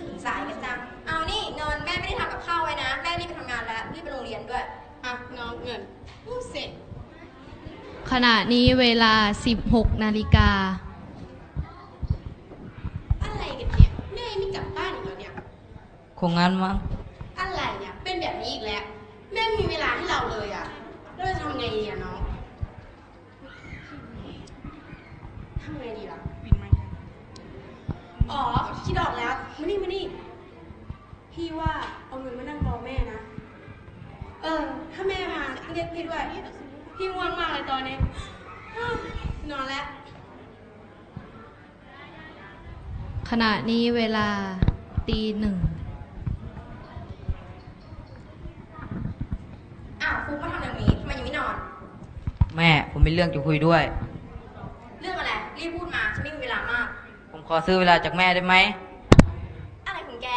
ตื่นสายกันจังเอานี่นอนแม่ไม่ได้ทำกับข้าวไว้นะ แม่รีบไปทำงานแล้วรีบไปโรงเรียนด้วยอะน้องเงินพูดเสร็จขณะนี้เวลา 16 นาฬิกา อะไรกันเนี่ย แม่ไม่กลับบ้านอีกแล้วเนี่ย คงงั้นมั้งอะไรเนี่ยเป็นแบบนี้อีกแล้วแม่ไม่มีเวลาให้เราเลยอะเราจะทำไงดีอะน้องทำไงดีล่ะอ๋อคิดออกแล้วมานี่มานี่พี่ว่าเอาเงินมานั่งรอแม่นะ เออ ถ้าแม่มาเรียกพี่ด้วยพี่ง่วงมากเลยตอนนี้นอนแล้วขณะนี้เวลาตีหนึ่ง อ้าวฟุกมาทำอย่างนี้ทำไมยังไม่นอน แม่ ผมมีเรื่องจะคุยด้วย เรื่องอะไร รีบพูดมา ฉันไม่มีเวลามาก ผมขอซื้อเวลาจากแม่ได้ไหม อะไรของแก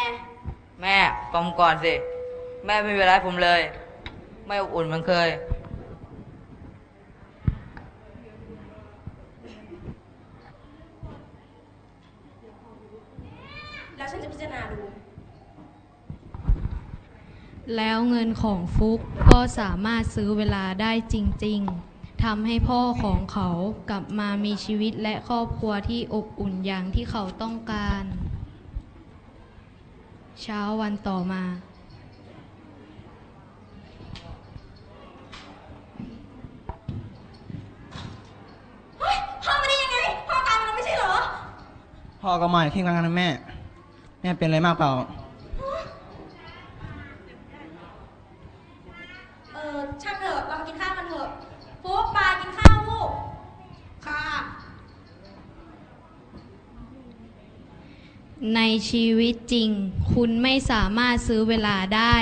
แม่ฟังผมก่อนสิ แม่ไม่มีเวลาให้ผมเลย ไม่อบอุ่นเหมือนเคย แล้วฉันจะพิจารณาดู แล้วเงินของฟุกก็สามารถซื้อเวลาได้จริง ๆ ทำให้พ่อของเขากลับมามีชีวิตและครอบครัวที่อบอุ่นอย่างที่เขาต้องการ เช้าวันต่อมา เฮ้ยพ่อมาได้ยังไง พ่อตายไปแล้วไม่ใช่เหรอ พ่อก็มาที่ทำงานนะแม่ แม่เป็นอะไรมากเปล่า เออ ช่างเถอะ เรามากินข้าวกันเถอะ ฟุกปากินข้าวลูก ค่ะ ในชีวิตจริง คุณไม่สามารถซื้อเวลาได้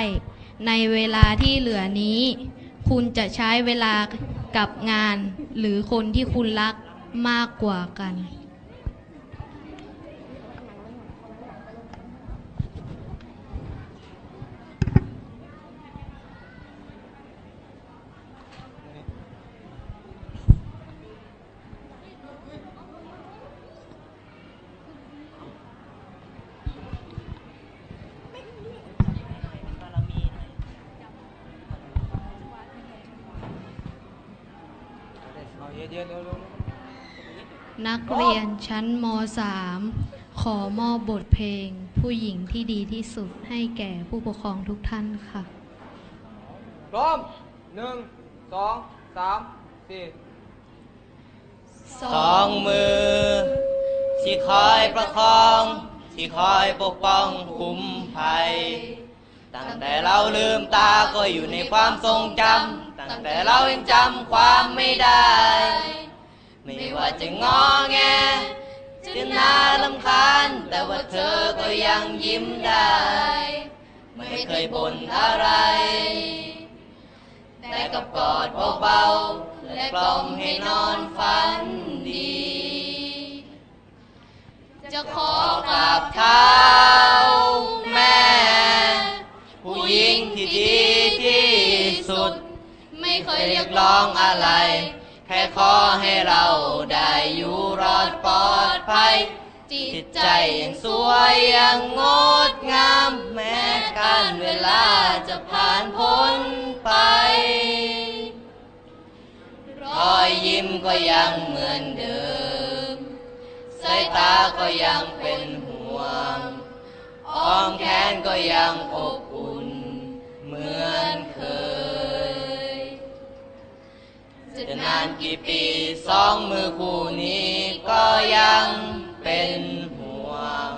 ในเวลาที่เหลือนี้ คุณจะใช้เวลากับงาน หรือคนที่คุณรักมากกว่ากัน นักเรียนชั้นม .3 ขอมอบบทเพลง ผู้หญิงที่ดีที่สุดให้แก่ผู้ปกครองทุกท่านค่ะ พร้อมหนึ่งสองสามสี่สองมือ ที่คอยประคอง ที่คอยปกป้องคุ้มภัย ตั้งแต่เราลืมตาก็อยู่ในความทรงจำตั้งแต่เรายังจำความไม่ได้ ไม่ว่าจะงอแงจะน่าลำคาญแต่ว่าเธอก็ยังยิ้มได้ ไม่เคยบ่นอะไร แต่กับกอดเบาๆและกล่อมให้นอนฝันดี จะขอกราบเท้าแม่ ผู้หญิงที่ดีที่สุด ไม่เคยเรียกร้องอะไร ค่ขอให้เราได้อยู่รอดปลอดภัย จิตใจยังสวยยังงดงาม แม้การเวลาจะผ่านพ้นไป รอยยิ้มก็ยังเหมือนเดิม สายตาก็ยังเป็นห่วง อ้อมแขนก็ยังอบอุ่น เหมือนเคย จะนานกี่ปีสองมือคู่นี้ก็ยังเป็นห่วง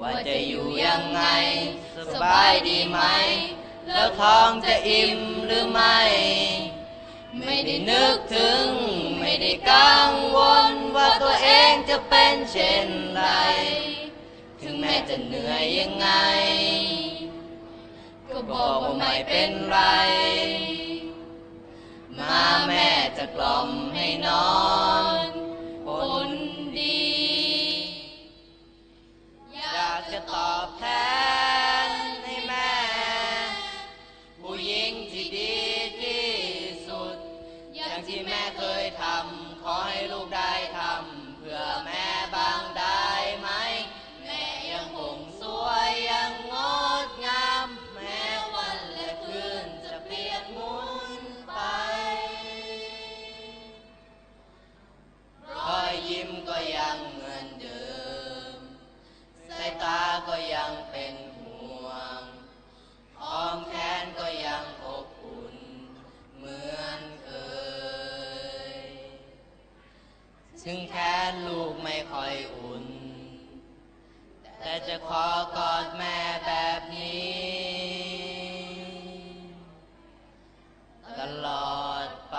ว่าจะอยู่ยังไง สบายดีไหม แล้วท้องจะอิ่มหรือไม่ ไม่ได้นึกถึง ไม่ได้กังวล ว่าตัวเองจะเป็นเช่นไร ถึงแม้จะเหนื่อยยังไง ก็บอกว่าไม่เป็นไร มาแม่จะกล่อมให้นอนคนดี อยากจะตอบแทน มแขนก็ยังอบอุ่น เหมือนเคย ถึงแขนลูกไม่ค่อยอุ่น แต่จะขอกอดแม่แบบนี้ ตลอดไป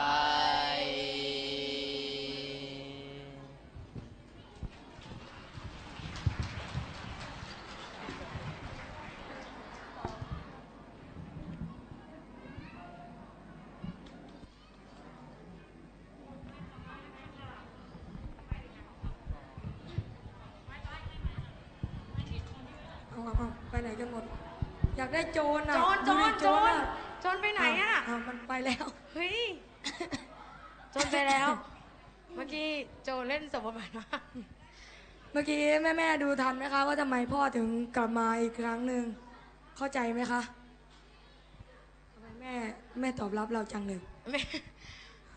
เอาเอาเอาไปไหนกันหมด อยากได้โจรอะโจรโจรดูดิโจรอะโจรไปไหนอะเามันไปแล้ว เฮ้ย โจนไปแล้ว เมื่อกี้โจเล่นสมบัติมากเมื่อกี้แม่แม่ๆดูทันไหมคะ ว่าทำไมพ่อถึงกลับมาอีกครั้งหนึ่งเข้าใจไหมคะทำไมแม่แม่ตอบรับเราจังเลย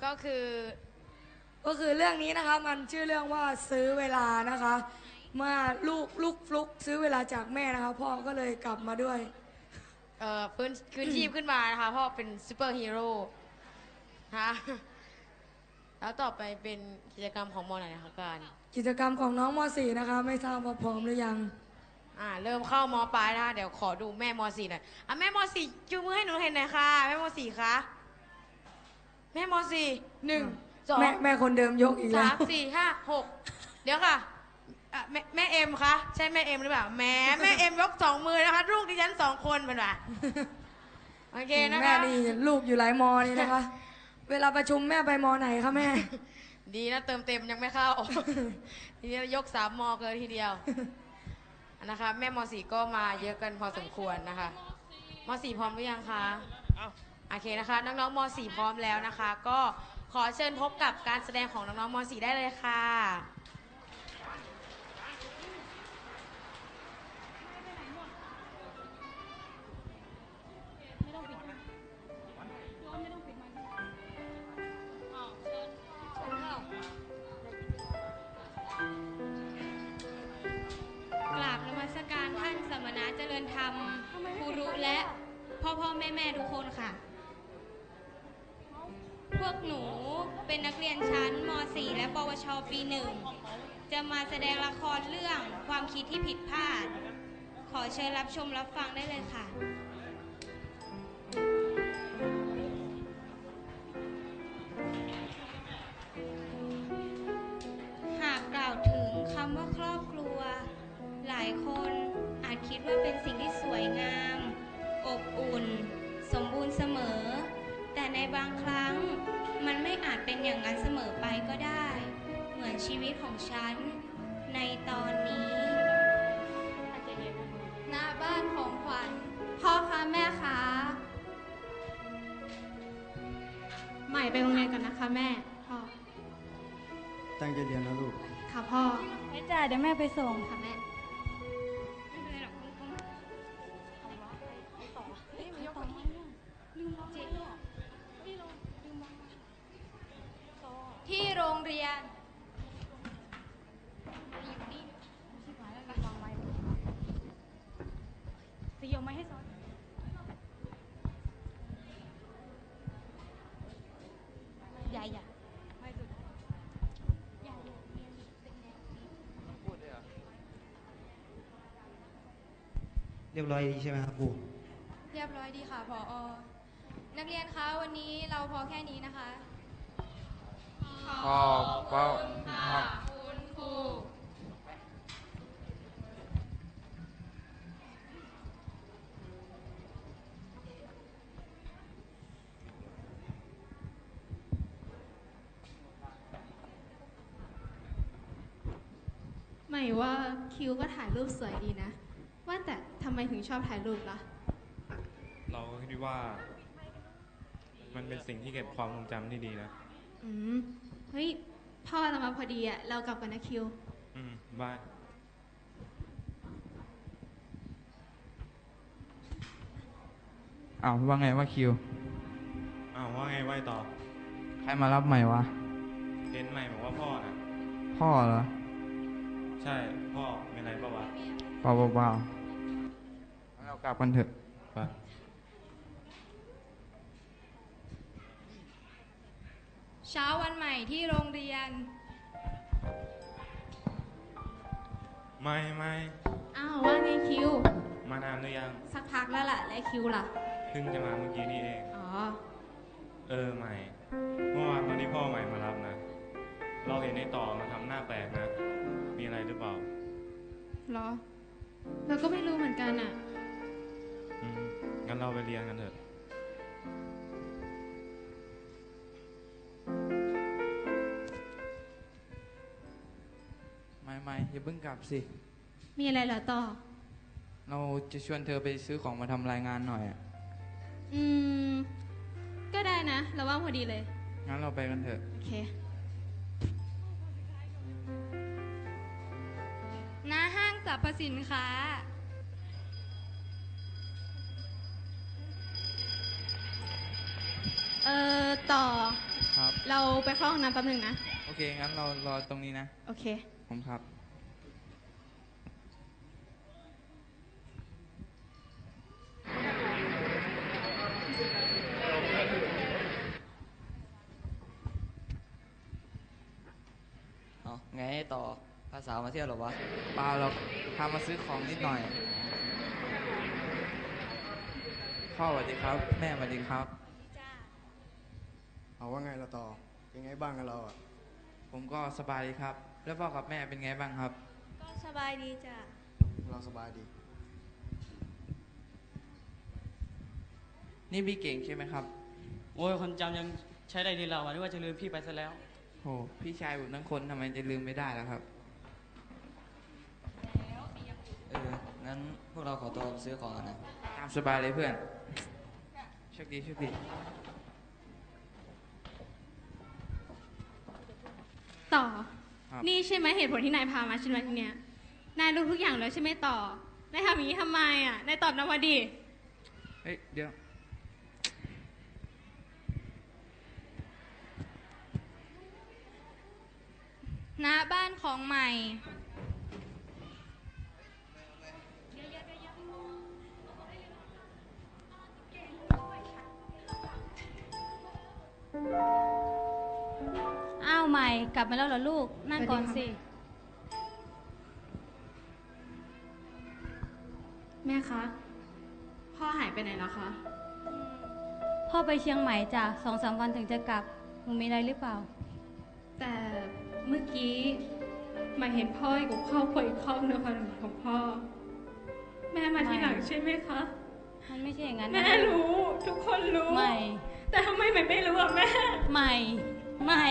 ก็คือ ก็คือเรื่องนี้นะคะ มันชื่อเรื่องว่าซื้อเวลานะคะ เมื่อลูกลูกฟลุกซื้อเวลาจากแม่นะคะพ่อก็เลยกลับมาด้วย เอ่อพื้นคืนชีพขึ้นมานะคะเพราะเป็นซูเปอร์ฮีโร่ฮะแล้วต่อไปเป็นกิจกรรมของมอไหนนะคะการกิจกรรมของน้องม .4 นะคะ ไม่ทราบว่าพร้อมหรือยัง อ่า เริ่มเข้ามอปลายนะคะเดี๋ยวขอดูแม่มสี่หน่อยอะแม่มสี่จูงมือให้หนูเห็นหน่อยค่ะ แม่มสี่คะแม่มสี่หนึ่งสองแม่แม่คนเดิมยกอีกแล้สาวมสี่ห้าหกเดี๋ยวค่ะ อะแม่แม่เอ็มคะใช่แม่เอ็มหรือเปล่าแหม่แม่เอ็มยกสองมือนะคะลูกดิฉันสองคนเป็นแบบโอเคนะคะแม่นี่ลูกอยู่หลายมอนี่นะคะ เวลาประชุมแม่ไปมอไหนคะแม่ ดีนะเติมเต็มยังไม่เข้า ทีนี้ยกสามมอเกินทีเดียวนะคะแม่มสี่ก็มาเยอะกันพอสมควรนะคะมสี่พร้อมหรือยังคะโอเคนะคะน้องๆมสี่พร้อมแล้วนะคะ ก็ขอเชิญพบกับการแสดงของน้องๆมสี่ได้เลยค่ะานสมณะเจริญธรรมครูรุและพ่อพ่อแม่แม่ทุกคนค่ะ พวกหนูเป็นนักเรียนชั้นม .4 และปวชปีหนึ่งจะมาแสดงละครเรื่องความคิดที่ผิดพลาด ขอเชิญรับชมรับฟังได้เลยค่ะหากกล่าวถึงคำว่าครอบครัว หลายคน อาจคิดว่าเป็นสิ่งที่สวยงาม อบอุ่น สมบูรณ์เสมอ แต่ในบางครั้งมันไม่อาจเป็นอย่างนั้นเสมอไปก็ได้ เหมือนชีวิตของฉัน ในตอนนี้หน้าบ้านของขวัญพ่อคะแม่คะใหม่ไปโรงเรียนกันนะคะแม่พ่อตั้งใจเรียนนะลูกค่ะพ่อแม่จ่าเดี๋ยวแม่ไปส่งค่ะแม่ ที่โรงเรียนจะยกมาให้ซ้อน ใหญ่ใหญ่เรียบร้อยดีใช่ไหมครับครูเรียบร้อยดีค่ะพออนักเรียนคะวันนี้เราพอแค่นี้นะคะค่ะ ขอบพระครับคุณครูหมายว่าคิวก็ถ่ายรูปสวยดีนะ ว่าแต่ทำไมถึงชอบถ่ายรูปล่ะ เราก็คิดว่า มันเป็นสิ่งที่เก็บความทรงจำที่ดีนะ อืมเฮ้ยพ่อเรามาพอดีอะเรากลับกันนะคิว อืมบายอ้าวว่าไงว่าคิว อ้าวว่าไงไหวต่อใครมารับใหม่วะเห็นใหม่บอกว่าพ่อนะพ่อเหรอใช่พ่อเป็นไรปะวะเปล่าเปล่าเปล่างั้นเรากลับกันเถอะ ไป เช้าวันใหม่ที่โรงเรียน ไม่ไม่อ้าวว่าไงคิว มานานหรือยังสักพักแล้วล่ะ และคิวล่ะ เพิ่งจะมาเมื่อกี้นี่เอง อ๋อ เออใหม่ เมื่อวานตอนที่พ่อใหม่มารับนะ เราเห็นในต่อมาทำหน้าแปลกนะ มีอะไรหรือเปล่าเหรอ เราก็ไม่รู้เหมือนกันอะอืมงั้นเราไปเรียนกันเถอะ ไม่ไม่อย่าเพิ่งกลับสิ มีอะไรเหรอต่อ เราจะชวนเธอไปซื้อของมาทำรายงานหน่อยอะอืม ก็ได้นะ เราว่างพอดีเลย งั้นเราไปกันเถอะ โอเค หน้าห้างสรรพสินค้า เออต่อ ครับ เราไปเข้าห้องน้ำแป๊บหนึงนะ โอเค งั้นเรารอตรงนี้นะ โอเค ผมครับ เอาไงต่อภาษาวมาเที่ยวเหรอวะ เปล่าเราพามาซื้อของนิดหน่อย พ่อสวัสดีครับ แม่สวัสดีครับเอาว่าไงเราต่อเป็นไงบ้างกันเราอะผมก็สบายดีครับ แล้วพ่อกับแม่เป็นไงบ้างครับ ก็สบายดีจ้ะเราสบายดี นี่พี่เก่งใช่ไหมครับโอ้ยคนจำยังใช้ได้ดีเราอะนึกว่าจะลืมพี่ไปซะแล้ว โหพี่ชายผมทั้งคนทำไมจะลืมไม่ได้แล้วครับ เออ งั้นพวกเราขอตัวไปซื้อของกันนะ ตามสบายเลยเพื่อนโชคดีโชคดี ต่อ ครับ นี่ใช่ไหมเหตุผลที่นายพามาฉันมาที่เนี้ยนายรู้ทุกอย่างแล้วใช่ไหมต่อนายทำอย่างนี้ทำไมอะนายตอบนาวดี เฮ้ยเดี๋ยว ณบ้านของใหม่อ้าว ใหม่ กลับมาแล้วเหรอลูก นั่งก่อนสิ แม่คะ พ่อหายไปไหนแล้วคะ พ่อไปเชียงใหม่จ้ะสองสามวันถึงจะกลับหนูมีอะไรหรือเปล่า แต่เมื่อกี้มาเห็นพ่ออยู่กับครอบครัวอีกครอบหนึงค่ะของพ่อ แม่มาที่หลังใช่ไหมคะ มันไม่ใช่อย่างนั้นนะแม่รู้ทุกคนรู้ ไม่ แต่ทำไมใหม่ไม่รู้อะแม่ใหม่ใหม่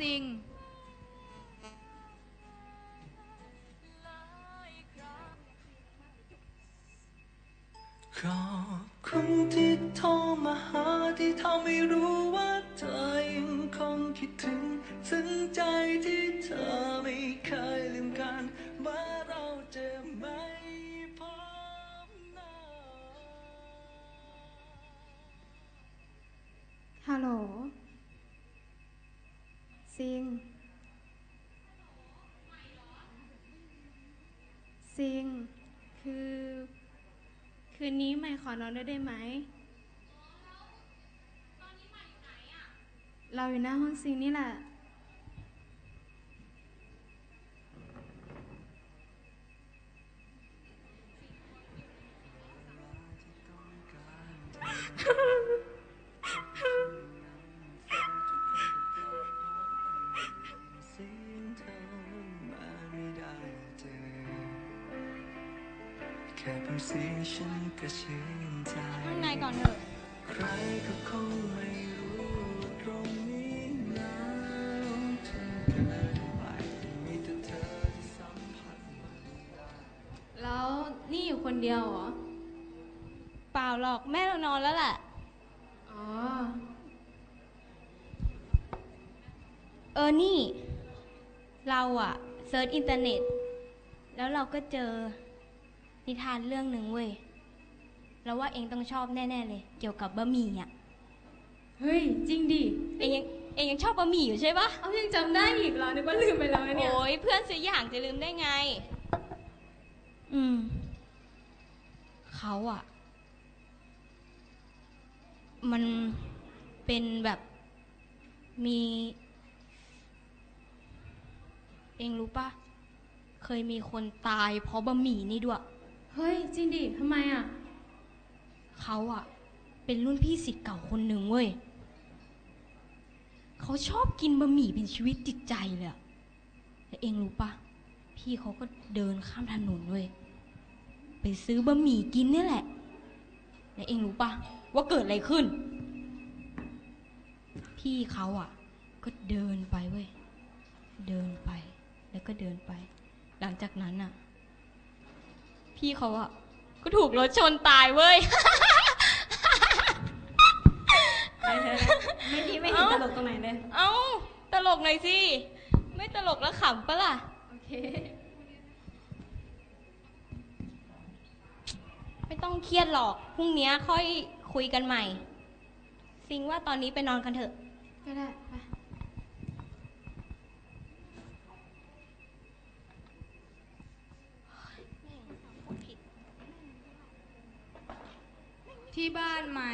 สิ่ง ขอบคุณที่โทรมาหาที่ทำให้รู้ว่าเธอยังคงคิดถึง ซึ้งใจที่ งซิงคือ คืนนี้ใหม่ขอนอนด้วยได้ไหม เราอยู่หน้าห้องซิงนี่แหละ อะ search อินเทอร์เน็ต แล้วเราก็เจอนิทานเรื่องหนึ่งเว้ยแล้วว่าเอ็งต้องชอบแน่ ๆ เลย เกี่ยวกับบะหมี่อะเฮ้ย จริงดิเอ็งยังเอ็งยังชอบบะหมี่อยู่ใช่ปะเอ้ายังจำได้อีกเหรอนึกว่าลืมไปแล้วนะเนี่ยโอ้ยเพื่อนซื้ออย่างจะลืมได้ไง อืมเขาอะมันเป็นแบบมี เองรู้ปะเคยมีคนตายเพราะบะหมี่นี่ด้วย เฮ้ย จริงดิทำไมอะ เขาอะเป็นรุ่นพี่สิทธิ์เก่าคนหนึ่งเว้ย เขาชอบกินบะหมี่เป็นชีวิตจิตใจเลยอะแล้วเองรู้ปะพี่เขาก็เดินข้ามถนนเว้ย ไปซื้อบะหมี่กินเนี่ยแหละแล้วเองรู้ปะว่าเกิดอะไรขึ้น พี่เขาอะก็เดินไปเว้ย เดินไป แล้วก็เดินไป หลังจากนั้นอะพี่เขาอะก็ถูกรถชนตายเว้ย ไม่ดีไม่เห็นตลกตรงไหนเลย เอ้า ตลกหน่อยสิ ไม่ตลกแล้วขำปะล่ะ โอเค ไม่ต้องเครียดหรอก พรุ่งนี้ค่อยคุยกันใหม่ ซิงว่าตอนนี้ไปนอนกันเถอะ ก็ได้ไป ที่บ้านใหม่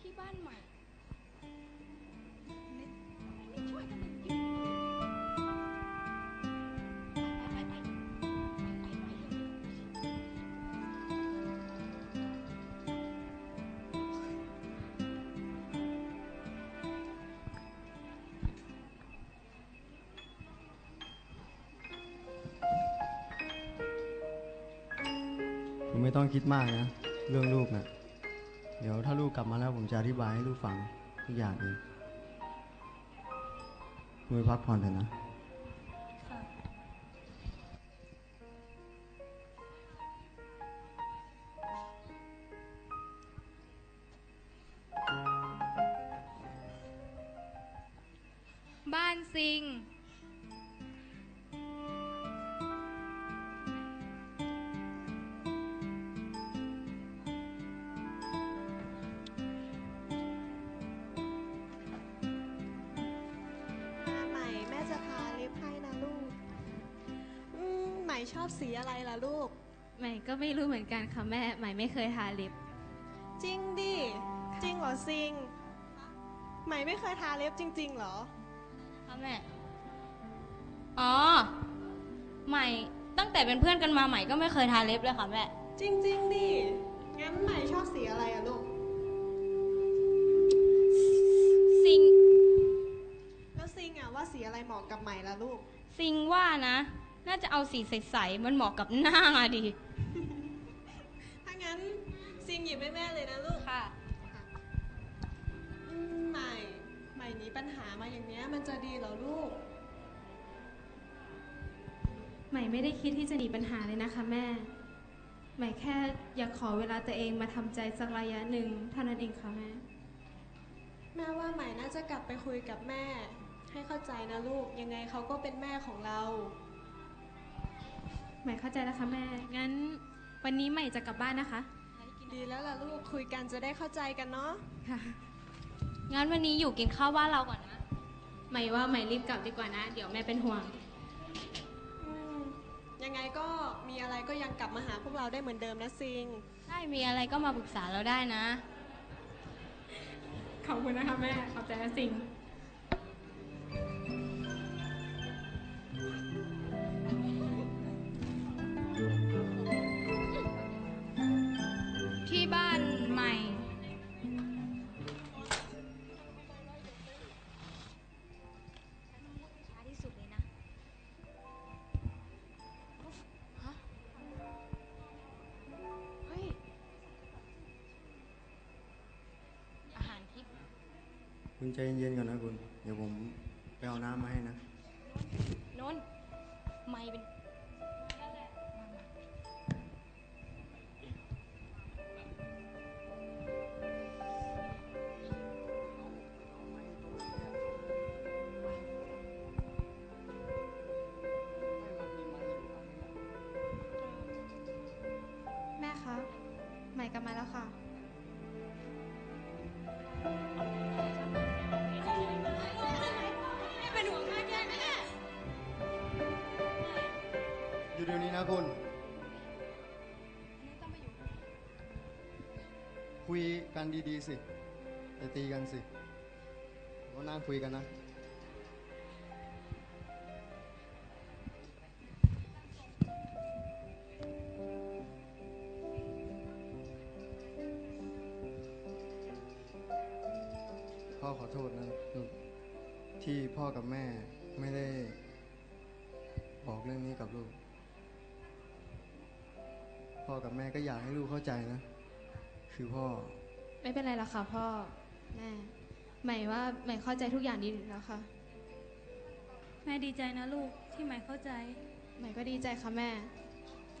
ที่บ้านใหม่คุณไม่ต้องคิดมากนะ เรื่องลูกนะ่ะ เดี๋ยวถ้าลูกกลับมาแล้วผมจะอธิบายให้ลูกฟังทุกอย่างเองคุณไปพักผ่อนเถอะนะ ค่ะแม่ใหม่ไม่เคยทาลิป จริงดิ จริงเหรอซิงใหม่ไม่เคยทาเล็บจริง ๆ เหรอ ค่ะแม่ อ๋อ ใหม่ตั้งแต่เป็นเพื่อนกันมาใหม่ก็ไม่เคยทาเล็บเลยค่ะแม่ จริง ๆ ดิ งั้นใหม่ชอบสีอะไรอะลูก ซิง แล้วซิงอะว่าสีอะไรเหมาะกับใหม่ล่ะลูก ซิงว่านะ น่าจะเอาสีใสๆ มันเหมาะกับหน้าอะดีถ้างั้น ซิงหยิบให้แม่เลยนะลูกค่ะ อืมใหม่ใหม่หนี้ปัญหามาอย่างเนี้ย มันจะดีเหรอลูก ใหม่ไม่ได้คิดที่จะหนีปัญหาเลยนะคะแม่ ใหม่แค่อยากขอเวลาตัวเองมาทำใจสักระยะหนึ่งเท่านั้นเองค่ะแม่ แม่ว่าใหม่น่าจะกลับไปคุยกับแม่ ให้เข้าใจนะลูกยังไงเขาก็เป็นแม่ของเรา ใหม่เข้าใจแล้วค่ะแม่ งั้น วันนี้ใหม่จะกลับบ้านนะคะ ดีแล้วล่ะลูกคุยกันจะได้เข้าใจกันเนาะค่ะงั้นวันนี้อยู่กินข้าวบ้านเราก่อนนะใหม่ว่าใหม่รีบกลับดีกว่านะ เดี๋ยวแม่เป็นห่วงอืมยังไงก็มีอะไรก็ยังกลับมาหาพวกเราได้เหมือนเดิมนะซิง ใช่มีอะไรก็มาปรึกษาเราได้นะ ขอบคุณนะคะแม่ ขอบใจนะสิง ใจเย็นๆก่อนนะคุณ เดี๋ยวผมไปเอาน้ำมาให้นะ นนท์ไม่เป็น สิอย่าตีกันสิก็นั่งคุยกันนะพ่อขอโทษนะลูกที่พ่อกับแม่ไม่ได้บอกเรื่องนี้กับลูก พ่อกับแม่ก็อยากให้ลูกเข้าใจนะ คือพ่อ ไม่เป็นไรหรอกค่ะพ่อแม่ใหม่ว่าใหม่เข้าใจทุกอย่างดีแล้วค่ะ แม่ดีใจนะลูกที่ใหม่เข้าใจใหม่ก็ดีใจค่ะแม่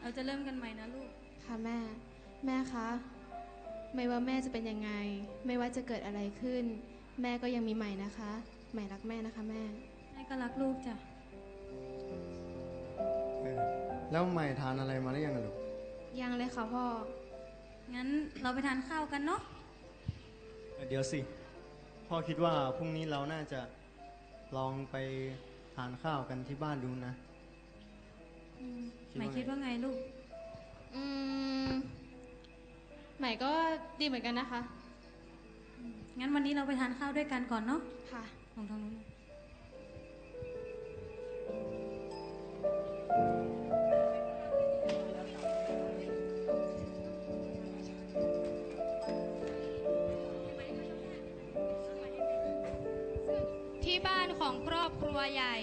เราจะเริ่มกันใหม่นะลูก ค่ะแม่ แม่คะ ไม่ว่าแม่จะเป็นยังไง ไม่ว่าจะเกิดอะไรขึ้น แม่ก็ยังมีใหม่นะคะ ใหม่รักแม่นะคะแม่ แม่ก็รักลูกจ้ะ เออแล้วใหม่ทานอะไรมาหรือยังอะลูก ยังเลยค่ะพ่อ งั้นเราไปทานข้าวกันเนาะ เอ่อเดี๋ยวสิ พ่อคิดว่าพรุ่งนี้เราน่าจะลองไปทานข้าวกันที่บ้านดูนะ อืมคิดใหม่ว่าไงคิดว่าไงลูก อืมใหม่ก็ดีเหมือนกันนะคะ งั้นวันนี้เราไปทานข้าวด้วยกันก่อนเนาะค่ะของทางนู้น วใหญ่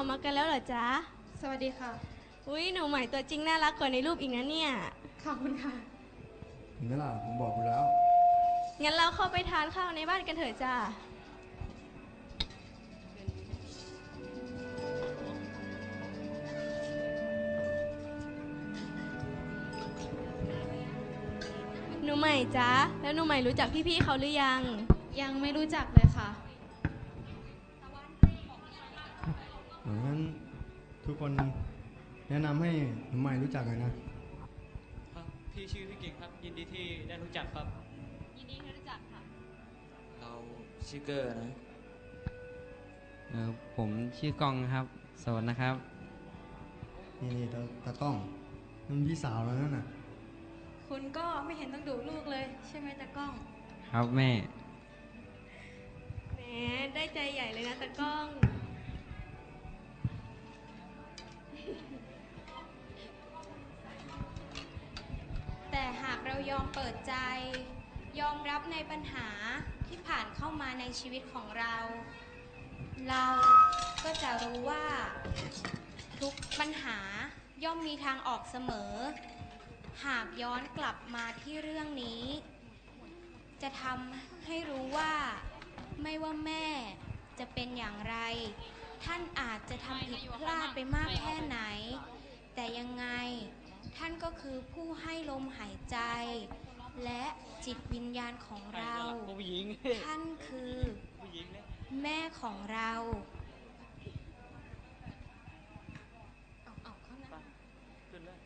ออกมากันแล้วเหรอจ๊ะ สวัสดีค่ะ อุ้ยหนูใหม่ตัวจริงน่ารักกว่าในรูปอีกนะเนี่ย ขอบคุณค่ะเห็นไหมล่ะผมบอกคุณแล้ว งั้นเราเข้าไปทานข้าวในบ้านกันเถอะจ้าหนูใหม่จ๊ะ แล้วหนูใหม่รู้จักพี่ๆเขาหรือยัง ยังไม่รู้จักเล ทุกคนแนะนำให้หนุ่มใหม่รู้จักหน่อยนะ ครับ พี่ชื่อพี่เก่งครับยินดีที่ได้รู้จักครับ ยินดีที่รู้จักค่ะ เราชื่อเกอร์นะ เออผมชื่อกล้องครับ สวัสดีนะครับ นี่นี่ตาตากล้องนั่นพี่สาวแล้วนั่นน่ะ คุณก็ไม่เห็นต้องดุลูกเลย ใช่ไหมตากล้อง ครับแม่ แหมได้ใจใหญ่เลยนะตากล้อง แต่หากเรายอมเปิดใจ ยอมรับในปัญหาที่ผ่านเข้ามาในชีวิตของเรา เราก็จะรู้ว่า ทุกปัญหาย่อมมีทางออกเสมอ หากย้อนกลับมาที่เรื่องนี้ จะทำให้รู้ว่า ไม่ว่าแม่จะเป็นอย่างไร ท่านอาจจะทำผิดพลาดไปมากแค่ไหน แต่ยังไง ท่านก็คือผู้ให้ลมหายใจ และจิตวิญญาณของเราผู้หญิงท่านคือผู้หญิงเนี่ยแม่ของเรา ขึ้นเลย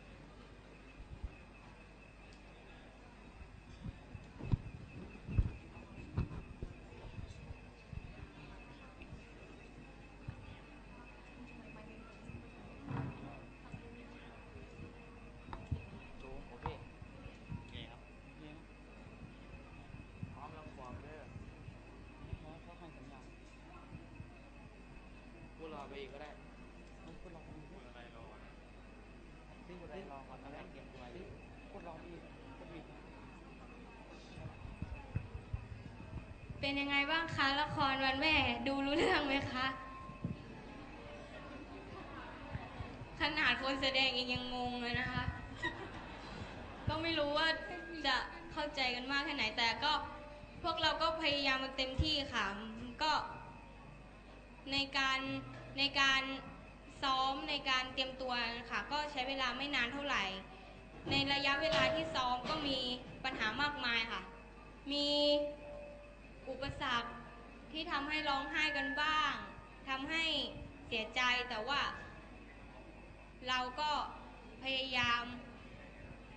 จูโอเคโอเคครับพร้อมลงความเด้อเขาให้สัญญาณพูดรอไปอีกก็ได้พูดรอไปอีกพูดอะไรรอพูดอะไรรอก่อนอะไรเก็บไว้พูดรอไปอีกพูดอีก เป็นยังไงบ้างคะละครวันแม่ดูรู้เรื่องไหมคะขนาดคนแสดงเองยังงงเลยนะคะ ก็ไม่รู้ว่าจะเข้าใจกันมากแค่ไหนแต่ก็พวกเราก็พยายามกันเต็มที่ค่ะ ก็ในการในการซ้อมในการเตรียมตัวค่ะ ก็ใช้เวลาไม่นานเท่าไหร่ ในระยะเวลาที่ซ้อมก็มีปัญหามากมายค่ะ มี อุปสรรคที่ทำให้ร้องไห้กันบ้างทำให้เสียใจแต่ว่า เราก็พยายาม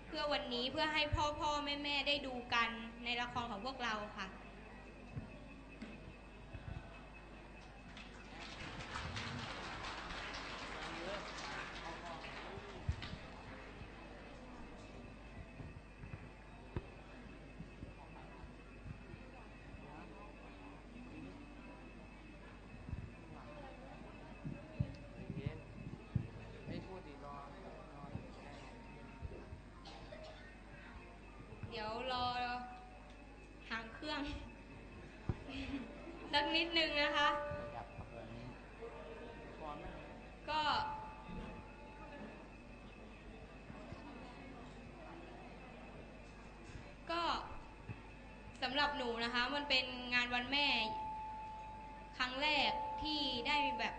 เพื่อวันนี้เพื่อให้พ่อพ่อแม่แม่ได้ดูกันในละครของพวกเราค่ะ ไม่พูดดิรอ เดี๋ยวรอหางเครื่อง สักนิดนึงนะคะ ก็ ก็สำหรับหนูนะคะ มันเป็นงานวันแม่ ครั้งแรกที่ได้แบบ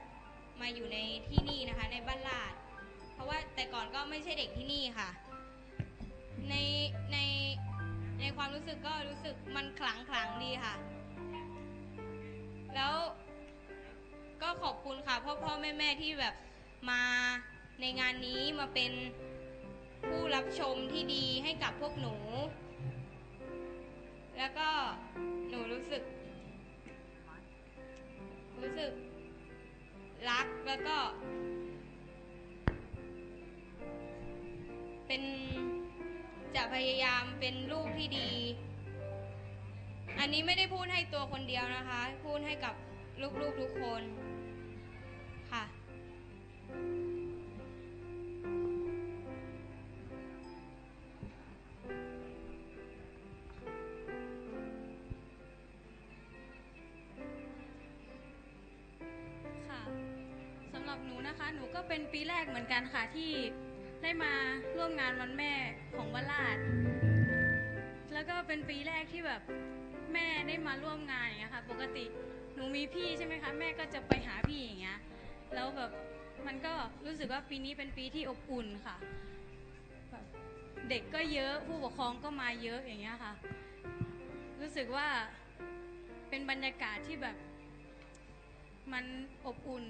มาอยู่ในที่นี่นะคะ ในบ้านลาด เพราะว่าแต่ก่อนก็ไม่ใช่เด็กที่นี่ค่ะ ในในในความรู้สึกก็รู้สึกมันขลังขลังดีค่ะ แล้วก็ขอบคุณค่ะพ่อพ่อแม่แม่ที่แบบมาในงานนี้มาเป็นผู้รับชมที่ดีให้กับพวกหนู แล้วก็หนูรู้สึก รู้สึก รักแล้วก็ เป็นจะพยายามเป็นลูกที่ดี อันนี้ไม่ได้พูดให้ตัวคนเดียวนะคะ พูดให้กับลูกๆทุกคน เป็นปีแรกเหมือนกันค่ะที่ได้มาร่วมงานวันแม่ของวราดแล้วก็เป็นปีแรกที่แบบแม่ได้มาร่วมงานอย่างเงี้ยค่ะ ปกติหนูมีพี่ใช่ไหมคะ แม่ก็จะไปหาพี่อย่างเงี้ย แล้วแบบมันก็รู้สึกว่าปีนี้เป็นปีที่อบอุ่นค่ะแบบเด็กก็เยอะผู้ปกครองก็มาเยอะอย่างเงี้ยค่ะ รู้สึกว่าเป็นบรรยากาศที่แบบมันอบอุ่น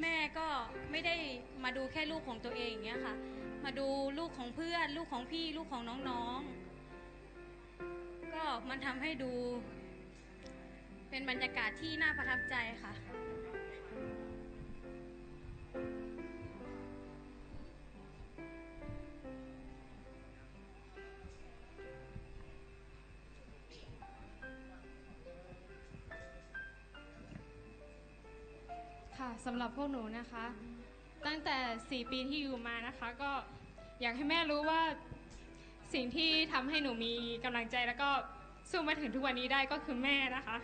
แม่ก็ไม่ได้มาดูแค่ลูกของตัวเองอย่างเงี้ยค่ะ มาดูลูกของเพื่อน ลูกของพี่ลูกของน้องๆ ก็มันทำให้ดู เป็นบรรยากาศที่น่าประทับใจค่ะ่ะสำหรับพวกหนูนะคะ ตั้งแต่ 4 ปีที่อยู่มานะคะ ก็อยากให้แม่รู้ว่าสิ่งที่ทำให้หนูมีกำลังใจแล้วก็สู้มาถึงทุกวันนี้ได้ก็คือแม่นะคะ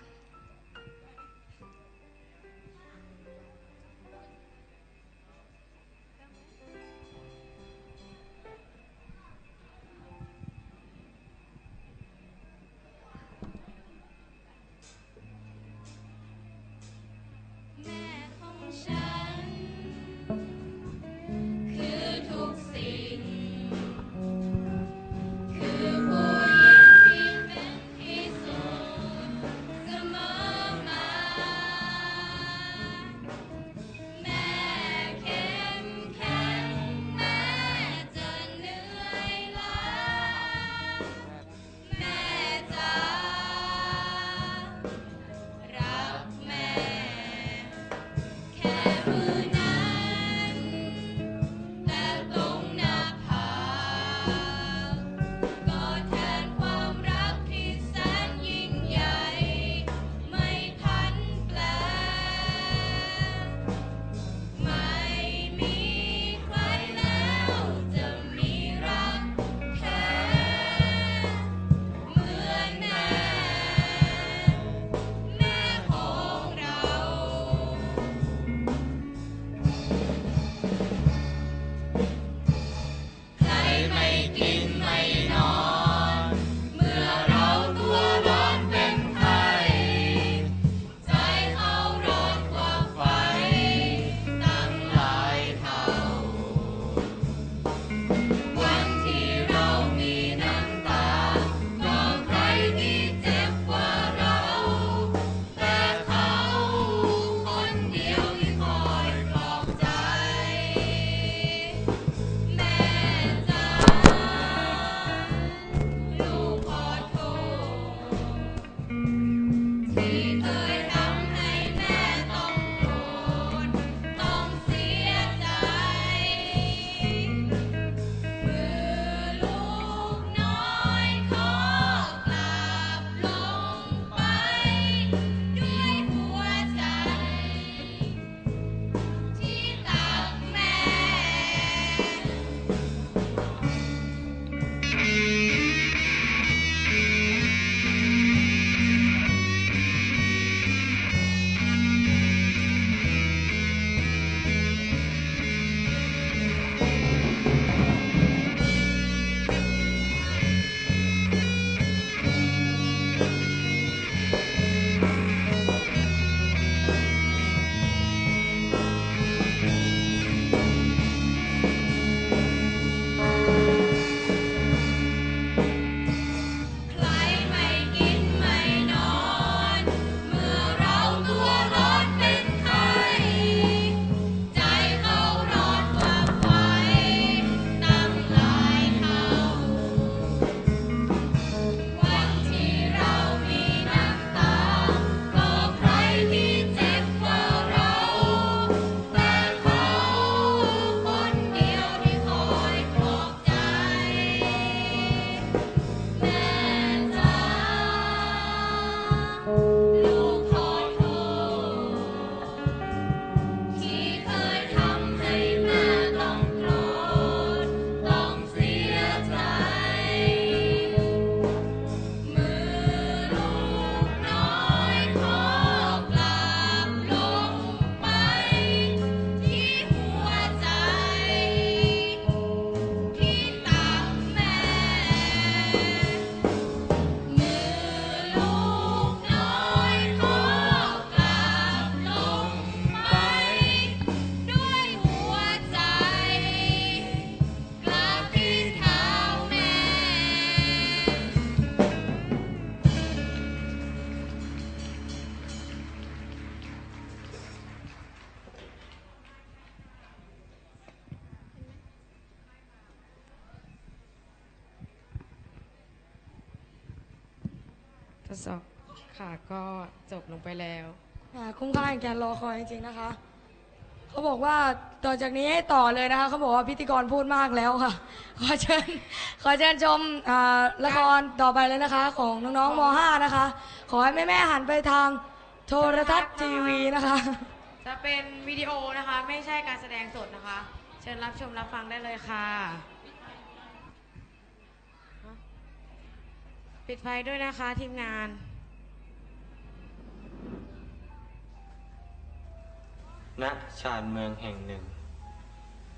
จบลงไปแล้ว อ่าคุ้มค่าแห่งการรอคอยจริงๆนะคะ เขาบอกว่าต่อจากนี้ให้ต่อเลยนะคะ เขาบอกว่าพิธีกรพูดมากแล้วค่ะ ขอเชิญ ขอเชิญชมอ่าละครต่อไปเลยนะคะ ของน้องๆม .5 นะคะ ขอให้แม่ๆหันไปทางโทรทัศน์ทีวีนะคะ จะเป็นวิดีโอนะคะ ไม่ใช่การแสดงสดนะคะ เชิญรับชมรับฟังได้เลยค่ะปิดไฟด้วยนะคะทีมงาน ณชานเมืองแห่งหนึ่ง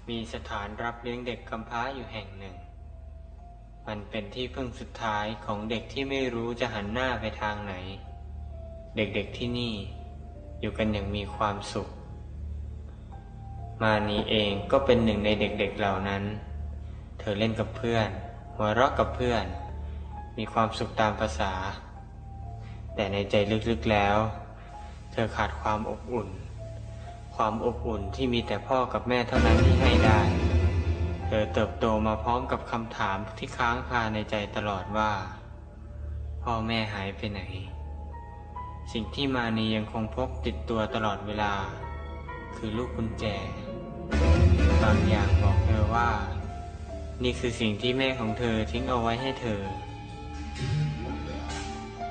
มีสถานรับเลี้ยงเด็กกำพร้าอยู่แห่งหนึ่ง มันเป็นที่พึ่งสุดท้ายของเด็กที่ไม่รู้จะหันหน้าไปทางไหน เด็กๆที่นี่ อยู่กันอย่างมีความสุข มานีเองก็เป็นหนึ่งในเด็กๆเหล่านั้น เธอเล่นกับเพื่อน หัวเราะกับเพื่อน มีความสุขตามภาษา แต่ในใจลึกๆแล้ว เธอขาดความอบอุ่น ความอบอุ่นที่มีแต่พ่อกับแม่เท่านั้นที่ให้ได้ เธอเติบโตมาพร้อมกับคำถามที่ค้างคาในใจตลอดว่า พ่อแม่หายไปไหน สิ่งที่มานียังคงพกติดตัวตลอดเวลา คือลูกกุญแจ บางอย่างบอกเธอว่า นี่คือสิ่งที่แม่ของเธอทิ้งเอาไว้ให้เธอ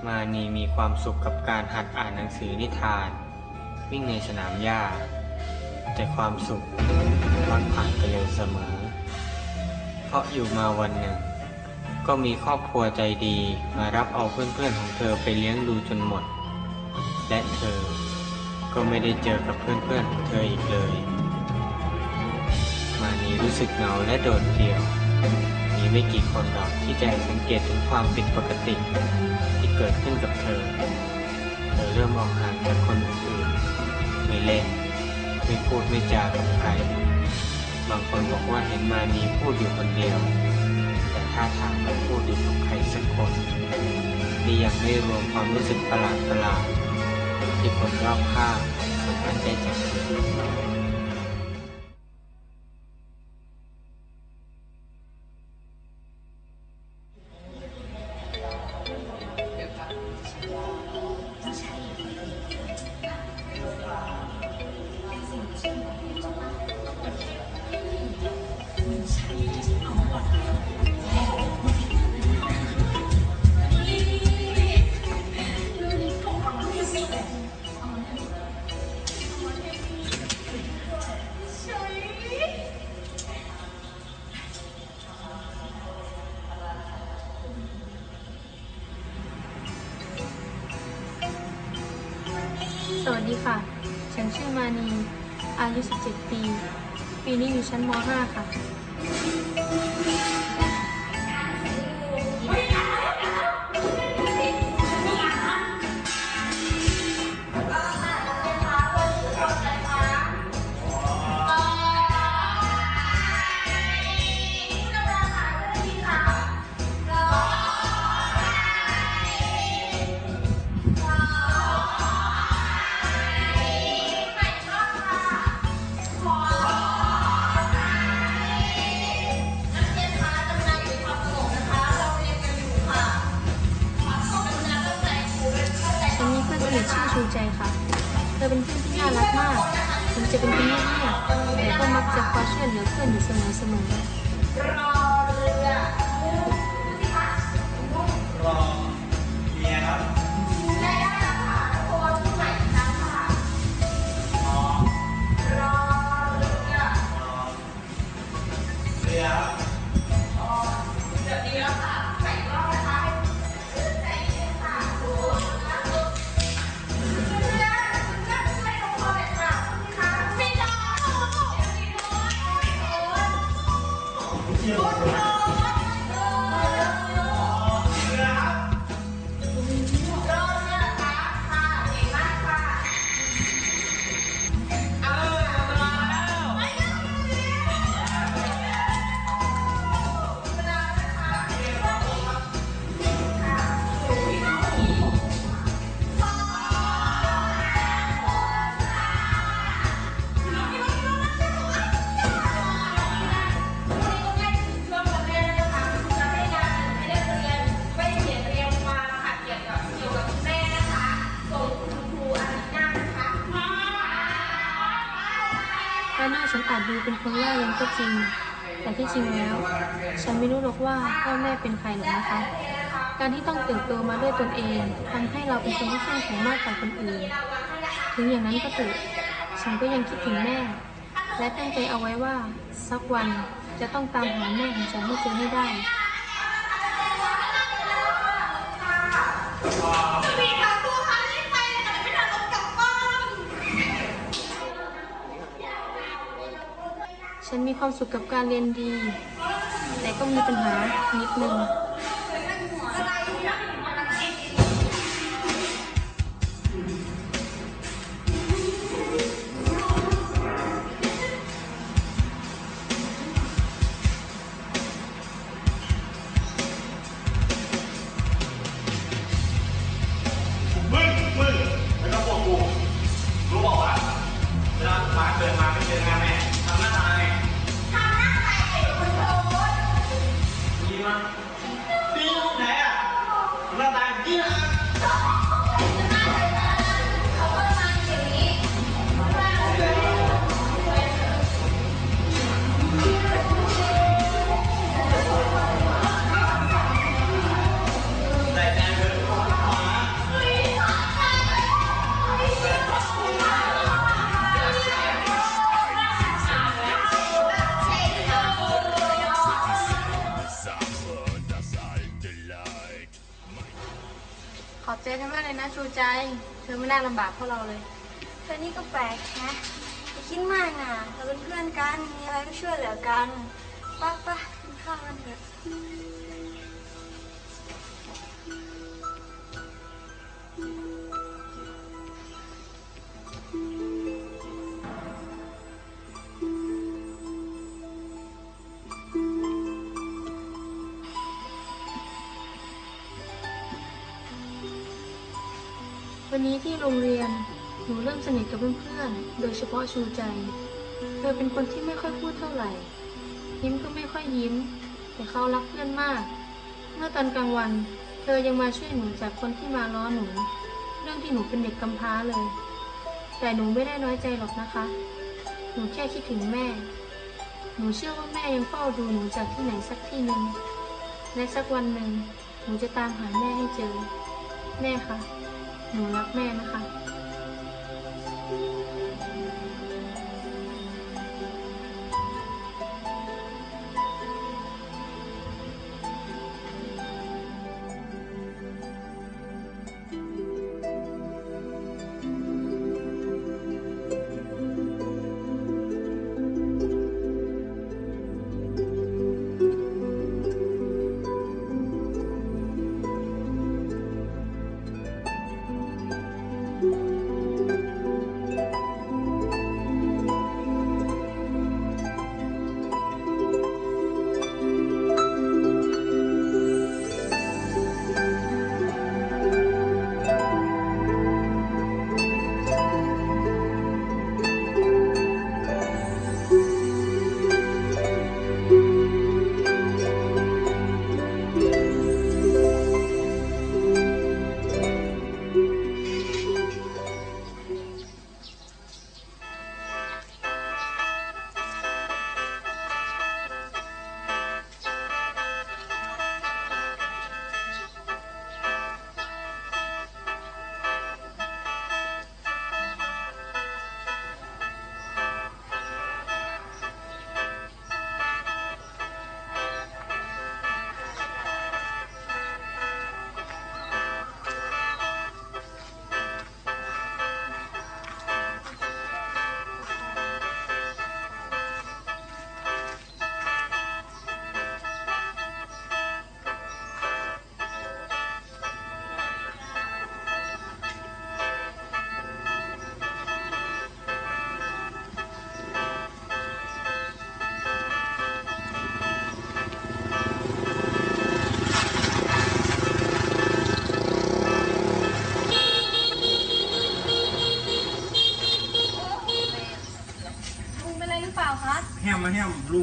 มานีมีความสุขกับการหัดอ่านหนังสือนิทาน วิ่งในสนามหญ้า แต่ความสุขมักผ่านไปเร็วเสมอ เพราะอยู่มาวันหนึ่ง ก็มีครอบครัวใจดีมารับเอาเพื่อนๆของเธอไปเลี้ยงดูจนหมด และเธอก็ไม่ได้เจอกับเพื่อนๆของเธออีกเลย มานีรู้สึกเหงาและโดดเดี่ยว มีไม่กี่คนหรอกที่จะสังเกตถึงความผิดปกติที่เกิดขึ้นกับเธอ เธอเริ่มออกห่างจากคนอื่น ไม่เล่น ไม่พูดไม่จากับใคร บางคนบอกว่าเห็นมานีพูดอยู่คนเดียว แต่ท่าทางไม่พูดอยู่กับใครสักคนนี่ยังไม่รวมความรู้สึกประหลาดประหลาดๆที่คนรอบข้างสัมผัสได้จากเธ ก็จริง แต่ที่จริงแล้ว ฉันไม่รู้หรอกว่าพ่อแม่เป็นใครหรอกนะคะ การที่ต้องเติบโตมาด้วยตนเองทำให้เราเป็นคนที่เข้มแข็งมากกว่าคนอื่น ถึงอย่างนั้นก็ตุฉันก็ยังคิดถึงแม่ และตั้งใจเอาไว้ว่าสักวันจะต้องตามหาแม่ของฉันให้เจอให้ได้ ความสุขกับการเรียนดี แต่ก็มีปัญหานิดนึง เธอไม่น่าลำบากพวกเราเลย ชูใจ เธอเป็นคนที่ไม่ค่อยพูดเท่าไหร่ ยิ้มก็ไม่ค่อยยิ้ม แต่เขารักเพื่อนมาก เมื่อตอนกลางวัน เธอยังมาช่วยหนูจากคนที่มาล้อหนู เรื่องที่หนูเป็นเด็กกำพร้าเลย แต่หนูไม่ได้น้อยใจหรอกนะคะ หนูแค่คิดถึงแม่ หนูเชื่อว่าแม่ยังเฝ้าดูหนูจากที่ไหนสักที่หนึ่งและสักวันหนึ่งหนูจะตามหาแม่ให้เจอ แม่คะ หนูรักแม่นะคะ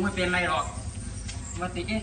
ไม่เป็นไรหรอกมาติเอ๊ะ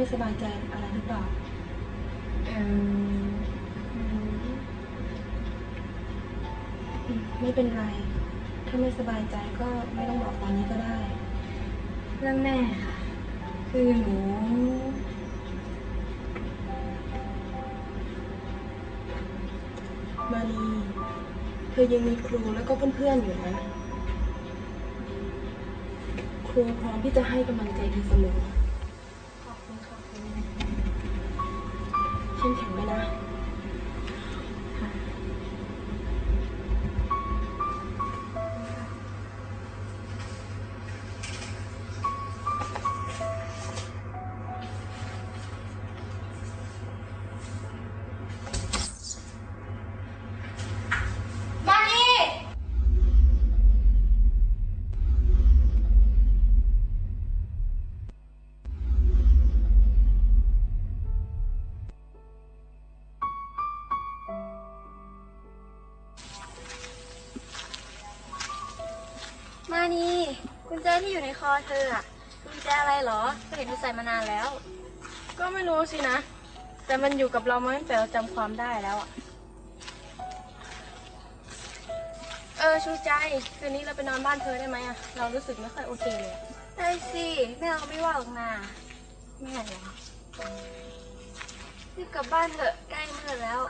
ไม่สบายใจอะไรหรือเปล่าอืมไม่เป็นไร ถ้าไม่สบายใจก็ไม่ต้องบอกตอนนี้ก็ได้ เรื่องแม่ค่ะ คือหนูมานีเธอยังมีครูแล้วก็เพื่อนๆอยู่ ที่อยู่ในคอเธออะกุญแจอะไรเหรอก็เห็นเธอใส่มานานแล้ว ก็ไม่รู้สินะ แต่มันอยู่กับเรามาตั้งแต่เราจำความได้แล้วอะเออชูใจคืนนี้เราไปนอนบ้านเธอได้ไหมอะเรารู้สึกไม่ค่อยโอเคเลยอะได้สิแม่เราไม่ว่าหรอกนะแม่เหรอรีบกลับบ้านเถอะใกล้มืดแล้ว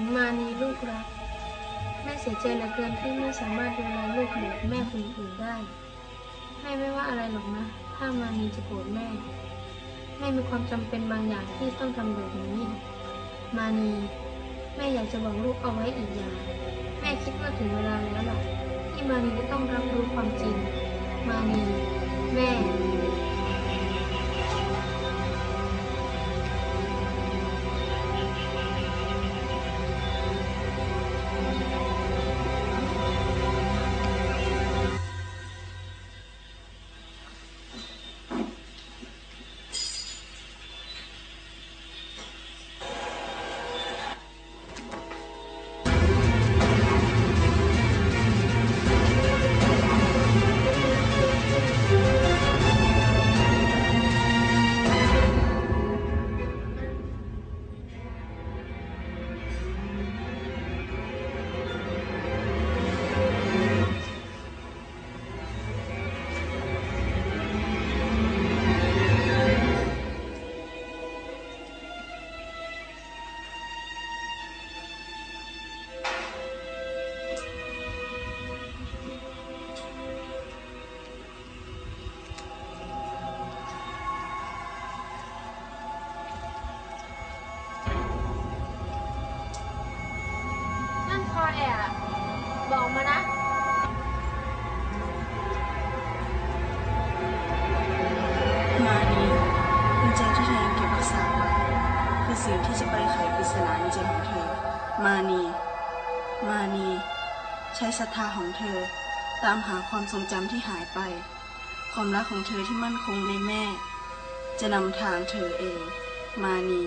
ถึงมานีลูกรัก แม่เสียใจเหลือเกินที่ไม่สามารถดูแลลูกเหมือนแม่คนอื่นได้แม่ไม่ว่าอะไรหรอกนะ ถ้ามานีจะโกรธแม่ แม่มีความจำเป็นบางอย่างที่ต้องทำแบบนี้ มานีแม่อยากจะบอกลูกเอาไว้อีกอย่าง แม่คิดว่าถึงเวลาแล้วล่ะที่มานีจะต้องรับรู้ความจริง มานีแม่ ศรัทธาของเธอ ตามหาความทรงจำที่หายไป ความรักของเธอที่มั่นคงในแม่ จะนำทางเธอเอง มานี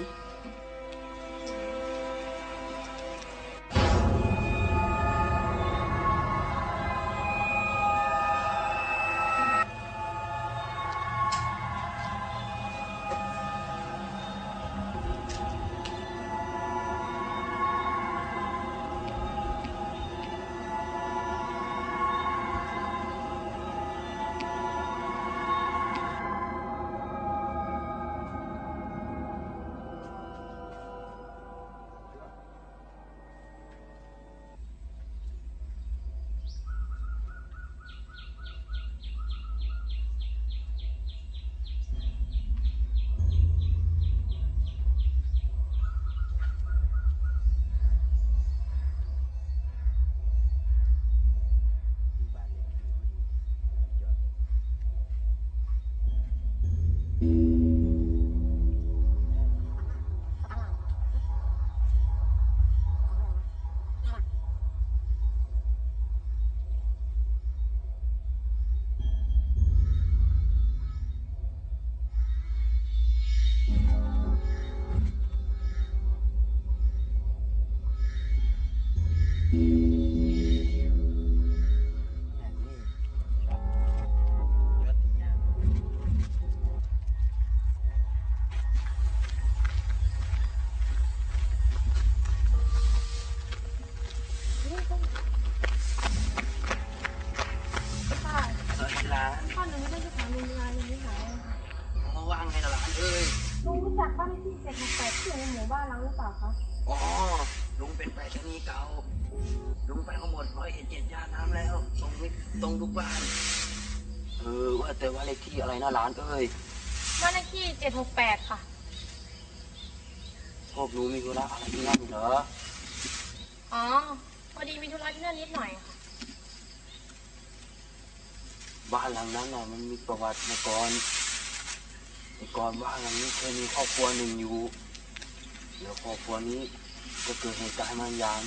ขที่อะไรนะหลานเอ้ยบ้านเลขที่เจ็ดหกแปดค่ะ พวกหนูมีธุระอะไรที่นั่นเหรออ๋อ พอดีมีธุระที่นั่นนิดหน่อยค่ะ บ้านหลังนั้นน่ะมันมีประวัติมาก่อนแต่ก่อนบ้านหลังนี้เคยมีครอบครัวหนึ่งอยู่เดี๋ยวครอบครัวนี้ก็เกิดเหตุการณ์บางอย่าง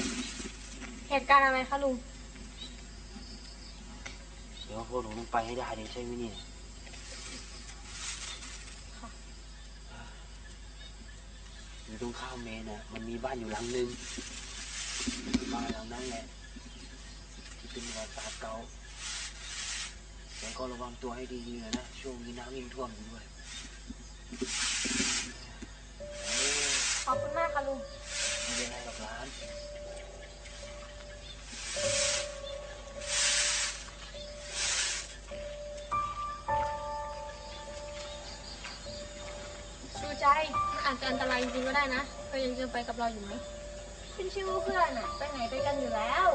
เหตุการณ์อะไรคะลุง เดี๋ยวพวกหนูต้องไปให้ได้เลยใช่ไหมเนี่ย อยู่ตรงข้ามเมนน่ะมันมีบ้านอยู่หลังนึงบ้านหลังนั้นแหละที่เป็นประวัติศาสตร์เก่าแต่ก็ระวังตัวให้ดีๆหน่อยนะช่วงนี้น้ำยิ่งท่วมอยู่ด้วยขอบคุณมากค่ะลุงไม่เป็นไรหรอกหลาน ใจมันอาจจะอันตรายจริงก็ได้นะเธอยังจะไปกับเราอยู่ไหมขึ้นชื่อว่าเพื่อนอะไปไหนไปกันอยู่แล้ว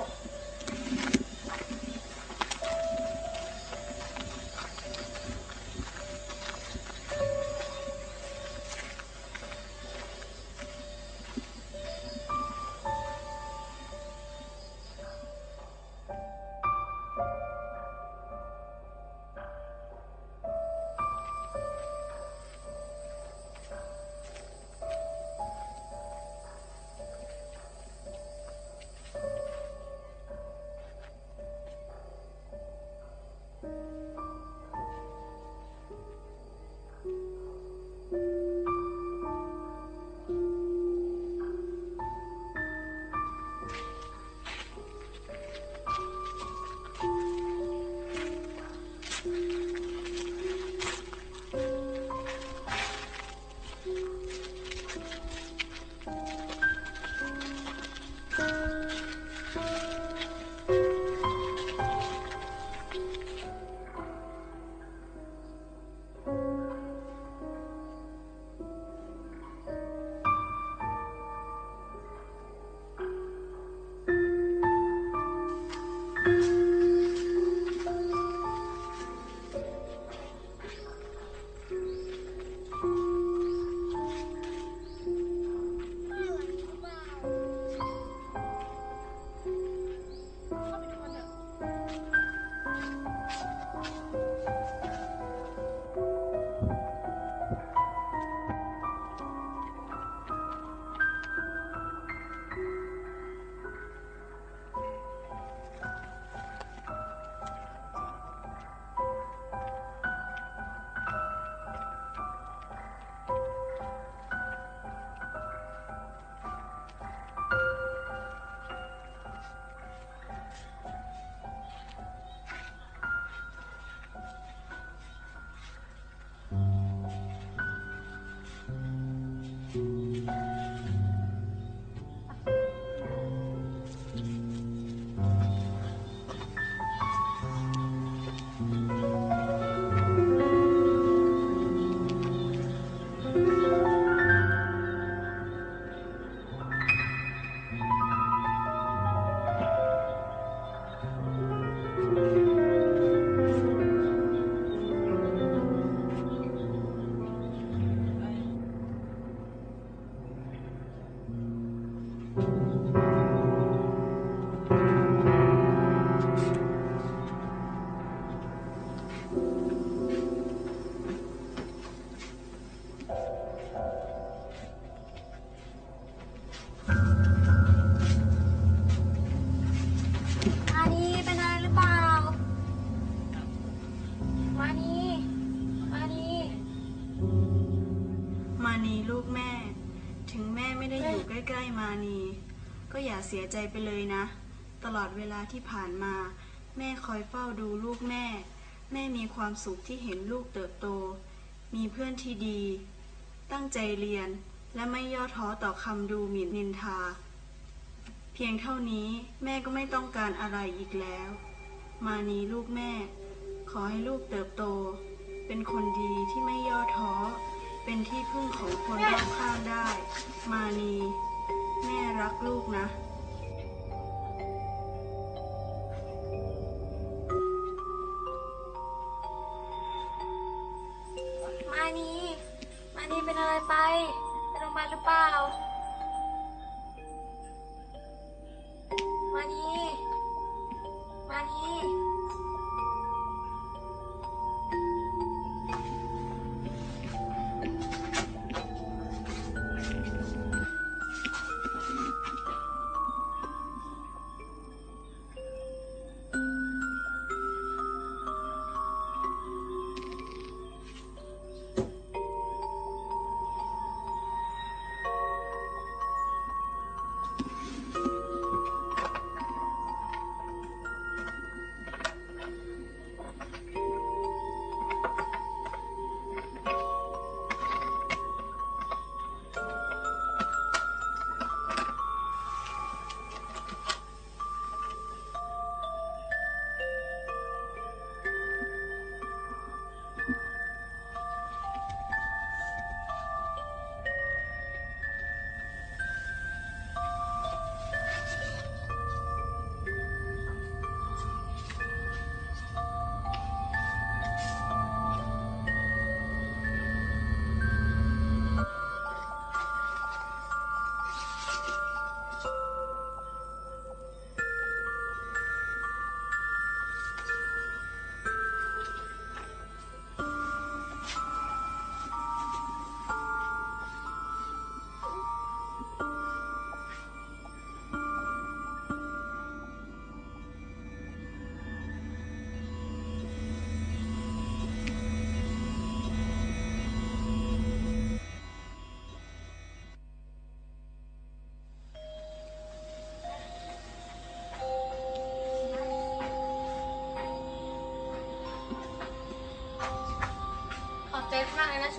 เสียใจไปเลยนะ ตลอดเวลาที่ผ่านมา แม่คอยเฝ้าดูลูกแม่ แม่มีความสุขที่เห็นลูกเติบโต มีเพื่อนที่ดี ตั้งใจเรียนและไม่ย่อท้อต่อคำดูหมิ่นนินทา เพียงเท่านี้แม่ก็ไม่ต้องการอะไรอีกแล้ว มานีลูกแม่ ขอให้ลูกเติบโต เป็นคนดีที่ไม่ย่อท้อ เป็นที่พึ่งของคนรอบข้างได้ มานีแม่รักลูกนะ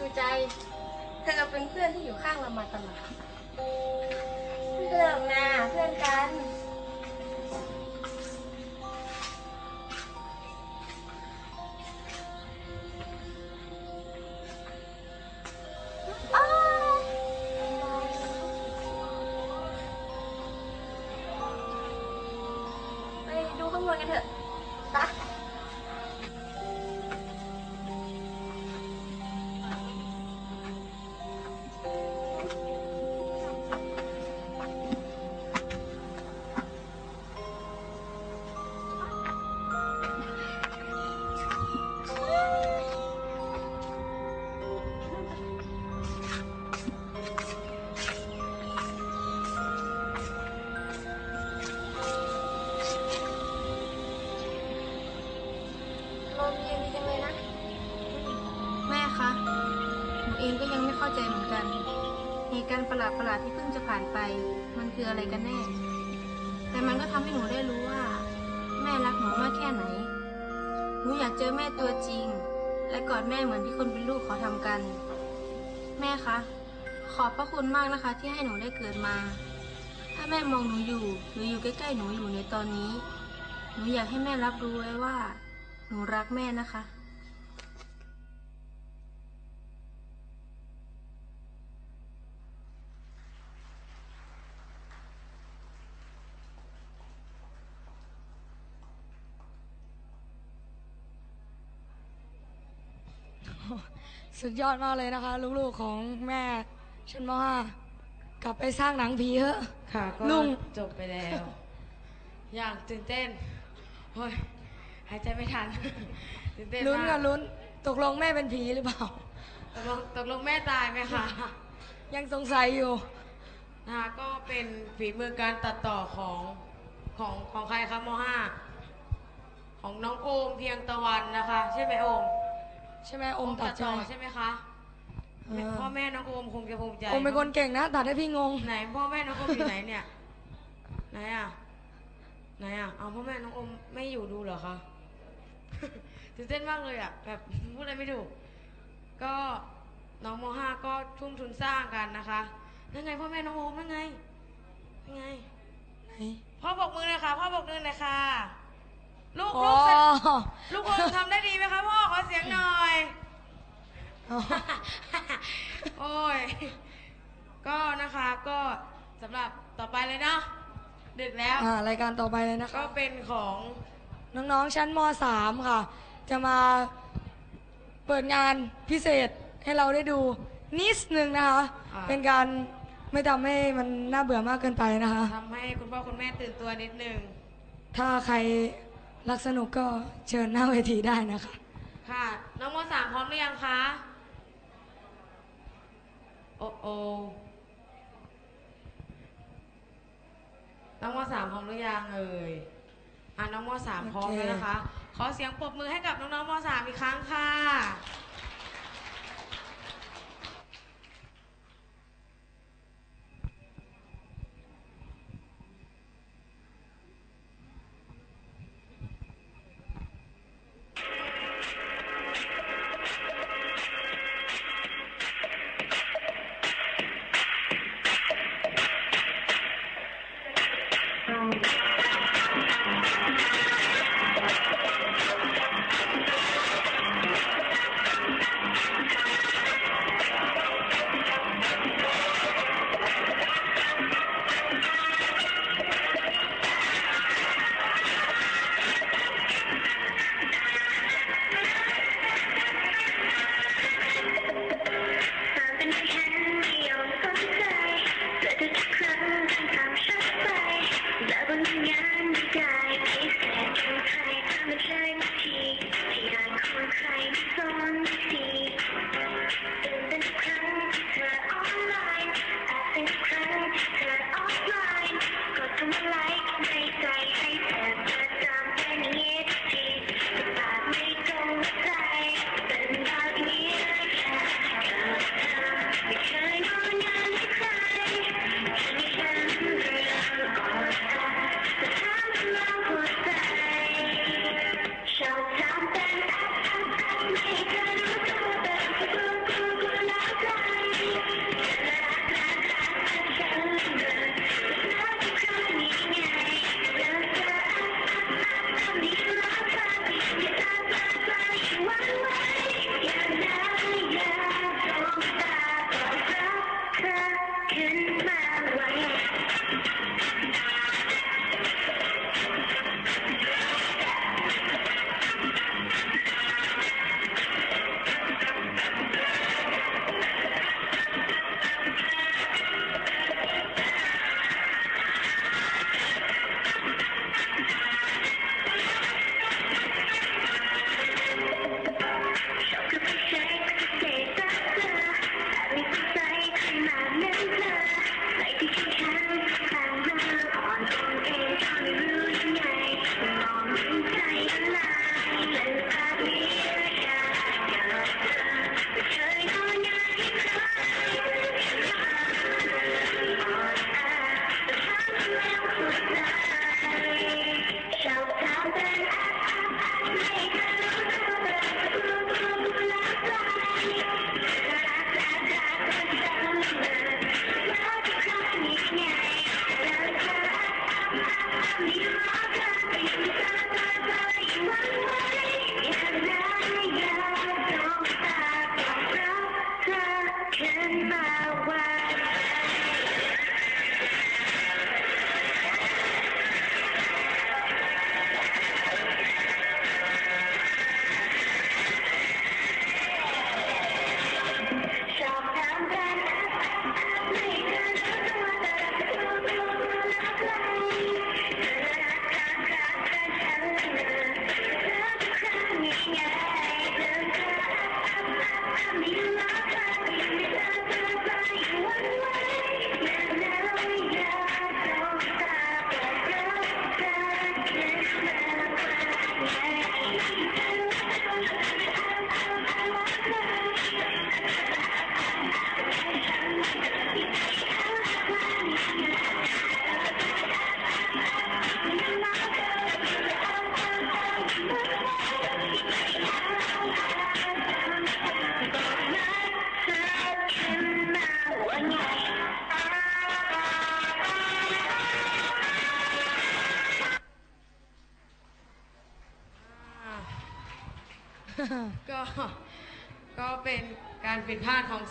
ูใจ เธอเป็นเพื่อนที่อยู่ข้างเรามาตลอด มากนะคะ ที่ให้หนูได้เกิดมา ถ้าแม่มองหนูอยู่หรืออยู่ใกล้ๆหนูอยู่ในตอนนี้ หนูอยากให้แม่รับรู้ไว้ว่า หนูรักแม่นะคะสุดยอดมากเลยนะคะ ลูกๆของแม่ ชั้นม .5 กลับไปสร้างหนังผีเถอะ ค่ะก็ลุง จบไปแล้ว อย่างตื่นเต้นโอ้ยหายใจไม่ทัน ตื่นเต้นลุ้นมากับลุ้น ตกลงแม่เป็นผีหรือเปล่า ตกลงตกลงแม่ตายไหมคะยังสงสัยอยู่ นะคะก็เป็นฝีมือการตัดต่อของของของใครคะมห้าของน้องโอมเพียงตะวันนะคะ ใช่ไหมโอมใช่ไหมอมตัดต่อใช่ใช่ไหมคะเออ พ่อแม่น้องโอมคงจะภูมิใจอมเป็นคนเก่งนะตัดให้พี่งง ไหนพ่อแม่น้องโอมอยู่ไหนเนี่ย ไหนอะ ไหนอะ เอาพ่อแม่น้องโอมไม่อยู่ดูเหรอคะตื่นเต้นมากเลยอะ แบบพูดอะไรไม่ถูก ก็น้องมห้าก็ทุ่มทุนสร้างกันนะคะ นั่นไงพ่อแม่น้องโอมนั่นไงนั่นไงพ่อบอกมือเลยค่ะ พ่อบอกมือเลยค่ะ ลูกอ๋ลูอกเสร็จลูกโอมทำได้ดีไหมคะพ่อขอเสียงหน่อย โอ้ย ก็นะคะก็สำหรับต่อไปเลยเนาะดึกแล้วอ่ารายการต่อไปเลยนะคะก็เป็นของน้องๆชั้นม .3 ค่ะ จะมาเปิดงานพิเศษให้เราได้ดูนิดนึงนะคะอ่าเป็นการไม่ทำให้มันน่าเบื่อมากเกินไปนะคะ ทำให้คุณพ่อคุณแม่ตื่นตัวนิดนึง ถ้าใครรักสนุกก็เชิญหน้าเวทีได้นะคะ ค่ะ น้องมสามพร้อมหรือยังคะ โอโอน้องมสามพร้อมหรือยังเอ่ยอะน้องมสามพร้อมโอเคแล้วนะคะ ขอเสียงปรบมือให้กับน้องๆมสามอีกครั้งค่ะ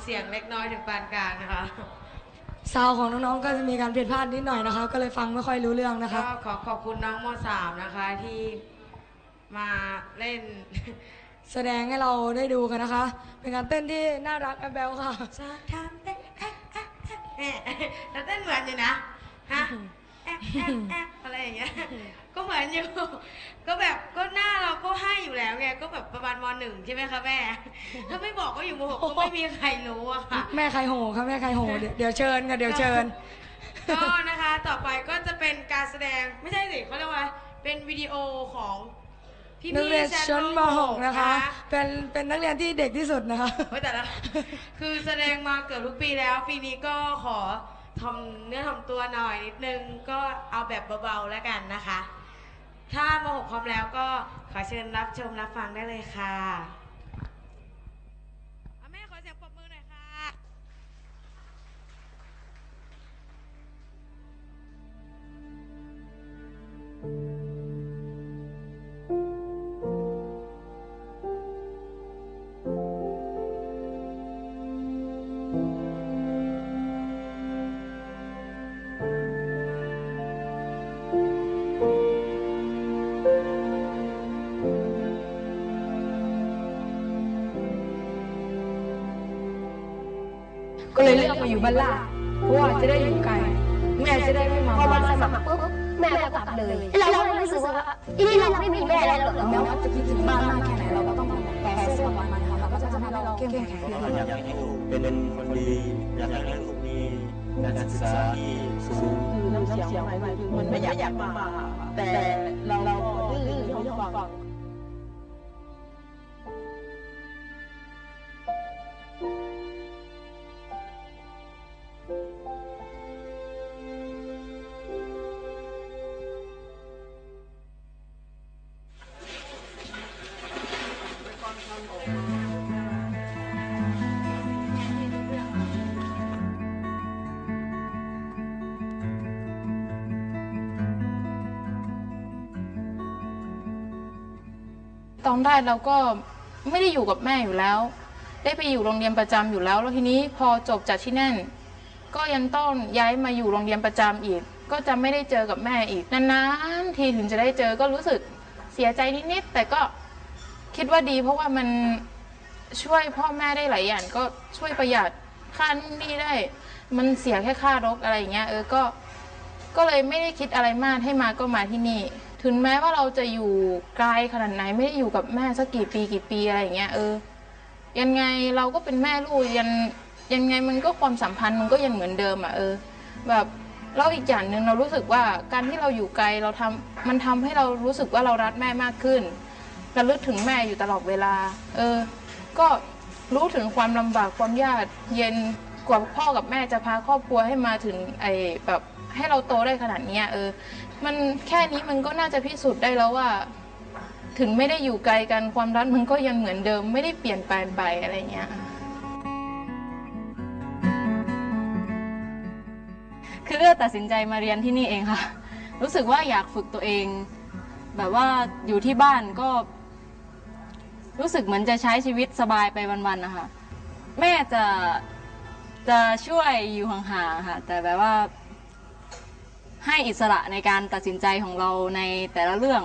เสียงเล็กน้อยถึงปานกลางนะคะซาวของน้องๆ ก็จะมีการผิดพลาดนิดหน่อยนะคะ ก็เลยฟังไม่ค่อยรู้เรื่องนะคะ ก็ขอขอบคุณน้องมสามนะคะที่มาเล่น แสดงให้เราได้ดูกันนะคะ เป็นการเต้นที่น่ารักแอบแบลค่ะชอบทำเต้นแอะแอะแอะแอะแล้วเต้นเหมือนอยู่นะฮะแอะแอะแอะอะไรอย่างเงี้ยก็เหมือนอยู่ ก็แบบ ก็แบบประมาณมหนึ่งใช่ไหมคะแม่ ถ้าไม่บอกก็อยู่มหกก็ไม่มีใครรู้อะค่ะ แม่ใครโหค่ะแม่ใครโหเดี๋ยวเดี๋ยวเชิญค่ะเดี๋ยวเชิญ ก็นะคะต่อไปก็จะเป็นการแสดงไม่ใช่สิเขาเรียกว่า เป็นวิดีโอของพี่นักเรียนๆชั้นม .6 นะคะ เป็นเป็นนักเรียนที่เด็กที่สุดนะคะเฮ้ยแต่ละคือแสดงมาเกือบทุกปีแล้ว ปีนี้ก็ขอทำเนื้อทำตัวหน่อยนิดนึง ก็เอาแบบเบาๆแล้วกันนะคะ ถ้ามหกพร้อมแล้วก็ ขอเชิญรับชมรับฟังได้เลยค่ะอะแม่ขอเสียงปรบมือหน่อยค่ะก็ เลยเลือกมาอยู่บ้านลาดเพราะว่าจะได้อยู่ไกลแม่จะได้ไม่มาพอมาบ้านสมัครปุ๊บแม่ก็กลับเลย เราก็รู้สึกว่าอีนี่เราไม่มีแม่แล้วเหรอแม้ว่าจะคิดถึงบ้านมากแค่ไหนเราก็ต้องแปลเสื้อกับมันนะคะก็จะทำให้เราเข้มแข็งขึ้นอยากให้ลูกเป็นคนดีอยากให้ลูกมีการศึกษาที่สูงคือน้ำเสียงหมายถึงมันไม่อยากมาแต่เราเราดื้อเขาฟัง ได้เราก็ไม่ได้อยู่กับแม่อยู่แล้ว ได้ไปอยู่โรงเรียนประจำอยู่แล้ว แล้วทีนี้พอจบจากที่นั่น ก็ยังต้องย้ายมาอยู่โรงเรียนประจำอีก ก็จะไม่ได้เจอกับแม่อีกนานๆทีถึงจะได้เจอก็รู้สึกเสียใจนิดๆแต่ก็คิดว่าดีเพราะว่ามันช่วยพ่อแม่ได้หลายอย่างก็ช่วยประหยัดค่านู่นนี่ได้ มันเสียแค่ค่ารถอะไรอย่างเงี้ยเออก็ก็เลยไม่ได้คิดอะไรมากให้มาก็มาที่นี่ ถึงแม้ว่าเราจะอยู่ไกลขนาดไหนไม่ได้อยู่กับแม่สักกี่ปีกี่ปีอะไรอย่างเงี้ยเออ ยังไงเราก็เป็นแม่ลูกยันยังไงมันก็ความสัมพันธ์มันก็ยังเหมือนเดิมอะเออ แบบแล้วอีกอย่างหนึ่งเรารู้สึกว่าการที่เราอยู่ไกลเราทำมันทำให้เรารู้สึกว่าเรารักแม่มากขึ้นระลึกถึงแม่อยู่ตลอดเวลา เออ ก็รู้ถึงความลำบากความยากเย็นกว่าพ่อกับแม่จะพาครอบครัวให้มาถึงไอ้แบบให้เราโตได้ขนาดเนี้ยเออ มันแค่นี้มันก็น่าจะพิสูจน์ได้แล้วว่า ถึงไม่ได้อยู่ไกลกันความรักมันก็ยังเหมือนเดิมไม่ได้เปลี่ยนแปลงไปอะไรเงี้ยคือเลือกตัดสินใจมาเรียนที่นี่เองค่ะ รู้สึกว่าอยากฝึกตัวเอง แบบว่าอยู่ที่บ้านก็ รู้สึกเหมือนจะใช้ชีวิตสบายไปวันๆนะคะแม่จะจะช่วยอยู่ห่างๆค่ะ แต่แบบว่า ให้อิสระในการตัดสินใจของเราในแต่ละเรื่อง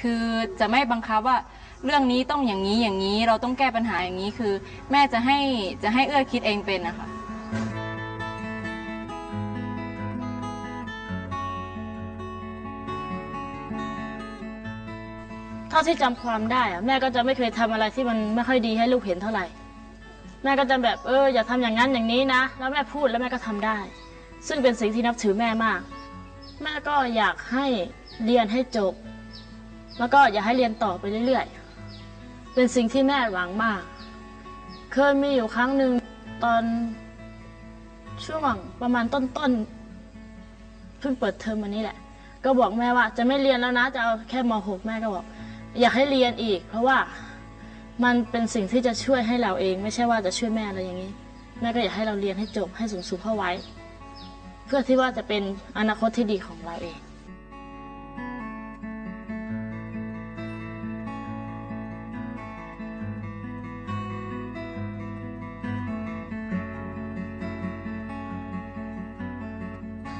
คือจะไม่บังคับว่าเรื่องนี้ต้องอย่างนี้อย่างนี้เราต้องแก้ปัญหาอย่างนี้คือ แม่จะให้จะให้เอื้อคิดเองเป็นนะคะเท่าที่จำความได้อะแม่ก็จะไม่เคยทำอะไรที่มันไม่ค่อยดีให้ลูกเห็นเท่าไหร่ แม่ก็จะแบบเอออย่าทำอย่างนั้นอย่างนี้นะ แล้วแม่พูดแล้วแม่ก็ทำได้ ซึ่งเป็นสิ่งที่นับถือแม่มาก แม่ก็อยากให้เรียนให้จบ แล้วก็อยากให้เรียนต่อไปเรื่อยๆ เป็นสิ่งที่แม่หวังมาก เคยมีอยู่ครั้งหนึ่งตอนช่วงประมาณต้นๆเพิ่งเปิดเทอมวันนี้แหละ ก็บอกแม่ว่าจะไม่เรียนแล้วนะจะเอาแค่ม .6 แม่ก็บอก อยากให้เรียนอีก เพราะว่ามันเป็นสิ่งที่จะช่วยให้เราเอง ไม่ใช่ว่าจะช่วยแม่อะไรอย่างนี้ แม่ก็อยากให้เราเรียนให้จบให้สูงสูงเข้าไว้ เพื่อที่ว่าจะเป็นอนาคตที่ดีของเราเอง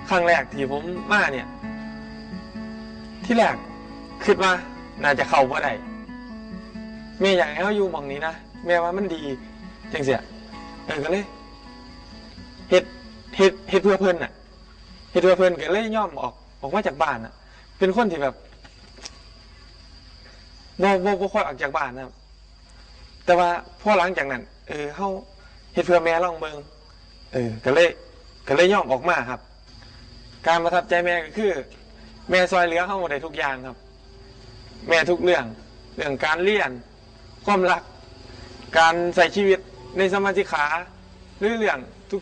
ครั้งแรกที่ผมมาเนี่ย ที่แรกคิดว่าน่าจะเข้าบ่ได้แม่อยากให้เขาอยู่หมองนี้นะแม่ว่ามันดีจังเสียเออก็เลยเฮ็ด เฮ็ดเฮ็ดเพื่อเพิ่นน่ะเฮ็ดเพื่อเพิ่นก็เลยย่อมออกออกมาจากบ้านน่ะ เป็นคนที่แบบบ่บ่บ่ค่อยออกจากบ้านนะครับแต่ว่าพอหลังจากนั้น เออเฮาเฮ็ดเพื่อแม่ล่องเบิงเออก็เลยก็เลยย่อมออกมาครับ การประทับใจแม่ก็คือ แม่ซอยเหลือเข้าหมดในทุกอย่างครับ แม่ทุกเรื่องเรื่องการเรียนความรัก การใส่ชีวิตในสมาชิกขาหรือเรื่อง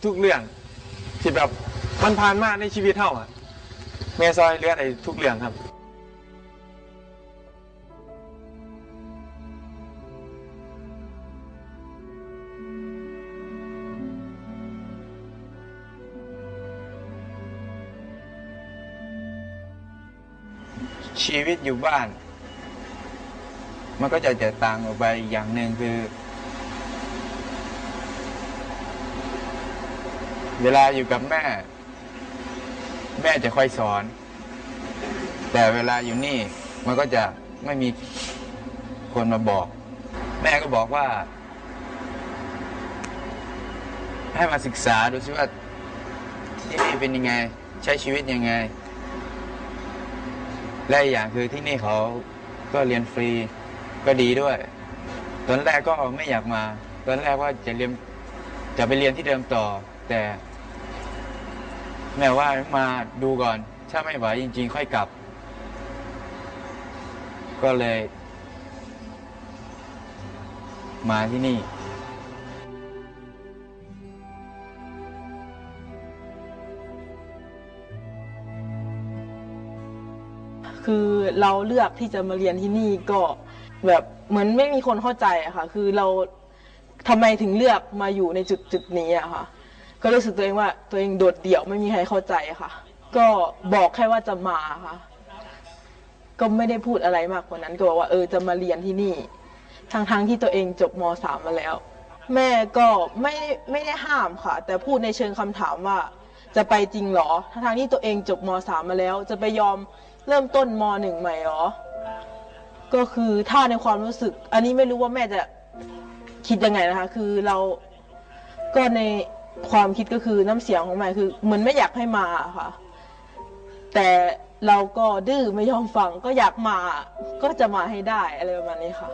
ทุกๆเรื่อง ที่แบบมันผ่านมาในชีวิตเท่าอะแม่ซอยเลือในทุกเรื่องครับ ชีวิตอยู่บ้าน มันก็จะแตกต่างออกไปอีกอย่างหนึ่งคือ เวลาอยู่กับแม่ แม่จะคอยสอน แต่เวลาอยู่นี่มันก็จะไม่มีคนมาบอก แม่ก็บอกว่า ให้มาศึกษาดูซิว่าที่นี่เป็นยังไง ใช้ชีวิตยังไง และอีกอย่างคือที่นี่เขาก็เรียนฟรีก็ดีด้วย ตอนแรกก็ไม่อยากมา ตอนแรกว่าจะเรียนจะไปเรียนที่เดิมต่อแต่ แม่ว่ามาดูก่อน ถ้าไม่ไหวจริง ๆ ค่อยกลับ ก็เลย มาที่นี่ คือเราเลือกที่จะมาเรียนที่นี่ก็แบบเหมือนไม่มีคนเข้าใจอะค่ะ คือเราทำไมถึงเลือกมาอยู่ในจุดจุดนี้อะค่ะ ก็รู้สึกตัวเองว่าตัวเองโดดเดี่ยวไม่มีใครเข้าใจค่ะ ก็บอกแค่ว่าจะมาค่ะ ก็ไม่ได้พูดอะไรมากกว่านั้นก็บอกว่าเออจะมาเรียนที่นี่ทั้งทั้งๆที่ตัวเองจบมสามมาแล้ว แม่ก็ไม่ไม่ได้ห้ามค่ะ แต่พูดในเชิงคำถามว่า จะไปจริงเหรอทั้งทางๆที่ตัวเองจบมสามมาแล้ว จะไปยอมเริ่มต้นมหนึ่งใหม่เหรอก็คือถ้าในความรู้สึก อันนี้ไม่รู้ว่าแม่จะคิดยังไงนะคะ คือเราก็ใน ความคิดก็คือน้ำเสียงของแม่คือเหมือนไม่อยากให้มาค่ะ แต่เราก็ดื้อไม่ยอมฟังก็อยากมาก็จะมาให้ได้อะไรประมาณนี้ค่ะ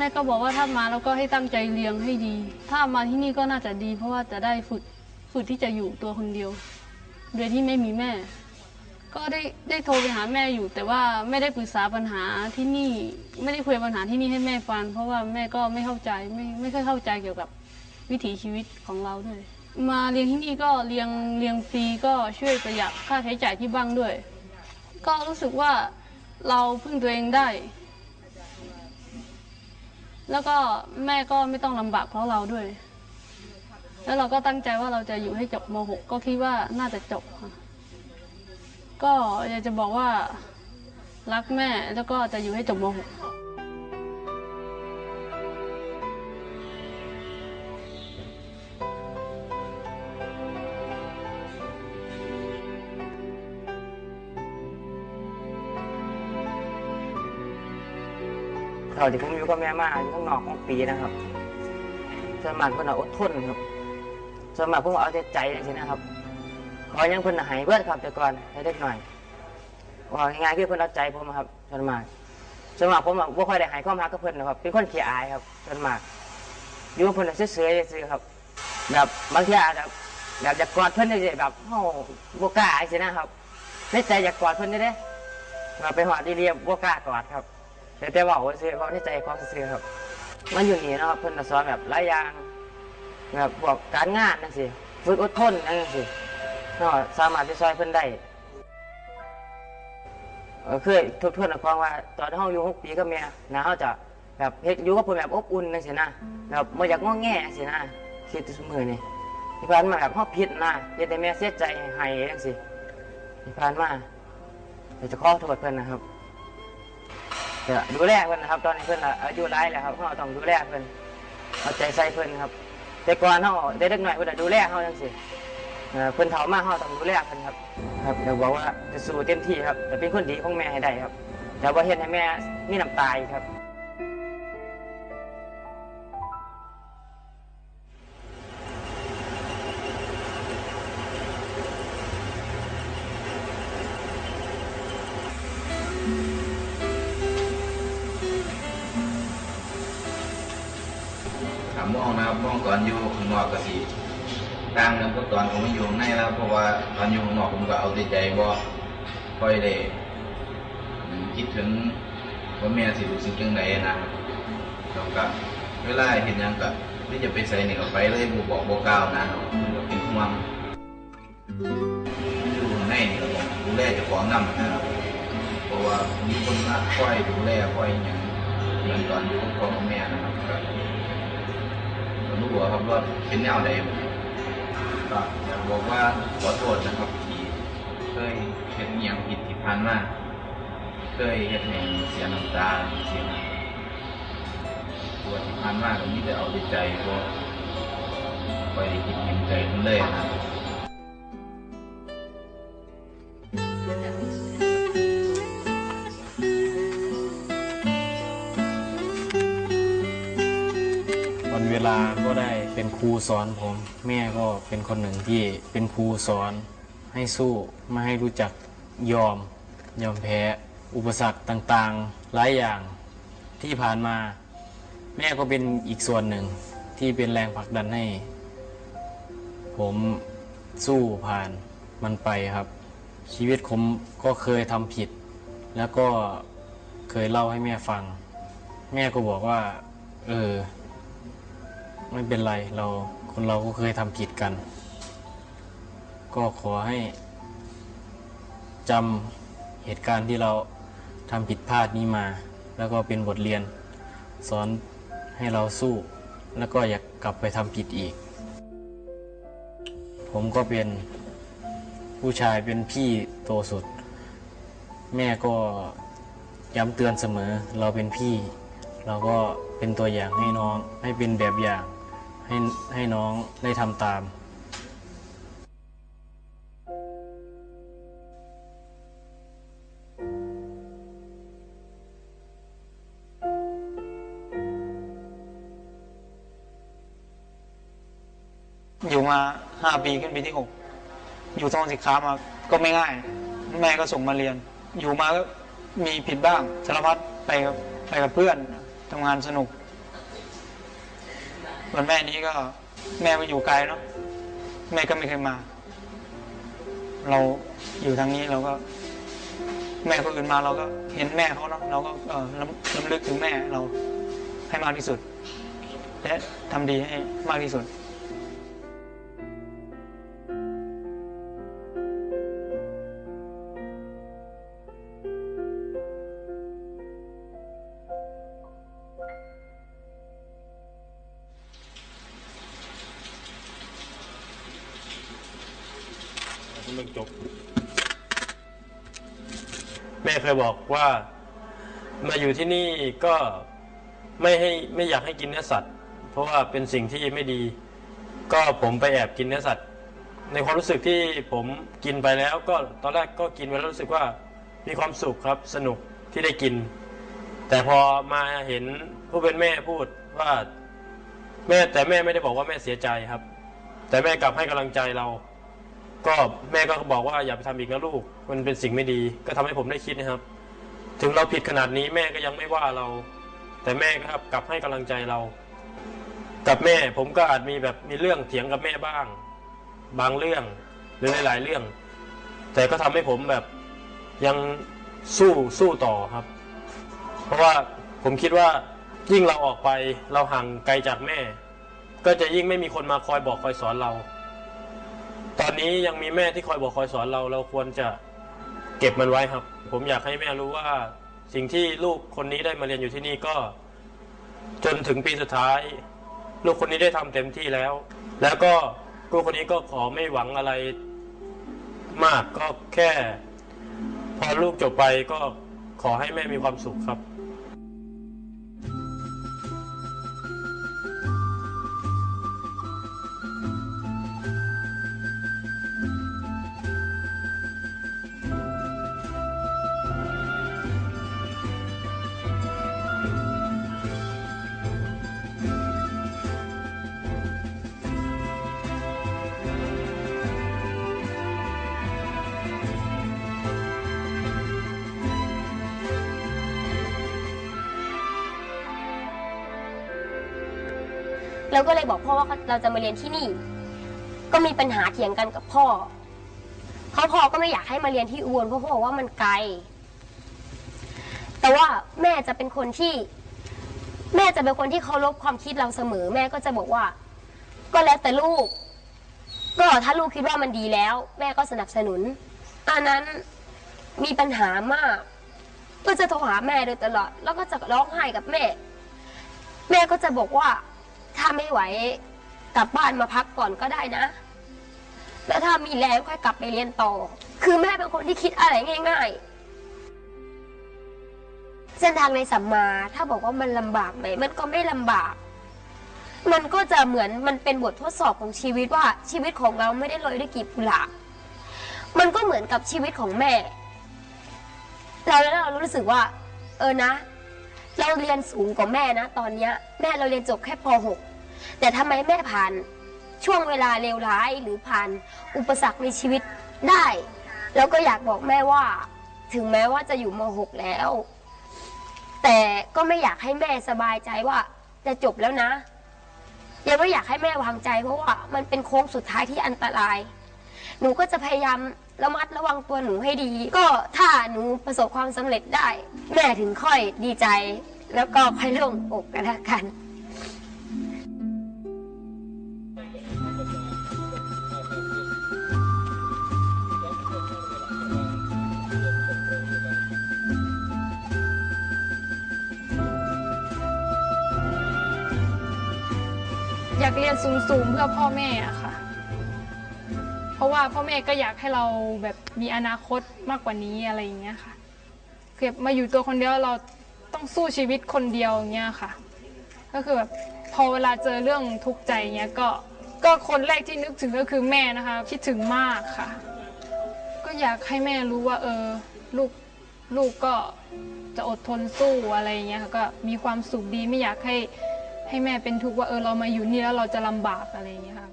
แม่ก็บอกว่าถ้ามาแล้วก็ให้ตั้งใจเรียนให้ดี ถ้ามาที่นี่ก็น่าจะดี เพราะว่าจะได้ฝึกฝึกที่จะอยู่ตัวคนเดียว โดยที่ไม่มีแม่ ก็ได้ได้โทรไปหาแม่อยู่ แต่ว่าไม่ได้ปรึกษาปัญหาที่นี่ ไม่ได้คุยปัญหาที่นี่ให้แม่ฟังเพราะว่าแม่ก็ไม่เข้าใจไม่ไม่ค่อยเข้าใจเกี่ยวกับวิถีชีวิตของเราด้วยมาเรียนที่นี่ก็เรียนเรียนฟรีก็ช่วยประหยัดค่าใช้จ่ายที่บ้านด้วย ก็รู้สึกว่าเราพึ่งตัวเองได้ แล้วก็แม่ก็ไม่ต้องลำบากเพราะเราด้วย แล้วเราก็ตั้งใจว่าเราจะอยู่ให้จบม .6 ก็คิดว่าน่าจะจบค่ะก็อยากจะบอกว่ารักแม่แล้วก็จะอยู่ให้จบม .6 ท่าที่ผมอยู่กับแม่มาอยู่ข้างนอกหกปีนะครับส่วนมากเพิ่นเอาอดทนครับส่วนมากเพิ่นเอาแต่ใจใช่นะครับ ขอยังเพิ่นน่ะให้เบิดครับแต่ก่อนให้เด็กหน่อยว่าง่ายๆคือเพิ่นเอาใจผมครับส่วนมากส่วนมากผมอะบ่ค่อยได้ให้ความรักกับเพิ่นนะครับเป็นคนขี้อายครับส่วนมากอยู่กับเพิ่นน่ะเฉยๆซื่อๆครับแบบบางทีอาจจะแบบอยากกอดเพิ่นได้แบบเฮาบ่กล้าจังซี่นะครับในใจอยากกอดเพิ่นได้เด้มาไปหอดีเรียบบกล้ากอดครับ แต่แต่ว่าซื่อๆเว้าในใจความซื่อครับ มันอยู่นี่นะครับเพิ่นสอนแบบหลายอย่างแบบพวกการงานจังซี่ฝึกอดทนจังซี่เนาะสามารถไปซอยเพิ่นได้เคยทบทวนความว่าตอนเฮาอยู่หกปีกับแม่นะเฮาจะแบบเฮ็ดอยู่กับเพิ่นแบบอบอุ่นจังซี่นะแบบบ่อยากง้อแงจังซี่นะคิดทุกมื้อนี่ที่ผ่านมาแบบเฮาผิดนะเฮ็ดให้แม่เสียใจให้จังซี่ที่ผ่านมาเดี๋ยวจะขอโทษเพิ่นนะครับ เดี๋ยวดูแลเพิ่นนะครับ ตอนนี้เพื่อนอายุไลายแล้วครับเราต้องดูแลเพื่อนเอาใจใส่เพื่อนครับ แต่ก่อนเขาได้เล็กหน่อยเพื่อนดูแลเขาจังสิเพื่อเพิ่นเฒ่ามากเขาต้องดูแลเพื่อนครับ ครับเดี๋ยวบอกว่าจะสู้เต็มที่ครับจะเป็นคนดีของแม่ให้ได้ครับเดี๋ยวบ่เห็นให้แม่มีน้ำตายครับ ถามมองนะครับมองตอนอยู่ข้างนอกก็สิต่างกันกับตอนผมมาอยู่ข้างในแล้วเพราะว่าตอนอยู่ข้างนอกผมก็เอาแต่ใจบ่ค่อยได้คิดถึงว่าแม่สิรู้สึกจังไดนะแล้วก็เวลาเห็นยังก็ไม่จะไปใส่หนี่ก็ไปเลยบ่บอกบ่กล่าวนะก็เป็นห่วงอยู่ข้างในนี่ก็ดูแลเจ้าของนำนะครับเพราะว่ามีคนมาคอยดูแลคอยหยังเหมือนตอนอยู่กับพ่อแม่นะครับ รู้ว่าครับว่าเป็นแนวใดก็อยากบอกว่าขอโทษนะครับที่เคยเห็นอย่างผิดที่ผ่านมาเคยเห็นให้เสียน้ำตาเสียตัวที่ผ่านมาก็มีแต่เอาใจก็ได้คิดเห็นใจมันเลยนะ เวลาก็ได้เป็นครูสอนผม แม่ก็เป็นคนหนึ่งที่เป็นครูสอนให้สู้ไม่ให้รู้จักยอม ยอมแพ้ อุปสรรคต่างๆ หลายอย่างที่ผ่านมา แม่ก็เป็นอีกส่วนหนึ่งที่เป็นแรงผลักดันให้ ผมสู้ผ่านมันไปครับ ชีวิตผมก็เคยทำผิด แล้วก็เคยเล่าให้แม่ฟัง แม่ก็บอกว่า เออ ไม่เป็นไรเราคนเราก็เคยทำผิดกัน ก็ขอให้จำเหตุการณ์ที่เราทำผิดพลาดนี้มา แล้วก็เป็นบทเรียน สอนให้เราสู้ แล้วก็อยากกลับไปทำผิดอีก ผมก็เป็นผู้ชายเป็นพี่โตสุด แม่ก็ย้ำเตือนเสมอ เราเป็นพี่ เราก็เป็นตัวอย่างให้น้องให้เป็นแบบอย่าง ให้ให้น้องได้ทำตาม อยู่มาห้าปีขึ้นปีที่หกอยู่ทองสินค้ามาก็ไม่ง่าย แม่ก็ส่งมาเรียน อยู่มาก็มีผิดบ้างสารพัดไปกับไปกับเพื่อนทำงานสนุก วันแม่นี้ก็ แม่ไปอยู่ไกลเนาะแม่ก็ไม่เคยมา เราอยู่ทางนี้เราก็ แม่คนอื่นมาเราก็เห็นแม่เขาเนาะเราก็เออล้ำลึกถึงแม่เราให้มากที่สุด และทำดีให้มากที่สุด ยบอกว่ามาอยู่ที่นี่ก็ไม่ให้ไม่อยากให้กินเนื้อสัตว์ เพราะว่าเป็นสิ่งที่ไม่ดี ก็ผมไปแอบกินเนื้อสัตว์ ในความรู้สึกที่ผมกินไปแล้ว ก็ตอนแรกก็กินไปแล้วรู้สึกว่ามีความสุขครับสนุกที่ได้กิน แต่พอมาเห็นผู้เป็นแม่พูดว่าแม่แต่แม่ไม่ได้บอกว่าแม่เสียใจครับ แต่แม่กลับให้กำลังใจเรา ก็แม่ก็บอกว่าอย่าไปทำอีกนะลูก มันเป็นสิ่งไม่ดี ก็ทำให้ผมได้คิดนะครับ ถึงเราผิดขนาดนี้แม่ก็ยังไม่ว่าเรา แต่แม่ครับกลับให้กำลังใจเรา กับแม่ผมก็อาจมีแบบมีเรื่องเถียงกับแม่บ้าง บางเรื่องหรือหลายๆเรื่อง แต่ก็ทำให้ผมแบบยังสู้สู้ต่อครับ เพราะว่าผมคิดว่ายิ่งเราออกไปเราห่างไกลจากแม่ ก็จะยิ่งไม่มีคนมาคอยบอกคอยสอนเรา ตอนนี้ยังมีแม่ที่คอยบอกคอยสอนเรา เราควรจะเก็บมันไว้ครับ ผมอยากให้แม่รู้ว่า สิ่งที่ลูกคนนี้ได้มาเรียนอยู่ที่นี่ก็ จนถึงปีสุดท้าย ลูกคนนี้ได้ทำเต็มที่แล้ว แล้วก็ลูกคนนี้ก็ขอไม่หวังอะไรมากก็แค่ พอลูกจบไปก็ขอให้แม่มีความสุขครับ เราก็เลยบอกพ่อว่าเราจะมาเรียนที่นี่ ก็มีปัญหาเถียงกันกับพ่อเพราพ่อก็ไม่อยากให้มาเรียนที่อุบลเพราะพ่อบอกว่ามันไกล แต่ว่าแม่จะเป็นคนที่ แม่จะเป็นคนที่เคารพความคิดเราเสมอ แม่ก็จะบอกว่า ก็แล้วแต่ลูก ก็ถ้าลูกคิดว่ามันดีแล้ว แม่ก็สนับสนุนอันนั้นมีปัญหามาก ก็จะโทรหาแม่โดยตลอด แล้วก็จะร้องไห้กับแม่ แม่ก็จะบอกว่า ถ้าไม่ไหวกลับบ้านมาพักก่อนก็ได้นะ แล้วถ้ามีแรงค่อยกลับไปเรียนต่อ คือแม่เป็นคนที่คิดอะไรง่าย ๆ เส้นทางในสัมมาถ้าบอกว่ามันลำบากไหมมันก็ไม่ลำบาก มันก็จะเหมือนมันเป็นบททดสอบของชีวิตว่าชีวิตของเราไม่ได้โรยด้วยกีบกุหลาบมันก็เหมือนกับชีวิตของแม่ เราแล้วเรารู้สึกว่า เออนะ เราเรียนสูงกว่าแม่นะ ตอนเนี้ยแม่เราเรียนจบแค่ป .6 แต่ทำไมแม่ผ่านช่วงเวลาเลวร้ายหรือผ่านอุปสรรคในชีวิตได้ แล้วก็อยากบอกแม่ว่า ถึงแม้ว่าจะอยู่ม .6 แล้ว แต่ก็ไม่อยากให้แม่สบายใจว่าจะจบแล้วนะยังไม่อยากให้แม่วางใจเพราะว่ามันเป็นโค้งสุดท้ายที่อันตราย หนูก็จะพยายาม ระมัดระวังตัวหนูให้ดี ก็ถ้าหนูประสบความสำเร็จได้ แม่ถึงค่อยดีใจ แล้วก็ค่อยโล่งอกกันละกัน อยากเรียนสูงๆเพื่อพ่อแม่อะค่ะ ราะว่าพ่อแม่ก็อยากให้เราแบบมีอนาคตมากกว่านี้อะไรอย่างเงี้ยค่ะคือมาอยู่ตัวคนเดียวเราต้องสู้ชีวิตคนเดียวอย่างเงี้ยค่ะ ก็คือแบบพอเวลาเจอเรื่องทุกข์ใจเงี้ยก็ก็คนแรกที่นึกถึงก็คือแม่นะคะคิดถึงมากค่ะ ก็อยากให้แม่รู้ว่า เออลูกลูกก็จะอดทนสู้อะไรอย่างเงี้ยค่ะก็มีความสุขดีไม่อยากให้ให้แม่เป็นทุกข์ว่าเออเรามาอยู่นี่แล้วเราจะลำบากอะไรอย่างเงี้ยค่ะ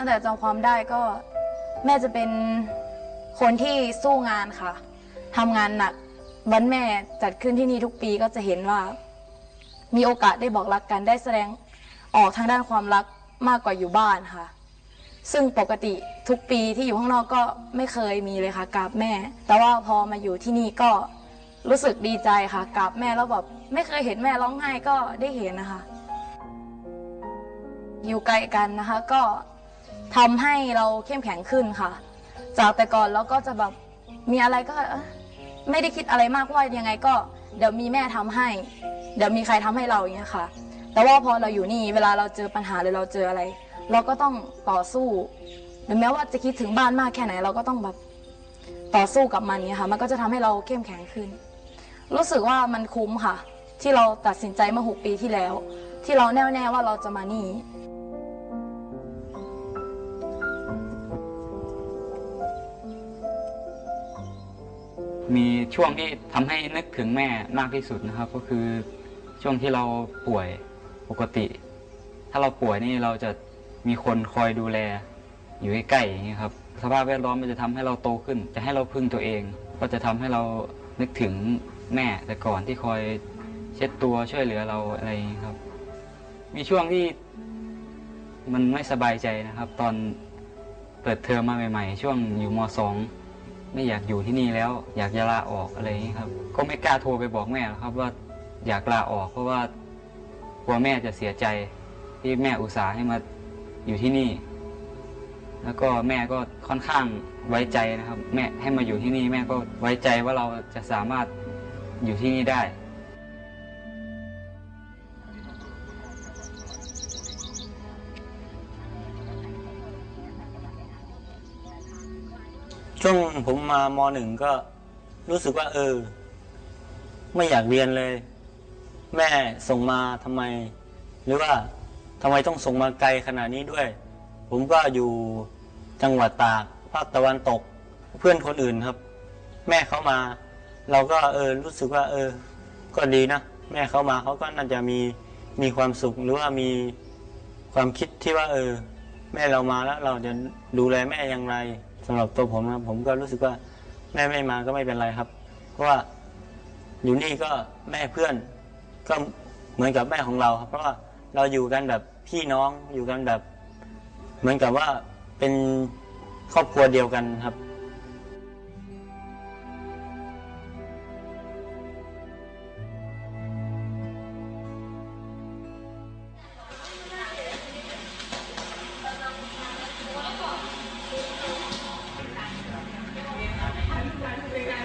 ตั้งแต่จำความได้ก็แม่จะเป็นคนที่สู้งานค่ะทำงานหนักวันแม่จัดขึ้นที่นี่ทุกปีก็จะเห็นว่า มีโอกาสได้บอกรักกันได้แสดงออกทางด้านความรักมากกว่าอยู่บ้านค่ะ ซึ่งปกติทุกปีที่อยู่ข้างนอกก็ไม่เคยมีเลยค่ะกราบแม่ แต่ว่าพอมาอยู่ที่นี่ก็รู้สึกดีใจค่ะกราบแม่แล้วแบบไม่เคยเห็นแม่ร้องไห้ก็ได้เห็นนะคะ อยู่ไกลกันนะคะ ก็ ทำให้เราเข้มแข็งขึ้นค่ะ จากแต่ก่อนเราก็จะแบบมีอะไรก็เอ้อไม่ได้คิดอะไรมากว่ายังไงก็เดี๋ยวมีแม่ทำให้ เดี๋ยวมีใครทำให้เราอย่างเงี้ยค่ะ แต่ว่าพอเราอยู่นี่เวลาเราเจอปัญหาหรือเราเจออะไร เราก็ต้องต่อสู้ถึงแม้ว่าจะคิดถึงบ้านมากแค่ไหน เราก็ต้องแบบต่อสู้กับมันเนี่ยค่ะ มันก็จะทำให้เราเข้มแข็งขึ้น รู้สึกว่ามันคุ้มค่ะ ที่เราตัดสินใจเมื่อหกปีที่แล้ว ที่เราแน่วแน่ว่าเราจะมานี่ มีช่วงที่ทำให้นึกถึงแม่มากที่สุดนะครับ ก็คือช่วงที่เราป่วยปกติ ถ้าเราป่วยนี่เราจะมีคนคอยดูแล อยู่ใกล้ๆอย่างนี้ครับ สภาพแวดล้อมมันจะทำให้เราโตขึ้น จะให้เราพึ่งตัวเอง ก็จะทำให้เรานึกถึงแม่แต่ก่อนที่คอยเช็ดตัวช่วยเหลือเราอะไรครับ มีช่วงที่มันไม่สบายใจนะครับ ตอนเปิดเทอมมาใหม่ ๆ ช่วงอยู่มสอง ไม่อยากอยู่ที่นี่แล้ว อยากจะลาออกอะไรอย่างนี้ครับ ก็ไม่กล้าโทรไปบอกแม่หรอกครับว่าอยากลาออกเพราะว่ากลัวแม่จะเสียใจที่แม่อุตส่าห์ให้มาอยู่ที่นี่ แล้วก็แม่ก็ค่อนข้างไว้ใจนะครับ แม่ให้มาอยู่ที่นี่แม่ก็ไว้ใจว่าเราจะสามารถอยู่ที่นี่ได้ ช่วงผมมามหนึ่งก็รู้สึกว่า เออ ไม่อยากเรียนเลย แม่ส่งมาทำไม หรือว่าทำไมต้องส่งมาไกลขนาดนี้ด้วย ผมก็อยู่จังหวัดตากภาคตะวันตก เพื่อนคนอื่นครับ แม่เขามา เราก็เออ รู้สึกว่า เออ ก็ดีนะแม่เขามาเขาก็น่าจะมีมีความสุขหรือว่ามีความคิดที่ว่า เออ แม่เรามาแล้ว เราจะดูแลแม่อย่างไร สำหรับตัวผมนะครับผมก็รู้สึกว่าแม่ไม่มาก็ไม่เป็นไรครับ เพราะว่าอยู่นี่ก็แม่เพื่อน ก็เหมือนกับแม่ของเราครับ เพราะว่าเราอยู่กันแบบพี่น้องอยู่กันแบบ เหมือนกับว่าเป็นครอบครัวเดียวกันครับ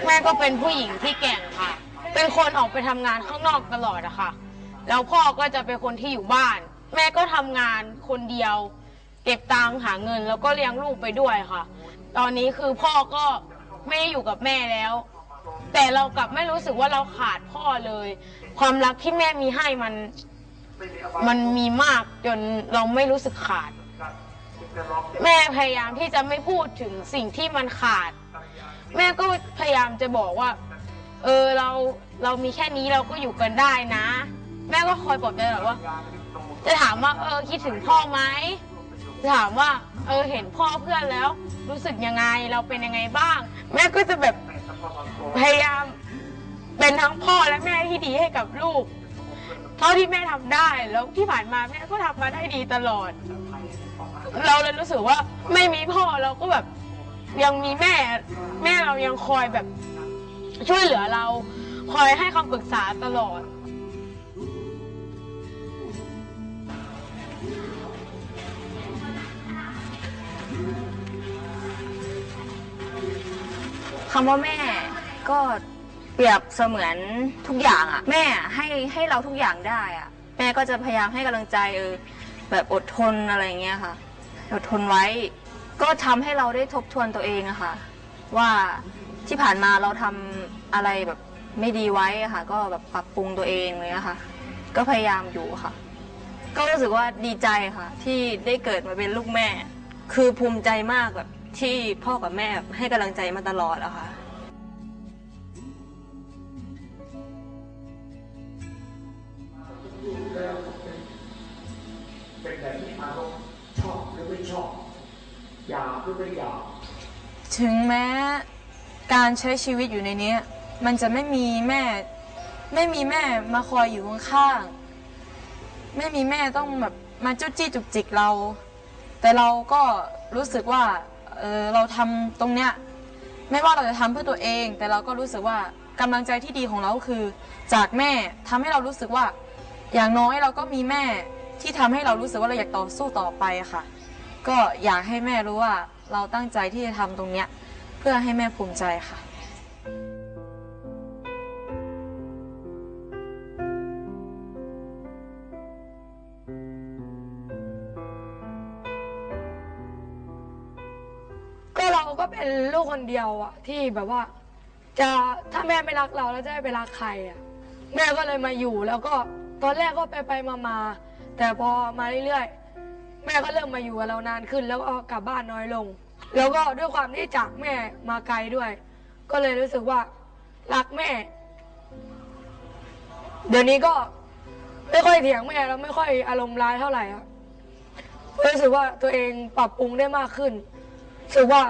แม่ก็เป็นผู้หญิงที่แกร่งค่ะ เป็นคนออกไปทำงานข้างนอกตลอดอะค่ะ แล้วพ่อก็จะเป็นคนที่อยู่บ้าน แม่ก็ทำงานคนเดียว เก็บตังค์หาเงินแล้วก็เลี้ยงลูกไปด้วยค่ะ ตอนนี้คือพ่อก็ไม่ได้อยู่กับแม่แล้ว แต่เรากลับไม่รู้สึกว่าเราขาดพ่อเลย ความรักที่แม่มีให้มัน มันมีมากจนเราไม่รู้สึกขาด แม่พยายามที่จะไม่พูดถึงสิ่งที่มันขาด แม่ก็พยายามจะบอกว่า เออเราเรามีแค่นี้เราก็อยู่กันได้นะ แม่ก็คอยปลอบใจตลอดว่า จะถามว่าเออคิดถึงพ่อไหมจะถามว่า เออเห็นพ่อเพื่อนแล้ว รู้สึกยังไงเราเป็นยังไงบ้าง แม่ก็จะแบบพยายามเป็นทั้งพ่อและแม่ที่ดีให้กับลูก เท่าที่แม่ทำได้แล้วที่ผ่านมาแม่ก็ทำมาได้ดีตลอด เราเลยรู้สึกว่าไม่มีพ่อเราก็แบบ ยังมีแม่ แม่เรายังคอยแบบช่วยเหลือเรา คอยให้คำปรึกษาตลอด คำว่าแม่ก็เปรียบเสมือนทุกอย่างอะแม่ให้ให้เราทุกอย่างได้อะแม่ก็จะพยายามให้กำลังใจเออแบบอดทนอะไรเงี้ยค่ะ อดทนไว้ ก็ทำให้เราได้ทบทวนตัวเองอะค่ะ ว่าที่ผ่านมาเราทำอะไรแบบไม่ดีไว้อะค่ะ ก็แบบปรับปรุงตัวเองเลยอะค่ะ ก็พยายามอยู่ค่ะ ก็รู้สึกว่าดีใจค่ะ ที่ได้เกิดมาเป็นลูกแม่ คือภูมิใจมากแบบที่พ่อกับแม่แบบให้กำลังใจมาตลอดอะค่ะ เป็นแบบที่อารมณ์ชอบหรือไม่ชอบ อยากหรือไม่อยากถึงแม้การใช้ชีวิตอยู่ในเนี้ย มันจะไม่มีแม่ ไม่มีแม่มาคอยอยู่ข้างๆไม่มีแม่ต้องแบบมาจุ้จี้จุกจิกเรา แต่เราก็รู้สึกว่าเออเราทำตรงเนี้ยไม่ว่าเราจะทำเพื่อตัวเอง แต่เราก็รู้สึกว่ากำลังใจที่ดีของเราคือ จากแม่ทำให้เรารู้สึกว่า อย่างน้อยเราก็มีแม่ที่ทำให้เรารู้สึกว่าเราอยากต่อสู้ต่อไปค่ะ ก็อยากให้แม่รู้ว่าเราตั้งใจที่จะทำตรงเนี้ยเพื่อให้แม่ภูมิใจค่ะ ก็เราก็เป็นลูกคนเดียวอะที่แบบว่า จะถ้าแม่ไม่รักเราแล้วจะให้ไปรักใครอะแม่ก็เลยมาอยู่แล้วก็ตอนแรกก็ไปไปมามาแต่พอมาเรื่อยๆ แม่ก็เริ่มมาอยู่กับเรานานขึ้น แล้วก็กลับบ้านน้อยลง แล้วก็ด้วยความที่จากแม่มาไกลด้วย ก็เลยรู้สึกว่ารักแม่ เดี๋ยวนี้ก็ไม่ค่อยเถียงแม่แล้วไม่ค่อยอารมณ์ร้ายเท่าไหร่อะรู้สึกว่าตัวเองปรับปรุงได้มากขึ้นรู้สึกว่า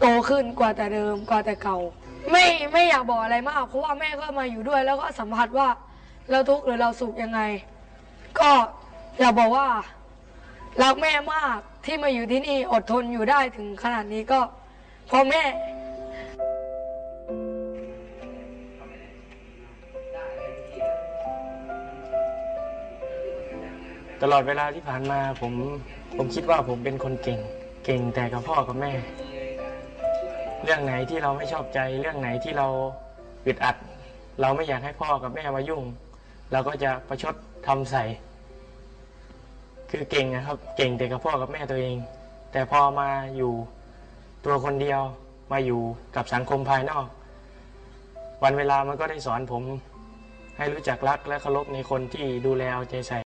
โตขึ้นกว่าแต่เดิมกว่าแต่เก่า ไม่ไม่อยากบอกอะไรมาก เพราะว่าแม่ก็มาอยู่ด้วย แล้วก็สัมผัสว่าเราทุกข์หรือเราสุขยังไง ก็อยากบอกว่า รักแม่มากที่มาอยู่ที่นี่อดทนอยู่ได้ถึงขนาดนี้ก็เพราะแม่ ตลอดเวลาที่ผ่านมาผมผมคิดว่าผมเป็นคนเก่ง เก่งแต่กับพ่อกับแม่ เรื่องไหนที่เราไม่ชอบใจ เรื่องไหนที่เราอึดอัด เราไม่อยากให้พ่อกับแม่มายุ่ง เราก็จะประชดทำใส่ คือเก่งนะครับ เก่งแต่กับพ่อกับแม่ตัวเอง แต่พอมาอยู่ตัวคนเดียวมาอยู่กับสังคมภายนอก วันเวลามันก็ได้สอนผมให้รู้จักรักและเคารพในคนที่ดูแลเอาใจใส่